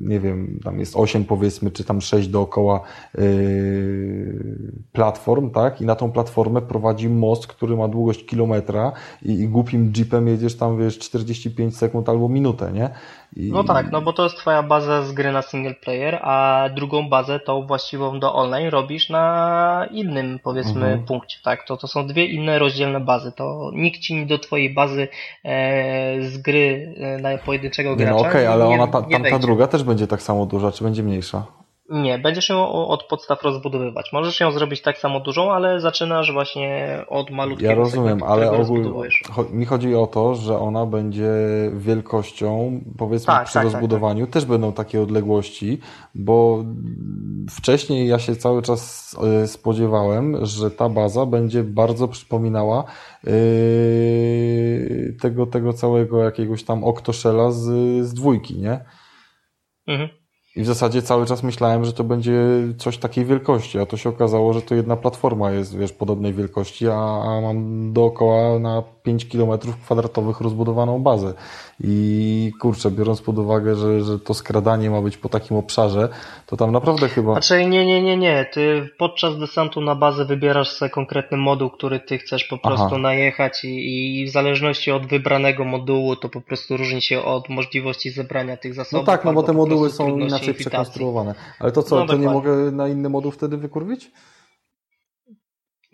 nie wiem, tam jest 8 powiedzmy, czy tam 6 dookoła yy, platform, tak? I na tą platformę prowadzi most, który ma długość kilometra i, i głupim jeepem jedziesz tam, wiesz, 45 sekund albo minutę, nie? I... No tak, no bo to jest twoja baza z gry na single player, a drugą bazę, tą właściwą do online robisz na innym, powiedzmy, mhm. punkcie, tak? To, to są dwie inne rozdzielne bazy. To nikt ci do twojej bazy e, z gry e, na pojedynczego gracza no okej, okay, ale ona, ta, tam ta druga też będzie tak samo duża, czy będzie mniejsza? Nie, będziesz ją od podstaw rozbudowywać. Możesz ją zrobić tak samo dużą, ale zaczynasz właśnie od malutkiego Ja rozumiem, ale ogólnie mi chodzi o to, że ona będzie wielkością, powiedzmy tak, przy tak, tak rozbudowaniu tak, też będą takie odległości, bo wcześniej ja się cały czas e, spodziewałem, że ta baza będzie bardzo przypominała yy, tego, tego całego jakiegoś tam oktoszela z, z dwójki, nie? Mhm. I w zasadzie cały czas myślałem, że to będzie coś takiej wielkości, a to się okazało, że to jedna platforma jest, wiesz, podobnej wielkości, a, a mam dookoła na 5 km kwadratowych rozbudowaną bazę. I kurczę, biorąc pod uwagę, że, że to skradanie ma być po takim obszarze, to tam naprawdę chyba... Znaczy nie, nie, nie, nie. Ty podczas desantu na bazę wybierasz sobie konkretny moduł, który ty chcesz po prostu Aha. najechać i, i w zależności od wybranego modułu to po prostu różni się od możliwości zebrania tych zasobów. No tak, no bo te moduły są inaczej przekonstruowane. Ale to co, no, to nie mogę na inny moduł wtedy wykurwić?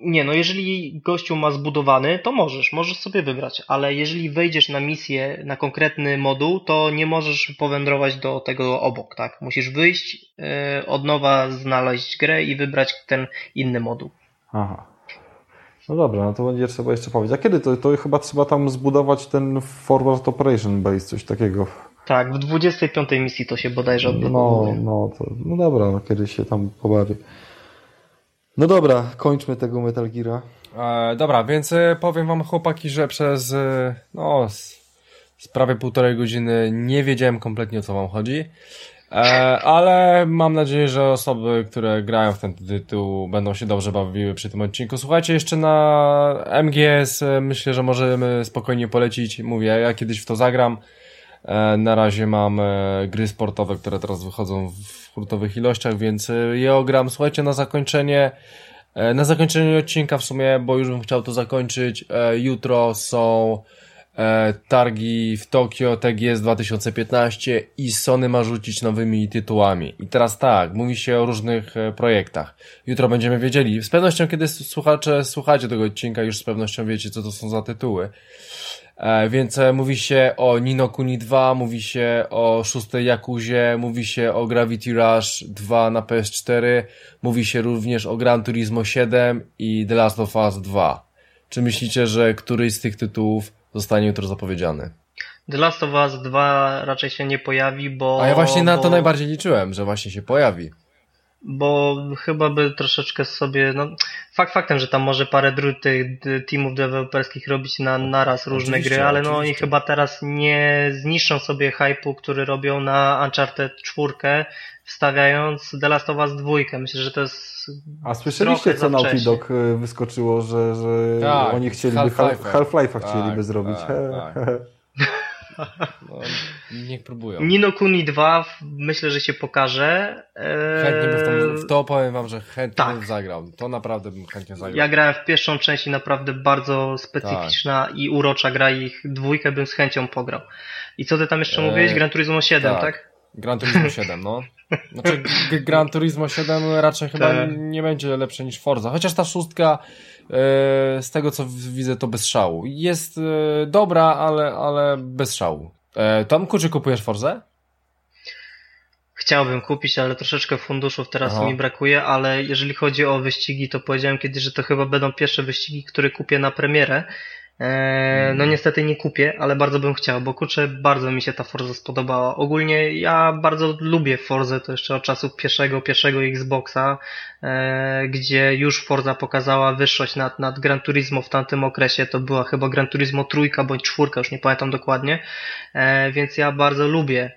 Nie, no jeżeli gościu ma zbudowany, to możesz, możesz sobie wybrać, ale jeżeli wejdziesz na misję, na konkretny moduł, to nie możesz powędrować do tego obok, tak? Musisz wyjść, yy, od nowa znaleźć grę i wybrać ten inny moduł. Aha. No dobra, no to będzie trzeba jeszcze powiedzieć. A kiedy to? To chyba trzeba tam zbudować ten Forward Operation Base, coś takiego. Tak, w 25 misji to się bodajże odblokowuje. No, no, to, no dobra, no kiedyś się tam pobawię. No dobra, kończmy tego Metal Geara. E, dobra, więc e, powiem wam chłopaki, że przez e, no, z prawie półtorej godziny nie wiedziałem kompletnie o co wam chodzi. E, ale mam nadzieję, że osoby, które grają w ten tytuł będą się dobrze bawiły przy tym odcinku. Słuchajcie, jeszcze na MGS e, myślę, że możemy spokojnie polecić. Mówię, ja kiedyś w to zagram. E, na razie mam gry sportowe, które teraz wychodzą w hurtowych ilościach, więc je ogram. Słuchajcie, na zakończenie na zakończenie odcinka w sumie, bo już bym chciał to zakończyć. Jutro są E, targi w Tokio TGS 2015 i Sony ma rzucić nowymi tytułami. I teraz tak, mówi się o różnych e, projektach. Jutro będziemy wiedzieli. Z pewnością, kiedy słuchacze słuchacie tego odcinka, już z pewnością wiecie, co to są za tytuły. E, więc mówi się o Nino Kuni 2, mówi się o szóstej Yakuzie, mówi się o Gravity Rush 2 na PS4, mówi się również o Gran Turismo 7 i The Last of Us 2. Czy myślicie, że któryś z tych tytułów zostanie jutro zapowiedziany. The Last of Us 2 raczej się nie pojawi, bo... A ja właśnie na bo, to najbardziej liczyłem, że właśnie się pojawi. Bo chyba by troszeczkę sobie, no fakt faktem, że tam może parę tych teamów deweloperskich robić na naraz różne oczywiście, gry, ale oczywiście. no oni chyba teraz nie zniszczą sobie hype'u, który robią na Uncharted 4, wstawiając The Last of Us 2. Myślę, że to jest a słyszeliście, co Naughty Dog y, wyskoczyło, że, że tak, oni chcieliby Half-Life'a Half tak, chcieliby zrobić. Tak, tak. No, niech próbują. Nino Kuni 2 myślę, że się pokaże. Chętnie bym w to, w to powiem wam, że chętnie tak. bym zagrał. To naprawdę bym chętnie zagrał. Ja grałem w pierwszą część i naprawdę bardzo specyficzna tak. i urocza gra i ich dwójkę bym z chęcią pograł. I co ty tam jeszcze e... mówiłeś? Gran Turismo 7, tak? tak? Gran Turismo 7, no. Znaczy Gran Turismo 7 raczej chyba tak. nie będzie lepsze niż Forza. Chociaż ta szóstka e, z tego co widzę to bez szału. Jest e, dobra, ale, ale bez szału. E, Tomku, czy kupujesz Forzę? Chciałbym kupić, ale troszeczkę funduszów teraz Aha. mi brakuje, ale jeżeli chodzi o wyścigi, to powiedziałem kiedyś, że to chyba będą pierwsze wyścigi, które kupię na premierę, no niestety nie kupię, ale bardzo bym chciał, bo kurczę, bardzo mi się ta Forza spodobała. Ogólnie ja bardzo lubię Forzę, to jeszcze od czasów pierwszego, pierwszego Xboxa, e, gdzie już Forza pokazała wyższość nad, nad Gran Turismo w tamtym okresie. To była chyba Gran Turismo trójka bądź czwórka, już nie pamiętam dokładnie. E, więc ja bardzo lubię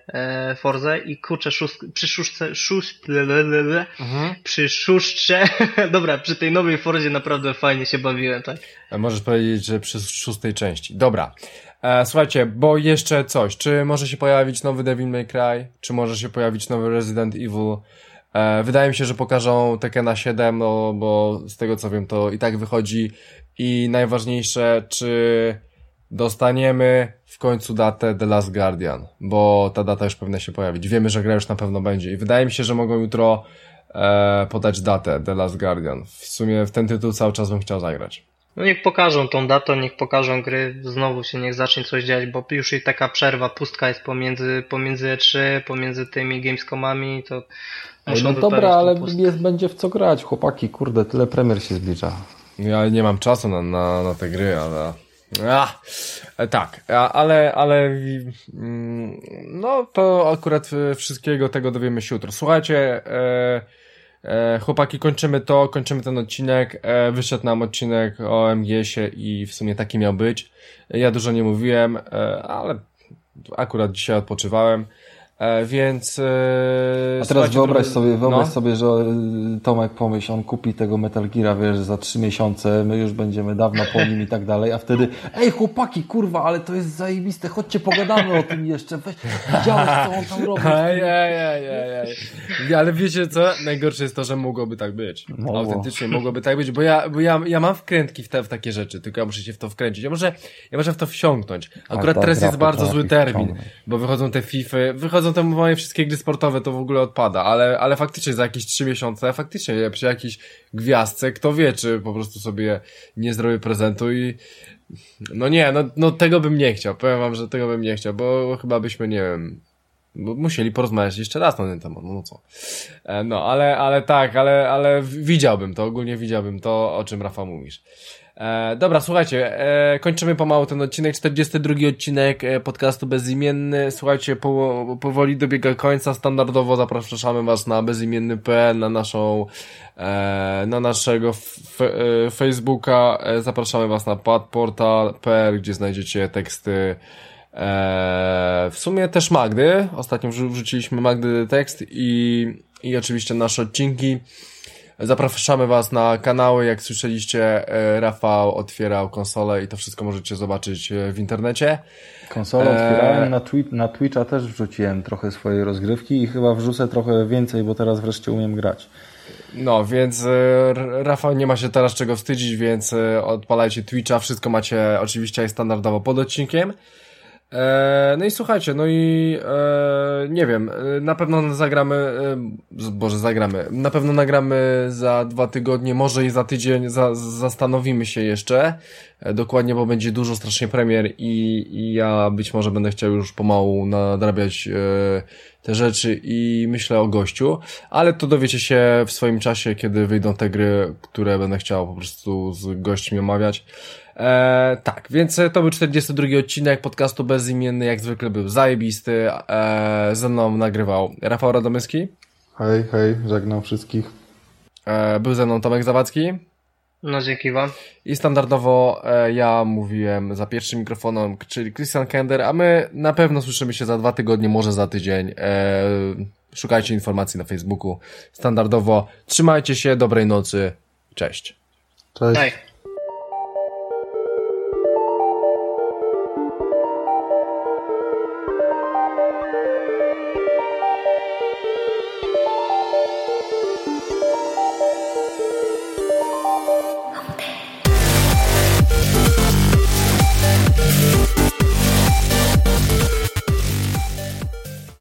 Forzę i kurczę, szóst, przy szóstce, szóst, mhm. przy szóstce, dobra, przy tej nowej Forzie naprawdę fajnie się bawiłem, tak? Możesz powiedzieć, że przy szóstej części. Dobra. E, słuchajcie, bo jeszcze coś. Czy może się pojawić nowy Devil May Cry? Czy może się pojawić nowy Resident Evil? E, wydaje mi się, że pokażą Tekena 7, no bo z tego co wiem, to i tak wychodzi. I najważniejsze, czy dostaniemy w końcu datę The Last Guardian, bo ta data już powinna się pojawić. Wiemy, że gra już na pewno będzie i wydaje mi się, że mogą jutro e, podać datę The Last Guardian. W sumie w ten tytuł cały czas bym chciał zagrać. No niech pokażą tą datę, niech pokażą gry, znowu się niech zacznie coś dziać, bo już i taka przerwa, pustka jest pomiędzy, pomiędzy E3, pomiędzy tymi Gamescomami, to Ej, no dobra, ale jest, będzie w co grać, chłopaki, kurde, tyle premier się zbliża. Ja nie mam czasu na, na, na te gry, ale... A, tak, ale, ale mm, no to akurat wszystkiego tego dowiemy się jutro. Słuchajcie, e, e, chłopaki, kończymy to, kończymy ten odcinek. E, wyszedł nam odcinek o MGS-ie i w sumie taki miał być. Ja dużo nie mówiłem, e, ale akurat dzisiaj odpoczywałem. E, więc. E, A teraz wyobraź sobie, wyobraź no. sobie, że e, Tomek pomyśl, on kupi tego Metal Geara, wiesz, za trzy miesiące, my już będziemy dawno po nim i tak dalej, a wtedy, ej chłopaki, kurwa, ale to jest zajebiste, chodźcie pogadamy o tym jeszcze, weź, widziałeś co on tam robi. Ej, ej, ej, ej. Ale wiecie co? Najgorsze jest to, że mogłoby tak być. Mogło. Autentycznie mogłoby tak być, bo ja, bo ja, ja mam wkrętki w, te, w takie rzeczy, tylko ja muszę się w to wkręcić. Ja może, ja muszę w to wsiąknąć. Akurat teraz jest bardzo zły termin, bo wychodzą te FIFA, wychodzą wchodzą te moje wszystkie gry sportowe, to w ogóle odpada, ale, ale faktycznie za jakieś trzy miesiące, faktycznie przy jakiejś gwiazdce, kto wie, czy po prostu sobie nie zrobię prezentu i no nie, no, no tego bym nie chciał, powiem wam, że tego bym nie chciał, bo chyba byśmy, nie wiem, musieli porozmawiać jeszcze raz na ten temat, no, no co. E, no, ale, ale tak, ale, ale widziałbym to, ogólnie widziałbym to, o czym Rafa mówisz. E, dobra, słuchajcie, e, kończymy pomału ten odcinek, 42 odcinek e, podcastu Bezimienny. Słuchajcie, po, powoli dobiega końca, standardowo zapraszamy was na bezimienny.pl, na naszą, e, na naszego e, Facebooka, e, zapraszamy was na padportal.pl, gdzie znajdziecie teksty. E, w sumie też Magdy, ostatnio wrzuciliśmy Magdy tekst i, i oczywiście nasze odcinki. Zapraszamy Was na kanały, jak słyszeliście, e, Rafał otwierał konsolę i to wszystko możecie zobaczyć e, w internecie. Konsolę otwierałem, na, twi na Twitcha też wrzuciłem trochę swojej rozgrywki i chyba wrzucę trochę więcej, bo teraz wreszcie umiem grać. No, więc e, Rafał nie ma się teraz czego wstydzić, więc odpalajcie Twitcha, wszystko macie oczywiście standardowo pod odcinkiem. E, no i słuchajcie, no i e, nie wiem, e, na pewno zagramy, e, boże zagramy, na pewno nagramy za dwa tygodnie, może i za tydzień, za, zastanowimy się jeszcze, e, dokładnie, bo będzie dużo strasznie premier i, i ja być może będę chciał już pomału nadrabiać e, te rzeczy i myślę o gościu, ale to dowiecie się w swoim czasie, kiedy wyjdą te gry, które będę chciał po prostu z gośćmi omawiać. E, tak, więc to był 42 odcinek podcastu Bezimienny, jak zwykle był zajebisty. E, ze mną nagrywał Rafał Radomyski. Hej, hej, żegnam wszystkich. E, był ze mną Tomek Zawadzki. No dzięki wam. I standardowo e, ja mówiłem za pierwszym mikrofonem, czyli Christian Kender, a my na pewno słyszymy się za dwa tygodnie, może za tydzień. E, szukajcie informacji na Facebooku. Standardowo. Trzymajcie się, dobrej nocy. Cześć. Cześć. Cześć.